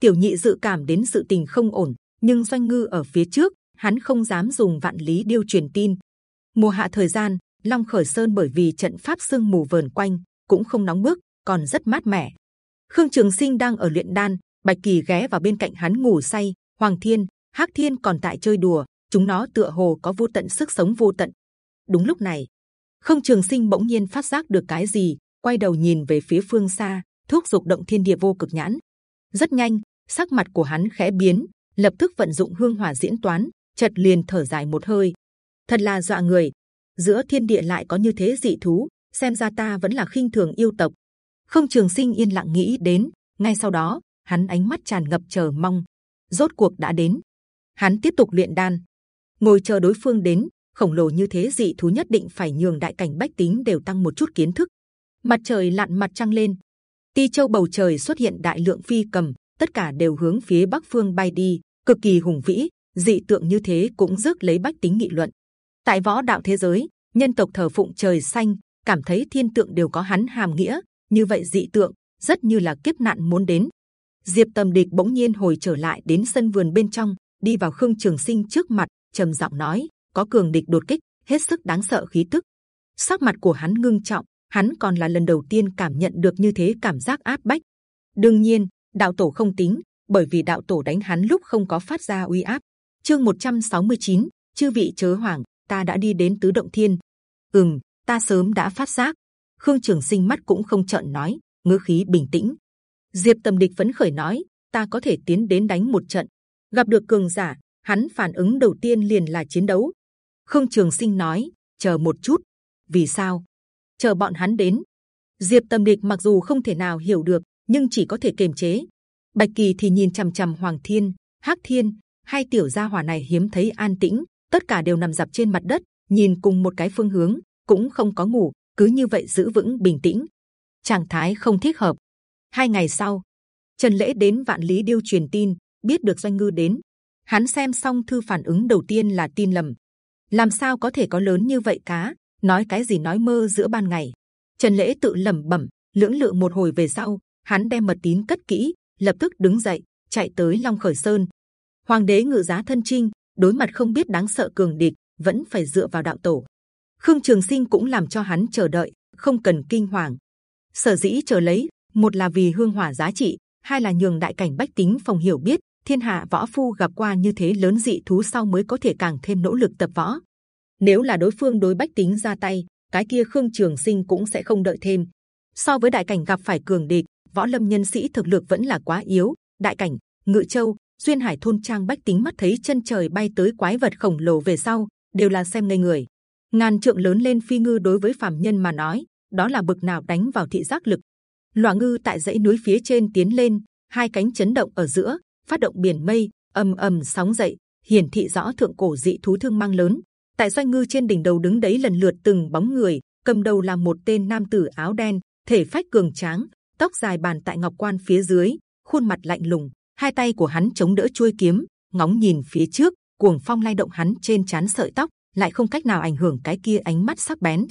A: Tiểu nhị dự cảm đến sự tình không ổn, nhưng doanh ngư ở phía trước, hắn không dám dùng vạn lý điêu truyền tin. Mùa hạ thời gian, Long khởi sơn bởi vì trận pháp sương mù vờn quanh, cũng không nóng bức, còn rất mát mẻ. Khương Trường Sinh đang ở luyện đan, Bạch Kỳ ghé vào bên cạnh hắn ngủ say. Hoàng Thiên, Hắc Thiên còn tại chơi đùa, chúng nó tựa hồ có vô tận sức sống vô tận. Đúng lúc này, không Trường Sinh bỗng nhiên phát giác được cái gì, quay đầu nhìn về phía phương xa, thúc dục động thiên địa vô cực nhãn. Rất nhanh, sắc mặt của hắn khẽ biến, lập tức vận dụng hương hỏa diễn toán, chợt liền thở dài một hơi. Thật là dọa người. Giữa thiên địa lại có như thế dị thú, xem ra ta vẫn là khinh thường yêu tộc. Không Trường Sinh yên lặng nghĩ đến. Ngay sau đó, hắn ánh mắt tràn ngập chờ mong. Rốt cuộc đã đến. Hắn tiếp tục luyện đan, ngồi chờ đối phương đến. Khổng lồ như thế dị thú nhất định phải nhường đại cảnh bách tính đều tăng một chút kiến thức. Mặt trời lặn mặt trăng lên, Ti Châu bầu trời xuất hiện đại lượng phi cầm, tất cả đều hướng phía bắc phương bay đi, cực kỳ hùng vĩ. Dị tượng như thế cũng rước lấy bách tính nghị luận. Tại võ đạo thế giới, nhân tộc thờ phụng trời xanh, cảm thấy thiên tượng đều có hắn hàm nghĩa như vậy dị tượng rất như là kiếp nạn muốn đến diệp tầm địch bỗng nhiên hồi trở lại đến sân vườn bên trong đi vào khương trường sinh trước mặt trầm giọng nói có cường địch đột kích hết sức đáng sợ khí tức. Sắc mặt của hắn ngưng trọng hắn còn là lần đầu tiên cảm nhận được như thế cảm giác áp bách. Đương nhiên đạo tổ không tính bởi vì đạo tổ đánh hắn lúc không có phát ra uy áp. Chương 169, chư vị chớ hoàng ta đã đi đến tứ động thiên. Ừm ta sớm đã phát giác. Khương trường sinh mắt cũng không trợn nói ngữ khí bình tĩnh. Diệp tầm địch phấn khởi nói ta có thể tiến đến đánh một trận. Gặp được cường giả hắn phản ứng đầu tiên liền là chiến đấu. Khương trường sinh nói, chờ một chút. Vì sao? Chờ bọn hắn đến. Diệp tầm địch mặc dù không thể nào hiểu được, nhưng chỉ có thể kiềm chế. Bạch kỳ thì nhìn c h ầ m c h ầ m hoàng thiên, hắc thiên, hai tiểu gia hỏa này hiếm thấy an tĩnh, tất cả đều nằm dạp trên mặt đất, nhìn cùng một cái phương hướng, cũng không có ngủ, cứ như vậy giữ vững bình tĩnh. Trạng thái không thích hợp. Hai ngày sau, trần lễ đến vạn lý điêu truyền tin, biết được doanh ngư đến hắn xem xong thư phản ứng đầu tiên là tin lầm làm sao có thể có lớn như vậy cá nói cái gì nói mơ giữa ban ngày trần lễ tự lẩm bẩm lưỡng lự một hồi về sau hắn đem mật tín cất kỹ, lập tức đứng dậy chạy tới Long Khởi Sơn. Hoàng đế ngự giá thân trinh, đối mặt không biết đáng sợ cường địch, vẫn phải dựa vào đạo tổ. Khương Trường Sinh cũng làm cho hắn chờ đợi, không cần kinh hoàng. Sở dĩ chờ lấy, một là vì hương hỏa giá trị, hai là nhường đại cảnh bách tính phòng hiểu biết thiên hạ võ phu gặp qua như thế lớn dị thú sau mới có thể càng thêm nỗ lực tập võ. Nếu là đối phương đối bách tính ra tay, cái kia Khương Trường Sinh cũng sẽ không đợi thêm. So với đại cảnh gặp phải cường địch, võ lâm nhân sĩ thực lực vẫn là quá yếu. Đại cảnh, ngự châu, duyên hải thôn trang bách tính mắt thấy chân trời bay tới quái vật khổng lồ về sau đều là xem ngây người. ngàn trượng lớn lên phi ngư đối với phàm nhân mà nói, đó là bực nào đánh vào thị giác lực. Loa ngư tại dãy núi phía trên tiến lên, hai cánh chấn động ở giữa, phát động biển mây, ầm ầm sóng dậy, hiển thị rõ thượng cổ dị thú thương mang lớn. Tại doanh ngư trên đỉnh đầu đứng đấy lần lượt từng bóng người, cầm đầu là một tên nam tử áo đen, thể phách cường tráng, tóc dài bàn tại ngọc quan phía dưới, khuôn mặt lạnh lùng, hai tay của hắn chống đỡ chuôi kiếm, ngóng nhìn phía trước, cuồng phong lay động hắn trên chán sợi tóc, lại không cách nào ảnh hưởng cái kia ánh mắt sắc bén.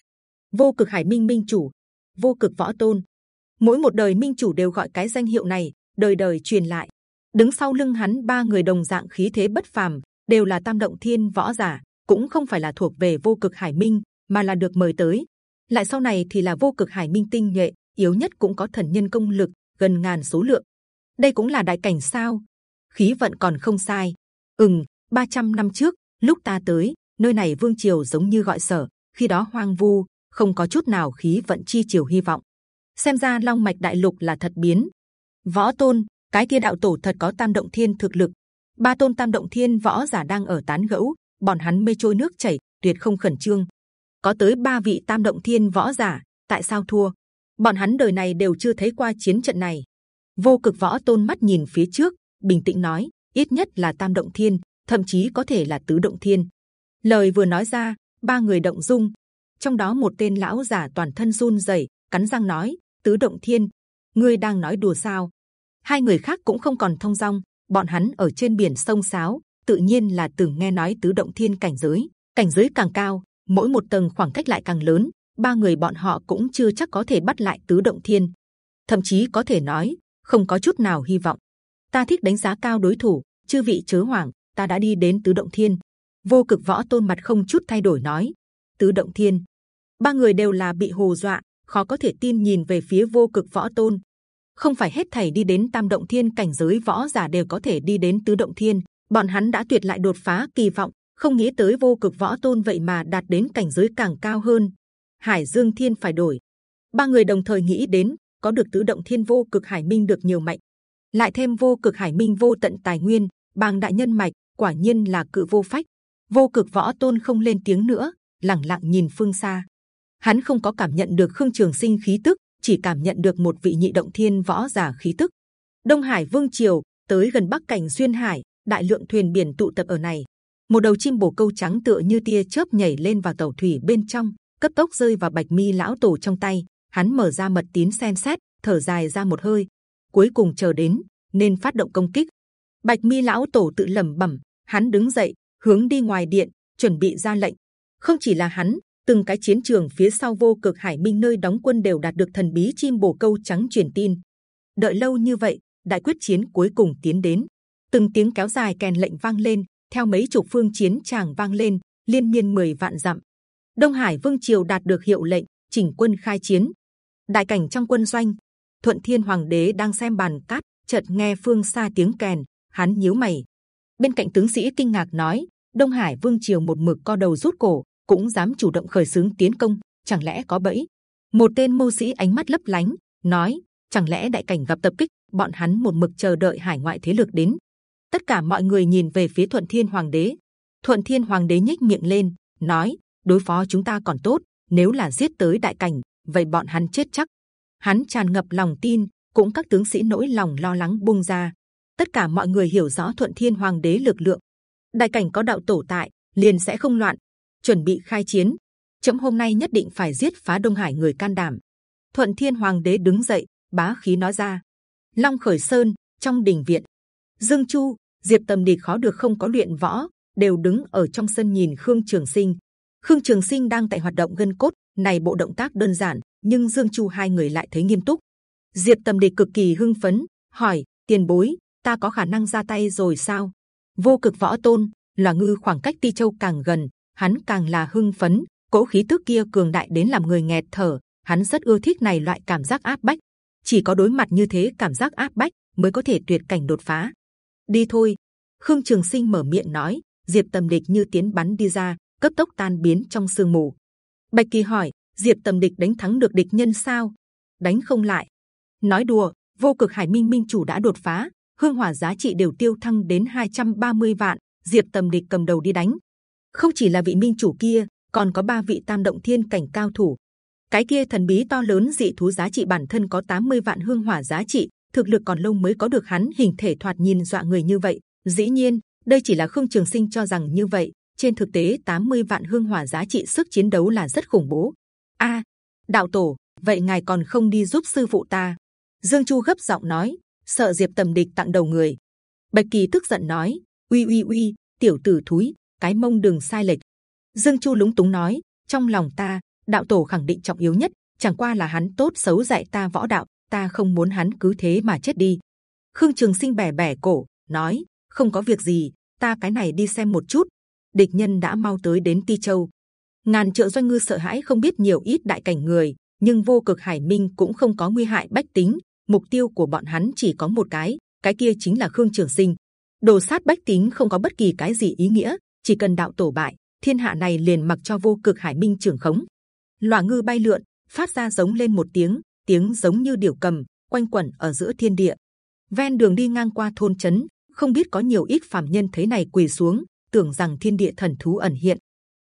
A: Vô cực hải minh minh chủ, vô cực võ tôn, mỗi một đời minh chủ đều gọi cái danh hiệu này, đời đời truyền lại. Đứng sau lưng hắn ba người đồng dạng khí thế bất phàm, đều là tam động thiên võ giả, cũng không phải là thuộc về vô cực hải minh, mà là được mời tới. Lại sau này thì là vô cực hải minh tinh nhuệ, yếu nhất cũng có thần nhân công lực gần ngàn số lượng. Đây cũng là đại cảnh sao? Khí vận còn không sai. Ừm, 300 năm trước lúc ta tới nơi này vương triều giống như gọi sở, khi đó hoang vu, không có chút nào khí vận chi triều hy vọng. Xem ra long mạch đại lục là thật biến. Võ tôn, cái kia đạo tổ thật có tam động thiên thực lực. Ba tôn tam động thiên võ giả đang ở tán gẫu, bọn hắn mây trôi nước chảy, tuyệt không khẩn trương. Có tới ba vị tam động thiên võ giả, tại sao thua? bọn hắn đời này đều chưa thấy qua chiến trận này. Vô cực võ tôn mắt nhìn phía trước, bình tĩnh nói: ít nhất là tam động thiên, thậm chí có thể là tứ động thiên. Lời vừa nói ra, ba người động dung. Trong đó một tên lão giả toàn thân run rẩy, cắn răng nói: tứ động thiên, ngươi đang nói đùa sao? Hai người khác cũng không còn thông dong, bọn hắn ở trên biển sông sáo, tự nhiên là từng nghe nói tứ động thiên cảnh giới. Cảnh giới càng cao, mỗi một tầng khoảng cách lại càng lớn, ba người bọn họ cũng chưa chắc có thể bắt lại tứ động thiên, thậm chí có thể nói không có chút nào hy vọng. Ta thích đánh giá cao đối thủ, chư vị chớ hoảng, ta đã đi đến tứ động thiên. Vô cực võ tôn mặt không chút thay đổi nói, tứ động thiên. Ba người đều là bị hồ dọa, khó có thể tin nhìn về phía vô cực võ tôn. Không phải hết thảy đi đến tam động thiên cảnh giới võ giả đều có thể đi đến tứ động thiên, bọn hắn đã tuyệt lại đột phá kỳ vọng, không nghĩ tới vô cực võ tôn vậy mà đạt đến cảnh giới càng cao hơn, Hải Dương Thiên phải đổi. Ba người đồng thời nghĩ đến có được tứ động thiên vô cực hải minh được nhiều mạnh, lại thêm vô cực hải minh vô tận tài nguyên, bang đại nhân mạch, quả nhiên là cự vô phách. Vô cực võ tôn không lên tiếng nữa, lẳng lặng nhìn phương xa. Hắn không có cảm nhận được khương trường sinh khí tức, chỉ cảm nhận được một vị nhị động thiên võ giả khí tức. Đông Hải Vương triều tới gần Bắc cảnh duyên hải, đại lượng thuyền biển tụ tập ở này. Một đầu chim bồ câu trắng tựa như tia chớp nhảy lên vào tàu thủy bên trong, cấp tốc rơi vào bạch mi lão tổ trong tay hắn mở ra mật tín xem xét thở dài ra một hơi cuối cùng chờ đến nên phát động công kích bạch mi lão tổ tự lẩm bẩm hắn đứng dậy hướng đi ngoài điện chuẩn bị ra lệnh không chỉ là hắn từng cái chiến trường phía sau vô cực hải minh nơi đóng quân đều đạt được thần bí chim bồ câu trắng truyền tin. Đợi lâu như vậy, đại quyết chiến cuối cùng tiến đến. Từng tiếng kéo dài kèn lệnh vang lên, theo mấy chục phương chiến tràng vang lên, liên miên 10 vạn dặm. Đông Hải Vương triều đạt được hiệu lệnh, chỉnh quân khai chiến. Đại cảnh trong quân doanh, Thuận Thiên Hoàng đế đang xem bàn cát, chợt nghe phương xa tiếng kèn, hắn nhíu mày. Bên cạnh tướng sĩ kinh ngạc nói: Đông Hải Vương triều một mực co đầu rút cổ, cũng dám chủ động khởi xướng tiến công, chẳng lẽ có bẫy? Một tên mưu sĩ ánh mắt lấp lánh nói: chẳng lẽ đại cảnh gặp tập kích? Bọn hắn một mực chờ đợi hải ngoại thế lực đến. Tất cả mọi người nhìn về phía Thuận Thiên Hoàng đế. Thuận Thiên Hoàng đế nhếch miệng lên, nói: đối phó chúng ta còn tốt, nếu là giết tới đại cảnh, vậy bọn hắn chết chắc. Hắn tràn ngập lòng tin, cũng các tướng sĩ nỗi lòng lo lắng bung ra. Tất cả mọi người hiểu rõ Thuận Thiên Hoàng đế lực lượng. Đại cảnh có đạo tổ tại, liền sẽ không loạn. Chuẩn bị khai chiến. Chậm hôm nay nhất định phải giết phá Đông Hải người can đảm. Thuận Thiên Hoàng đế đứng dậy, bá khí nói ra. Long khởi sơn trong đình viện, Dương Chu, Diệp Tầm Địch khó được không có luyện võ, đều đứng ở trong sân nhìn Khương Trường Sinh. Khương Trường Sinh đang tại hoạt động gân cốt, này bộ động tác đơn giản, nhưng Dương Chu hai người lại thấy nghiêm túc. Diệp Tầm Địch cực kỳ hưng phấn, hỏi: Tiền bối, ta có khả năng ra tay rồi sao? Vô cực võ tôn là ngư khoảng cách Ti Châu càng gần, hắn càng là hưng phấn, cỗ khí tức kia cường đại đến làm người nghẹt thở. Hắn rất ưa thích này loại cảm giác áp bách. Chỉ có đối mặt như thế cảm giác áp bách mới có thể tuyệt cảnh đột phá. Đi thôi. Khương Trường Sinh mở miệng nói. Diệp Tầm Địch như tiến bắn đi ra, cấp tốc tan biến trong sương mù. Bạch Kỳ hỏi, Diệp Tầm Địch đánh thắng được địch nhân sao? Đánh không lại. Nói đùa, vô cực Hải Minh Minh chủ đã đột phá, hương hỏa giá trị đều tiêu thăng đến 230 vạn. Diệp Tầm Địch cầm đầu đi đánh. Không chỉ là vị Minh chủ kia, còn có ba vị Tam Động Thiên cảnh cao thủ. Cái kia thần bí to lớn dị thú giá trị bản thân có 80 vạn hương hỏa giá trị, thực lực còn lâu mới có được hắn hình thể thoạt nhìn dọa người như vậy. Dĩ nhiên, đây chỉ là Khương Trường Sinh cho rằng như vậy, trên thực tế 80 vạn hương hỏa giá trị sức chiến đấu là rất khủng bố. A, đạo tổ, vậy ngài còn không đi giúp sư phụ ta? Dương Chu gấp giọng nói, sợ Diệp Tầm Địch tặng đầu người. Bạch Kỳ tức giận nói, uy uy uy, tiểu tử thúi, cái mông đường sai lệch. Dương Chu lúng túng nói, trong lòng ta, đạo tổ khẳng định trọng yếu nhất, chẳng qua là hắn tốt xấu dạy ta võ đạo, ta không muốn hắn cứ thế mà chết đi. Khương Trường Sinh bẻ bẻ cổ, nói, không có việc gì, ta cái này đi xem một chút, địch nhân đã mau tới đến Ti Châu. Ngàn triệu doanh ngư sợ hãi không biết nhiều ít đại cảnh người, nhưng vô cực hải minh cũng không có nguy hại bách tính. Mục tiêu của bọn hắn chỉ có một cái, cái kia chính là Khương Trường Sinh. Đồ sát bách tính không có bất kỳ cái gì ý nghĩa, chỉ cần đạo tổ bại, thiên hạ này liền mặc cho vô cực hải minh trưởng khống. Loa ngư bay lượn, phát ra giống lên một tiếng, tiếng giống như điểu cầm, quanh quẩn ở giữa thiên địa. Ven đường đi ngang qua thôn chấn, không biết có nhiều ít phàm nhân thấy này quỳ xuống, tưởng rằng thiên địa thần thú ẩn hiện.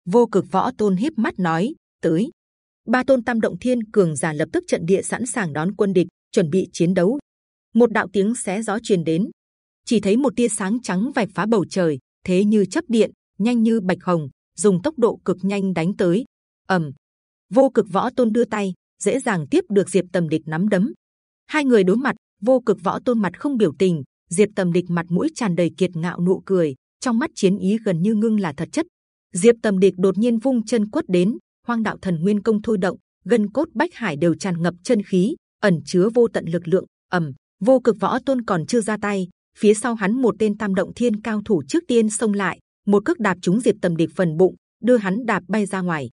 A: Vô cực võ tôn híp mắt nói tới. Ba tôn tam động thiên cường giả lập tức trận địa sẵn sàng đón quân địch, chuẩn bị chiến đấu. Một đạo tiếng xé gió truyền đến, chỉ thấy một tia sáng trắng vạch phá bầu trời, thế như chấp điện, nhanh như bạch hồng, dùng tốc độ cực nhanh đánh tới. ầm, vô cực võ tôn đưa tay, dễ dàng tiếp được diệp tầm địch nắm đấm. Hai người đối mặt, vô cực võ tôn mặt không biểu tình, diệp tầm địch mặt mũi tràn đầy kiệt ngạo nụ cười, trong mắt chiến ý gần như ngưng là thật chất. Diệp Tầm Địch đột nhiên vung chân quất đến, Hoang Đạo Thần Nguyên Công thôi động, gân cốt bách hải đều tràn ngập chân khí, ẩn chứa vô tận lực lượng. ầm, vô cực võ tôn còn chưa ra tay, phía sau hắn một tên tam động thiên cao thủ trước tiên xông lại, một cước đạp trúng Diệp Tầm Địch phần bụng, đưa hắn đạp bay ra ngoài.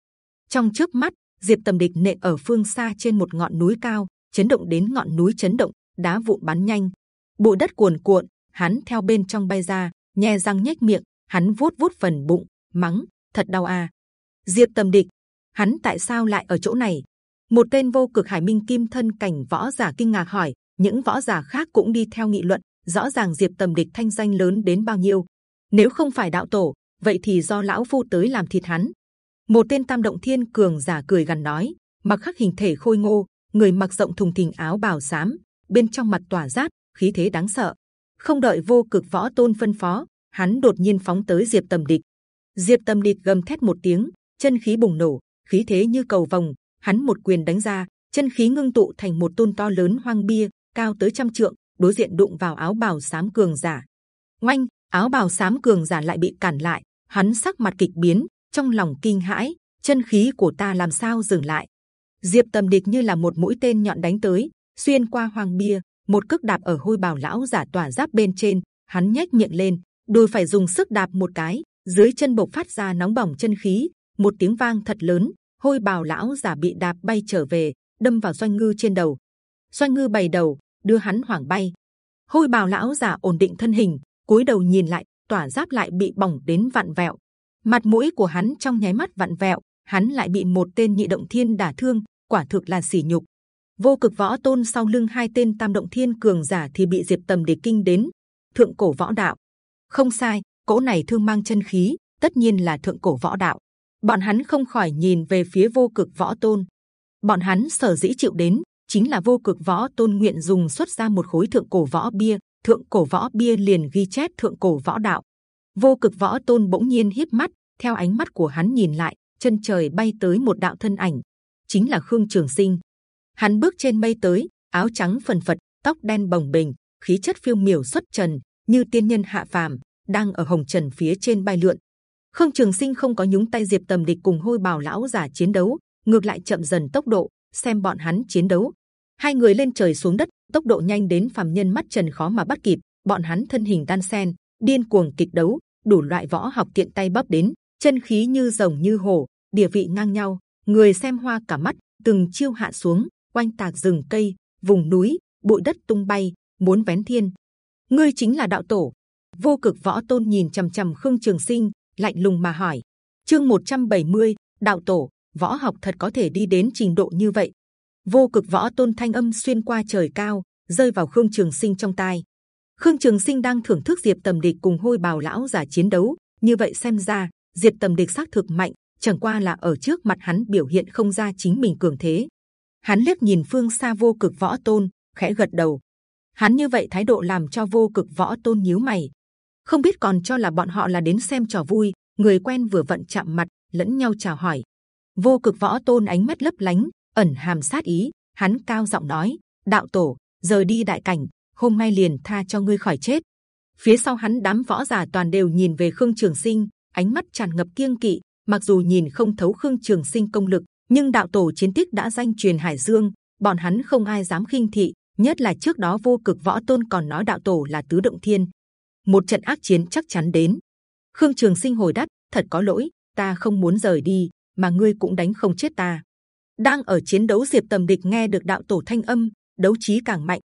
A: Trong chớp mắt, Diệp Tầm Địch nện ở phương xa trên một ngọn núi cao, chấn động đến ngọn núi chấn động, đá vụn bắn nhanh, bụi đất cuồn cuộn, hắn theo bên trong bay ra, nhe răng nhếch miệng, hắn vuốt vuốt phần bụng, mắng, thật đau à. Diệp Tầm Địch, hắn tại sao lại ở chỗ này? Một tên vô cực hải minh kim thân cảnh võ giả kinh ngạc hỏi, những võ giả khác cũng đi theo nghị luận. Rõ ràng Diệp Tầm Địch thanh danh lớn đến bao nhiêu? Nếu không phải đạo tổ, vậy thì do lão phu tới làm thịt hắn. Một tên tam động thiên cường giả cười gần nói, mặc khắc hình thể khôi ngô, người mặc rộng thùng thình áo bào xám, bên trong mặt tỏa rát, khí thế đáng sợ. Không đợi vô cực võ tôn phân phó hắn đột nhiên phóng tới diệp tầm địch. Diệp tầm địch gầm thét một tiếng chân khí bùng nổ khí thế như cầu vòng hắn một quyền đánh ra chân khí ngưng tụ thành một tôn to lớn hoang bia cao tới trăm trượng đối diện đụng vào áo bào sám cường giả. Oanh! Áo bào xám cường giả lại bị cản lại hắn sắc mặt kịch biến trong lòng kinh hãi chân khí của ta làm sao dừng lại? Diệp Tầm Địch như là một mũi tên nhọn đánh tới, xuyên qua hoàng bia, một cước đạp ở hôi bào lão giả tỏa giáp bên trên, hắn nhếch miệng lên, đôi phải dùng sức đạp một cái, dưới chân bộc phát ra nóng bỏng chân khí, một tiếng vang thật lớn, hôi bào lão giả bị đạp bay trở về, đâm vào doanh ngư trên đầu. Doanh ngư bày đầu, đưa hắn hoảng bay. Hôi bào lão giả ổn định thân hình, cúi đầu nhìn lại, tỏa giáp lại bị bỏng đến vặn vẹo. Mặt mũi của hắn trong nháy mắt vặn vẹo, hắn lại bị một tên nhị động thiên đả thương, quả thực là sỉ nhục. Vô cực võ tôn sau lưng hai tên tam động thiên cường giả thì bị diệp tầm để kinh đến. Thượng cổ võ đạo, không sai, cỗ này thương mang chân khí, tất nhiên là thượng cổ võ đạo. Bọn hắn không khỏi nhìn về phía vô cực võ tôn. Bọn hắn sở dĩ chịu đến chính là vô cực võ tôn nguyện dùng xuất ra một khối thượng cổ võ bia, thượng cổ võ bia liền ghi chép thượng cổ võ đạo. Vô cực võ tôn bỗng nhiên hiếp mắt, theo ánh mắt của hắn nhìn lại, chân trời bay tới một đạo thân ảnh, chính là Khương Trường Sinh. Hắn bước trên mây tới, áo trắng phần phật, tóc đen bồng bềnh, khí chất phiêu miểu xuất trần, như tiên nhân hạ phàm, đang ở hồng trần phía trên bay lượn. Khương Trường Sinh không có nhúng tay diệp tầm địch cùng hôi bào lão giả chiến đấu, ngược lại chậm dần tốc độ, xem bọn hắn chiến đấu. Hai người lên trời xuống đất, tốc độ nhanh đến phàm nhân mắt trần khó mà bắt kịp. Bọn hắn thân hình đan sen, điên cuồng kịch đấu, đủ loại võ học tiện tay bắp đến, chân khí như rồng như hổ, địa vị ngang nhau, người xem hoa cả mắt. Từng chiêu hạ xuống, quanh tạc rừng cây, vùng núi, bụi đất tung bay, muốn vén thiên. Ngươi chính là đạo tổ. Vô cực võ tôn nhìn c h ầ m c h ầ m khương trường sinh, lạnh lùng mà hỏi. Chương 170, đạo tổ, võ học thật có thể đi đến trình độ như vậy? Vô cực võ tôn thanh âm xuyên qua trời cao, rơi vào khương trường sinh trong tai. Khương Trường Sinh đang thưởng thức Diệp Tầm Địch cùng Hôi Bào lão giả chiến đấu. Như vậy xem ra, Diệp Tầm Địch xác thực mạnh, chẳng qua là ở trước mặt hắn biểu hiện không ra chính mình cường thế. Hắn liếc nhìn phương xa vô cực võ tôn, khẽ gật đầu. Hắn như vậy thái độ làm cho vô cực võ tôn nhíu mày. Không biết còn cho là bọn họ là đến xem trò vui. Người quen vừa vận chạm mặt, lẫn nhau chào hỏi. Vô cực võ tôn ánh mắt lấp lánh, ẩn hàm sát ý. Hắn cao giọng nói: Đạo tổ, giờ đi đại cảnh, hôm nay liền tha cho ngươi khỏi chết. Phía sau hắn đám võ giả toàn đều nhìn về Khương Trường Sinh, ánh mắt tràn ngập kiêng kỵ. Mặc dù nhìn không thấu Khương Trường Sinh công lực, nhưng đạo tổ chiến tích đã danh truyền Hải Dương, bọn hắn không ai dám khinh thị. Nhất là trước đó vô cực võ tôn còn nói đạo tổ là tứ động thiên, một trận ác chiến chắc chắn đến. Khương Trường Sinh hồi đáp: thật có lỗi, ta không muốn rời đi, mà ngươi cũng đánh không chết ta. Đang ở chiến đấu Diệp Tầm Địch nghe được đạo tổ thanh âm, đấu trí càng mạnh,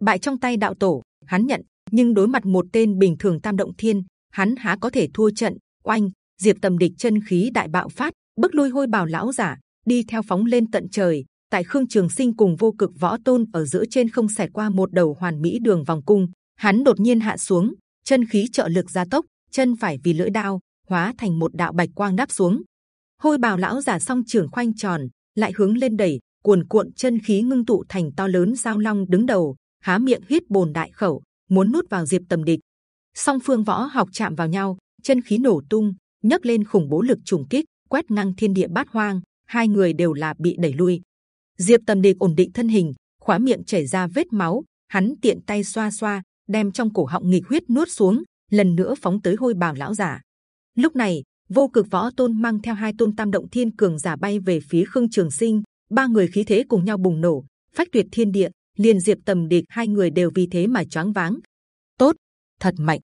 A: bại trong tay đạo tổ hắn nhận nhưng đối mặt một tên bình thường tam động thiên hắn há có thể thua trận. Oanh diệp tầm địch chân khí đại bạo phát bức lui hôi bào lão giả đi theo phóng lên tận trời. Tại khương trường sinh cùng vô cực võ tôn ở giữa trên không xẹt qua một đầu hoàn mỹ đường vòng cung hắn đột nhiên hạ xuống chân khí trợ lực gia tốc chân phải vì lưỡi đao hóa thành một đạo bạch quang đáp xuống. Hôi bào lão giả song trường khoanh tròn lại hướng lên đẩy cuồn cuộn chân khí ngưng tụ thành to lớn giao long đứng đầu há miệng hít bồn đại khẩu, muốn nuốt vào diệp tầm địch. Song phương võ học chạm vào nhau, chân khí nổ tung, nhấc lên khủng bố lực trùng kích, quét ngang thiên địa bát hoang. Hai người đều là bị đẩy lui. Diệp tầm địch ổn định thân hình, khóa miệng chảy ra vết máu, hắn tiện tay xoa xoa, đem trong cổ họng nghịch huyết nuốt xuống, lần nữa phóng tới hôi bào lão giả. Lúc này, vô cực võ tôn mang theo hai tôn tam động thiên cường giả bay về phía khương trường sinh, ba người khí thế cùng nhau bùng nổ, phách tuyệt thiên địa, liền diệp tầm địch hai người đều vì thế mà choáng váng. Tốt thật mạnh.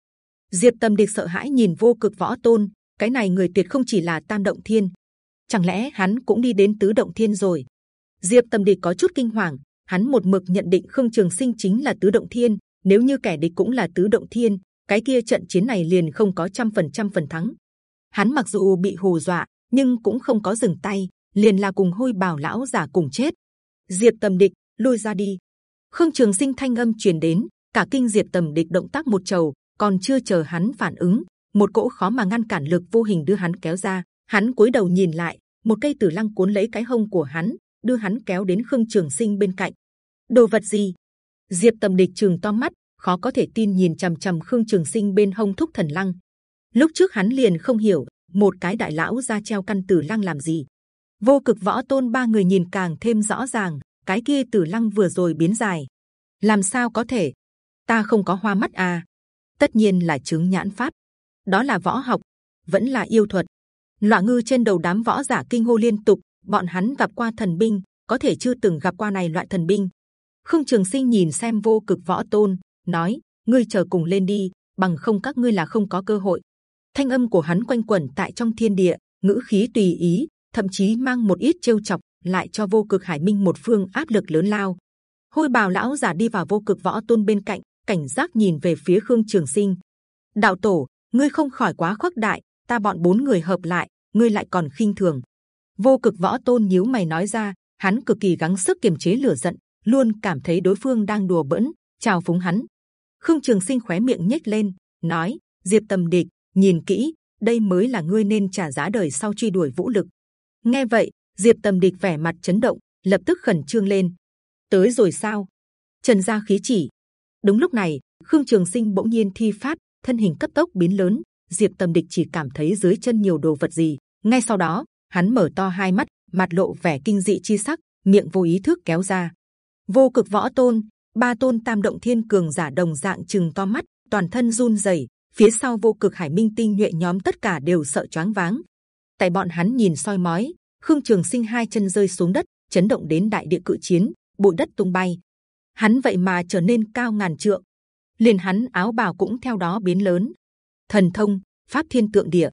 A: Diệp tầm địch sợ hãi nhìn vô cực võ tôn cái này người tuyệt không chỉ là tam động thiên. Chẳng lẽ hắn cũng đi đến tứ động thiên rồi? Diệp tầm địch có chút kinh hoàng hắn một mực nhận định khương trường sinh chính là tứ động thiên nếu như kẻ địch cũng là tứ động thiên cái kia trận chiến này liền không có trăm phần trăm phần thắng hắn mặc dù bị hù dọa nhưng cũng không có dừng tay liền là cùng hôi bảo lão giả cùng chết diệp tầm địch lui ra đi Khương Trường Sinh thanh âm truyền đến, cả kinh diệt tầm địch động tác một trầu, còn chưa chờ hắn phản ứng, một cỗ khó mà ngăn cản lực vô hình đưa hắn kéo ra. Hắn cúi đầu nhìn lại, một cây tử lăng cuốn lấy cái hông của hắn, đưa hắn kéo đến Khương Trường Sinh bên cạnh. Đồ vật gì? Diệp Tầm Địch trường to mắt, khó có thể tin nhìn c h ầ m c h ầ m Khương Trường Sinh bên hông thúc thần lăng. Lúc trước hắn liền không hiểu, một cái đại lão ra treo căn tử lăng làm gì? Vô cực võ tôn ba người nhìn càng thêm rõ ràng, cái kia tử lăng vừa rồi biến dài làm sao có thể ta không có hoa mắt à tất nhiên là chứng nhãn pháp đó là võ học vẫn là yêu thuật Loạn ngư trên đầu đám võ giả kinh hô liên tục, bọn hắn gặp qua thần binh, có thể chưa từng gặp qua này loại thần binh. Khương Trường Sinh nhìn xem vô cực võ tôn, nói: ngươi chờ cùng lên đi, bằng không các ngươi là không có cơ hội. Thanh âm của hắn quanh quẩn tại trong thiên địa, ngữ khí tùy ý, thậm chí mang một ít trêu chọc, lại cho vô cực hải minh một phương áp lực lớn lao. Hôi bào lão giả đi vào vô cực võ tôn bên cạnh, cảnh giác nhìn về phía Khương Trường Sinh. Đạo tổ, ngươi không khỏi quá khoác đại, ta bọn bốn người hợp lại, ngươi lại còn khinh thường. Vô cực võ tôn nhíu mày nói ra, hắn cực kỳ gắng sức kiềm chế lửa giận, luôn cảm thấy đối phương đang đùa bỡn, chào phúng hắn. Khương Trường Sinh khóe miệng nhếch lên, nói: Diệp Tầm Địch, nhìn kỹ, đây mới là ngươi nên trả giá đời sau truy đuổi vũ lực. Nghe vậy, Diệp Tầm Địch vẻ mặt chấn động, lập tức khẩn trương lên. Tới rồi sao? Trần gia khí chỉ. Đúng lúc này, Khương Trường Sinh bỗng nhiên thi phát, thân hình cấp tốc biến lớn. Diệp Tầm Địch chỉ cảm thấy dưới chân nhiều đồ vật gì. Ngay sau đó, hắn mở to hai mắt, mặt lộ vẻ kinh dị chi sắc, miệng vô ý thức kéo ra. Vô cực võ tôn, ba tôn tam động thiên cường giả đồng dạng chừng to mắt, toàn thân run rẩy. Phía sau vô cực hải minh tinh nhuệ nhóm tất cả đều sợ choáng váng. Tại bọn hắn nhìn soi mói, Khương Trường Sinh hai chân rơi xuống đất, chấn động đến đại địa cự chiến, bụi đất tung bay. Hắn vậy mà trở nên cao ngàn trượng, liền hắn áo bào cũng theo đó biến lớn. Thần thông, pháp thiên tượng địa,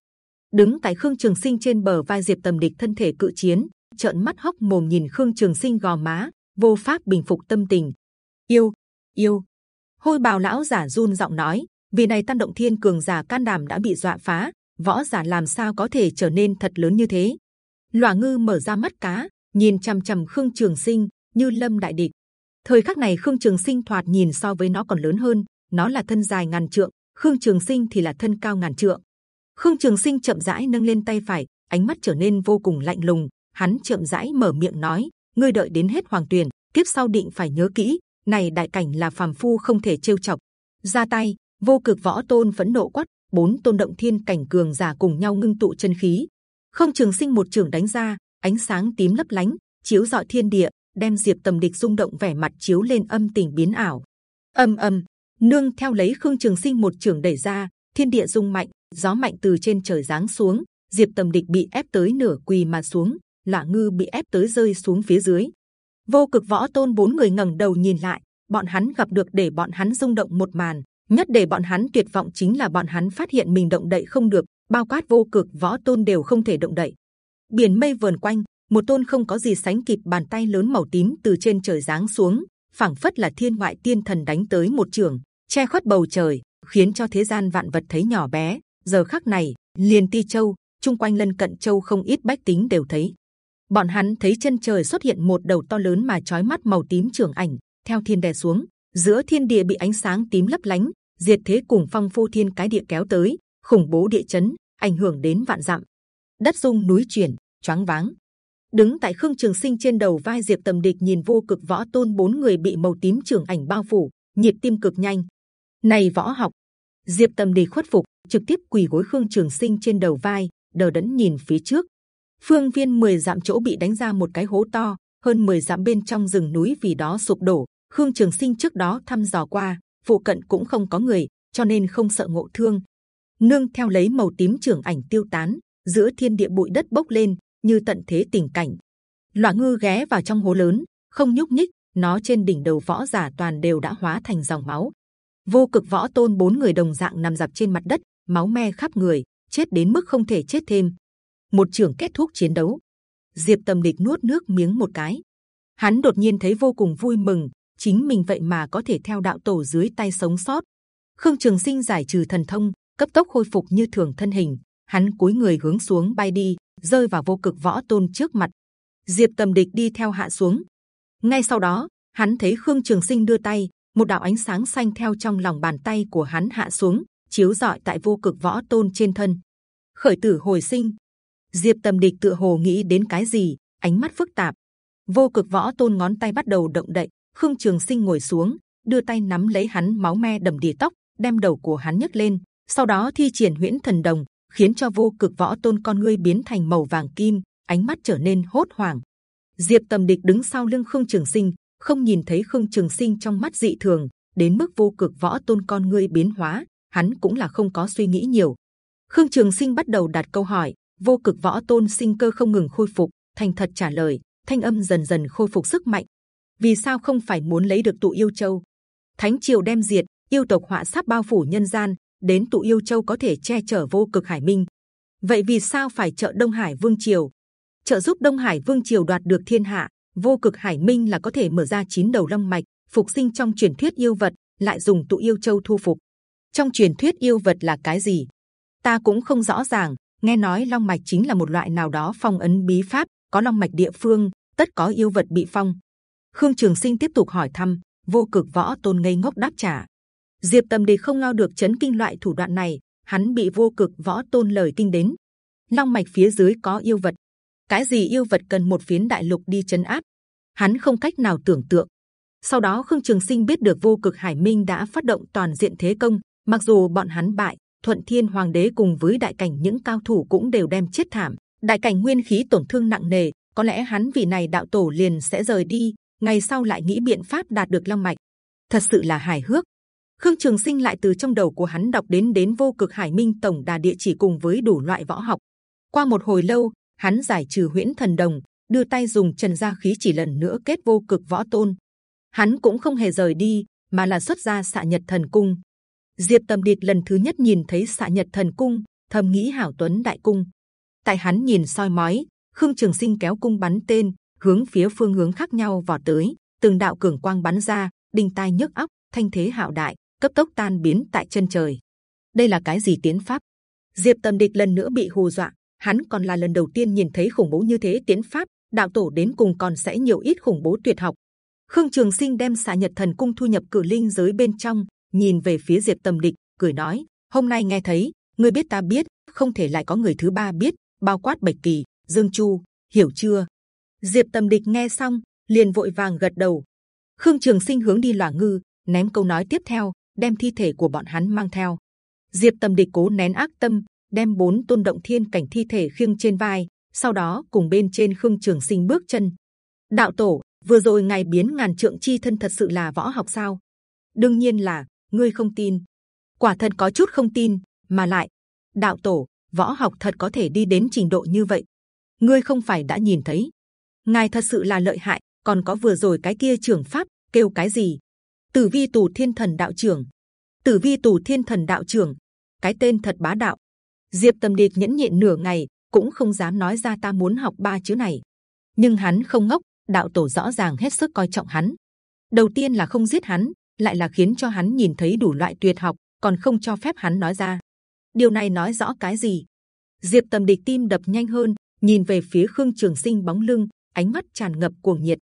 A: đứng tại Khương Trường Sinh trên bờ vai Diệp Tầm Địch thân thể cự chiến, trợn mắt hốc mồm nhìn Khương Trường Sinh gò má, vô pháp bình phục tâm tình. Yêu, yêu. Hôi bào lão giả run giọng nói, vì này tan động thiên cường giả can đảm đã bị dọa phá, võ giả làm sao có thể trở nên thật lớn như thế? Lòa ngư mở ra mắt cá, nhìn c h ầ m c h ầ m Khương Trường Sinh như lâm đại địch. Thời khắc này Khương Trường Sinh thoạt nhìn so với nó còn lớn hơn, nó là thân dài ngàn trượng, Khương Trường Sinh thì là thân cao ngàn trượng. Khương Trường Sinh chậm rãi nâng lên tay phải, ánh mắt trở nên vô cùng lạnh lùng. Hắn chậm rãi mở miệng nói: ngươi đợi đến hết hoàng tuyền tiếp sau định phải nhớ kỹ, này đại cảnh là phàm phu không thể trêu chọc. ra tay, vô cực võ tôn phẫn nộ quát, bốn tôn động thiên cảnh cường giả cùng nhau ngưng tụ chân khí. Không trường sinh một trường đánh ra, ánh sáng tím lấp lánh, chiếu dọi thiên địa, đem diệp tầm địch rung động vẻ mặt chiếu lên âm tình biến ảo. âm âm, nương theo lấy khương trường sinh một trường đẩy ra, thiên địa rung mạnh, gió mạnh từ trên trời giáng xuống, diệp tầm địch bị ép tới nửa quỳ mà xuống, lạ ngư bị ép tới rơi xuống phía dưới vô cực võ tôn bốn người ngẩng đầu nhìn lại bọn hắn gặp được để bọn hắn rung động một màn nhất để bọn hắn tuyệt vọng chính là bọn hắn phát hiện mình động đậy không được, bao quát vô cực võ tôn đều không thể động đậy. Biển mây vờn quanh, một tôn không có gì sánh kịp bàn tay lớn màu tím từ trên trời giáng xuống, phảng phất là thiên ngoại tiên thần đánh tới một trường, che khuất bầu trời, khiến cho thế gian vạn vật thấy nhỏ bé. Giờ khắc này, liền ti châu, chung quanh lân cận châu không ít bách tính đều thấy. Bọn hắn thấy chân trời xuất hiện một đầu to lớn mà chói mắt màu tím trường ảnh, theo thiên đè xuống giữa thiên địa bị ánh sáng tím lấp lánh, diệt thế cùng phong phu thiên cái địa kéo tới, khủng bố địa chấn, ảnh hưởng đến vạn dặm. Đất rung núi chuyển, choáng váng. Đứng tại khương trường sinh trên đầu vai diệp tầm địch nhìn vô cực võ tôn bốn người bị màu tím trường ảnh bao phủ, nhịp tim cực nhanh. Này võ học! Diệp tầm địch khuất phục, trực tiếp quỳ gối khương trường sinh trên đầu vai, đờ đẫn nhìn phía trước. Phương viên 10 dặm chỗ bị đánh ra một cái hố to, hơn 10 dặm bên trong rừng núi vì đó sụp đổ khương trường sinh trước đó thăm dò qua, phụ cận cũng không có người, cho nên không sợ ngộ thương. Nương theo lấy màu tím trưởng ảnh tiêu tán, giữa thiên địa bụi đất bốc lên, như tận thế tình cảnh. Loa ngư ghé vào trong hố lớn, không nhúc nhích, nó trên đỉnh đầu võ giả toàn đều đã hóa thành dòng máu. Vô cực võ tôn bốn người đồng dạng nằm dập trên mặt đất, máu me khắp người, chết đến mức không thể chết thêm. Một trưởng kết thúc chiến đấu. Diệp tầm địch nuốt nước miếng một cái. Hắn đột nhiên thấy vô cùng vui mừng chính mình vậy mà có thể theo đạo tổ dưới tay sống sót. Khương trường sinh giải trừ thần thông cấp tốc khôi phục như thường thân hình hắn cúi người hướng xuống bay đi rơi vào vô cực võ tôn trước mặt. Diệp tầm địch đi theo hạ xuống. Ngay sau đó hắn thấy khương trường sinh đưa tay một đạo ánh sáng xanh theo trong lòng bàn tay của hắn hạ xuống chiếu rọi tại vô cực võ tôn trên thân. Khởi tử hồi sinh. Diệp Tầm Địch tựa hồ nghĩ đến cái gì, ánh mắt phức tạp. Vô cực võ tôn ngón tay bắt đầu động đậy. Khương Trường Sinh ngồi xuống, đưa tay nắm lấy hắn máu me đầm đìa tóc, đem đầu của hắn nhấc lên. Sau đó thi triển huyễn thần đồng, khiến cho vô cực võ tôn con ngươi biến thành màu vàng kim, ánh mắt trở nên hốt hoảng. Diệp Tầm Địch đứng sau lưng Khương Trường Sinh, không nhìn thấy Khương Trường Sinh trong mắt dị thường, đến mức vô cực võ tôn con ngươi biến hóa, hắn cũng là không có suy nghĩ nhiều. Khương Trường Sinh bắt đầu đặt câu hỏi, vô cực võ tôn sinh cơ không ngừng khôi phục thành thật trả lời thanh âm dần dần khôi phục sức mạnh vì sao không phải muốn lấy được tụ yêu châu? Thánh triều đem diệt, yêu tộc họa sắp bao phủ nhân gian, đến tụ yêu châu có thể che chở vô cực hải minh. Vậy vì sao phải trợ đông hải vương triều? Trợ giúp đông hải vương triều đoạt được thiên hạ, vô cực hải minh là có thể mở ra chín đầu long mạch, phục sinh trong truyền thuyết yêu vật, lại dùng tụ yêu châu thu phục. Trong truyền thuyết yêu vật là cái gì? Ta cũng không rõ ràng, nghe nói long mạch chính là một loại nào đó phong ấn bí pháp, có long mạch địa phương, tất có yêu vật bị phong khương trường sinh tiếp tục hỏi thăm, vô cực võ tôn ngây ngốc đáp trả. Diệp tâm đề không ngao được chấn kinh loại thủ đoạn này, hắn bị vô cực võ tôn lời kinh đến. Long mạch phía dưới có yêu vật. Cái gì yêu vật cần một phiến đại lục đi chấn áp? Hắn không cách nào tưởng tượng. Sau đó khương trường sinh biết được vô cực hải minh đã phát động toàn diện thế công, mặc dù bọn hắn bại, thuận thiên hoàng đế cùng với đại cảnh những cao thủ cũng đều đem chết thảm. Đại cảnh nguyên khí tổn thương nặng nề, có lẽ hắn vì này đạo tổ liền sẽ rời đi ngày sau lại nghĩ biện pháp đạt được long mạch. Thật sự là hài hước. Khương trường sinh lại từ trong đầu của hắn đọc đến đến vô cực hải minh tổng đà địa chỉ cùng với đủ loại võ học. Qua một hồi lâu, hắn giải trừ huyễn thần đồng, đưa tay dùng trần gia khí chỉ lần nữa kết vô cực võ tôn. Hắn cũng không hề rời đi, mà là xuất ra xạ nhật thần cung. Diệp tâm điệt lần thứ nhất nhìn thấy xạ nhật thần cung, thầm nghĩ hảo tuấn đại cung. Tại hắn nhìn soi mói, khương trường sinh kéo cung bắn tên hướng phía phương hướng khác nhau vọt tới, từng đạo cường quang bắn ra, đinh tai nhức óc, thanh thế hạo đại, cấp tốc tan biến tại chân trời. Đây là cái gì tiến pháp? Diệp tâm địch lần nữa bị hù dọa, hắn còn là lần đầu tiên nhìn thấy khủng bố như thế tiến pháp, đạo tổ đến cùng còn sẽ nhiều ít khủng bố tuyệt học. Khương trường sinh đem xạ nhật thần cung thu nhập cử linh giới bên trong, nhìn về phía diệp tâm địch, cười nói, hôm nay nghe thấy, ngươi biết ta biết, không thể lại có người thứ ba biết, bao quát bạch kỳ, dương chu, hiểu chưa? Diệp Tầm địch nghe xong, liền vội vàng gật đầu. Khương trường sinh hướng đi lòa ngư, ném câu nói tiếp theo, đem thi thể của bọn hắn mang theo. Diệp Tầm địch cố nén ác tâm, đem bốn tôn động thiên cảnh thi thể khiêng trên vai, sau đó cùng bên trên khương trường sinh bước chân. Đạo tổ, vừa rồi ngài biến ngàn trượng chi thân thật sự là võ học sao? Đương nhiên là, ngươi không tin. Quả thật có chút không tin, mà lại, đạo tổ, võ học thật có thể đi đến trình độ như vậy. Ngươi không phải đã nhìn thấy ngài thật sự là lợi hại, còn có vừa rồi cái kia trưởng pháp, kêu cái gì? Tử vi tù thiên thần đạo trưởng. Tử vi tù thiên thần đạo trưởng. Cái tên thật bá đạo. Diệp tâm Địch nhẫn nhịn nửa ngày, cũng không dám nói ra ta muốn học ba chữ này. Nhưng hắn không ngốc, đạo tổ rõ ràng hết sức coi trọng hắn. Đầu tiên là không giết hắn, lại là khiến cho hắn nhìn thấy đủ loại tuyệt học, còn không cho phép hắn nói ra. Điều này nói rõ cái gì? Diệp tâm địch tim đập nhanh hơn, nhìn về phía khương trường sinh bóng lưng ánh mắt tràn ngập cuồng nhiệt.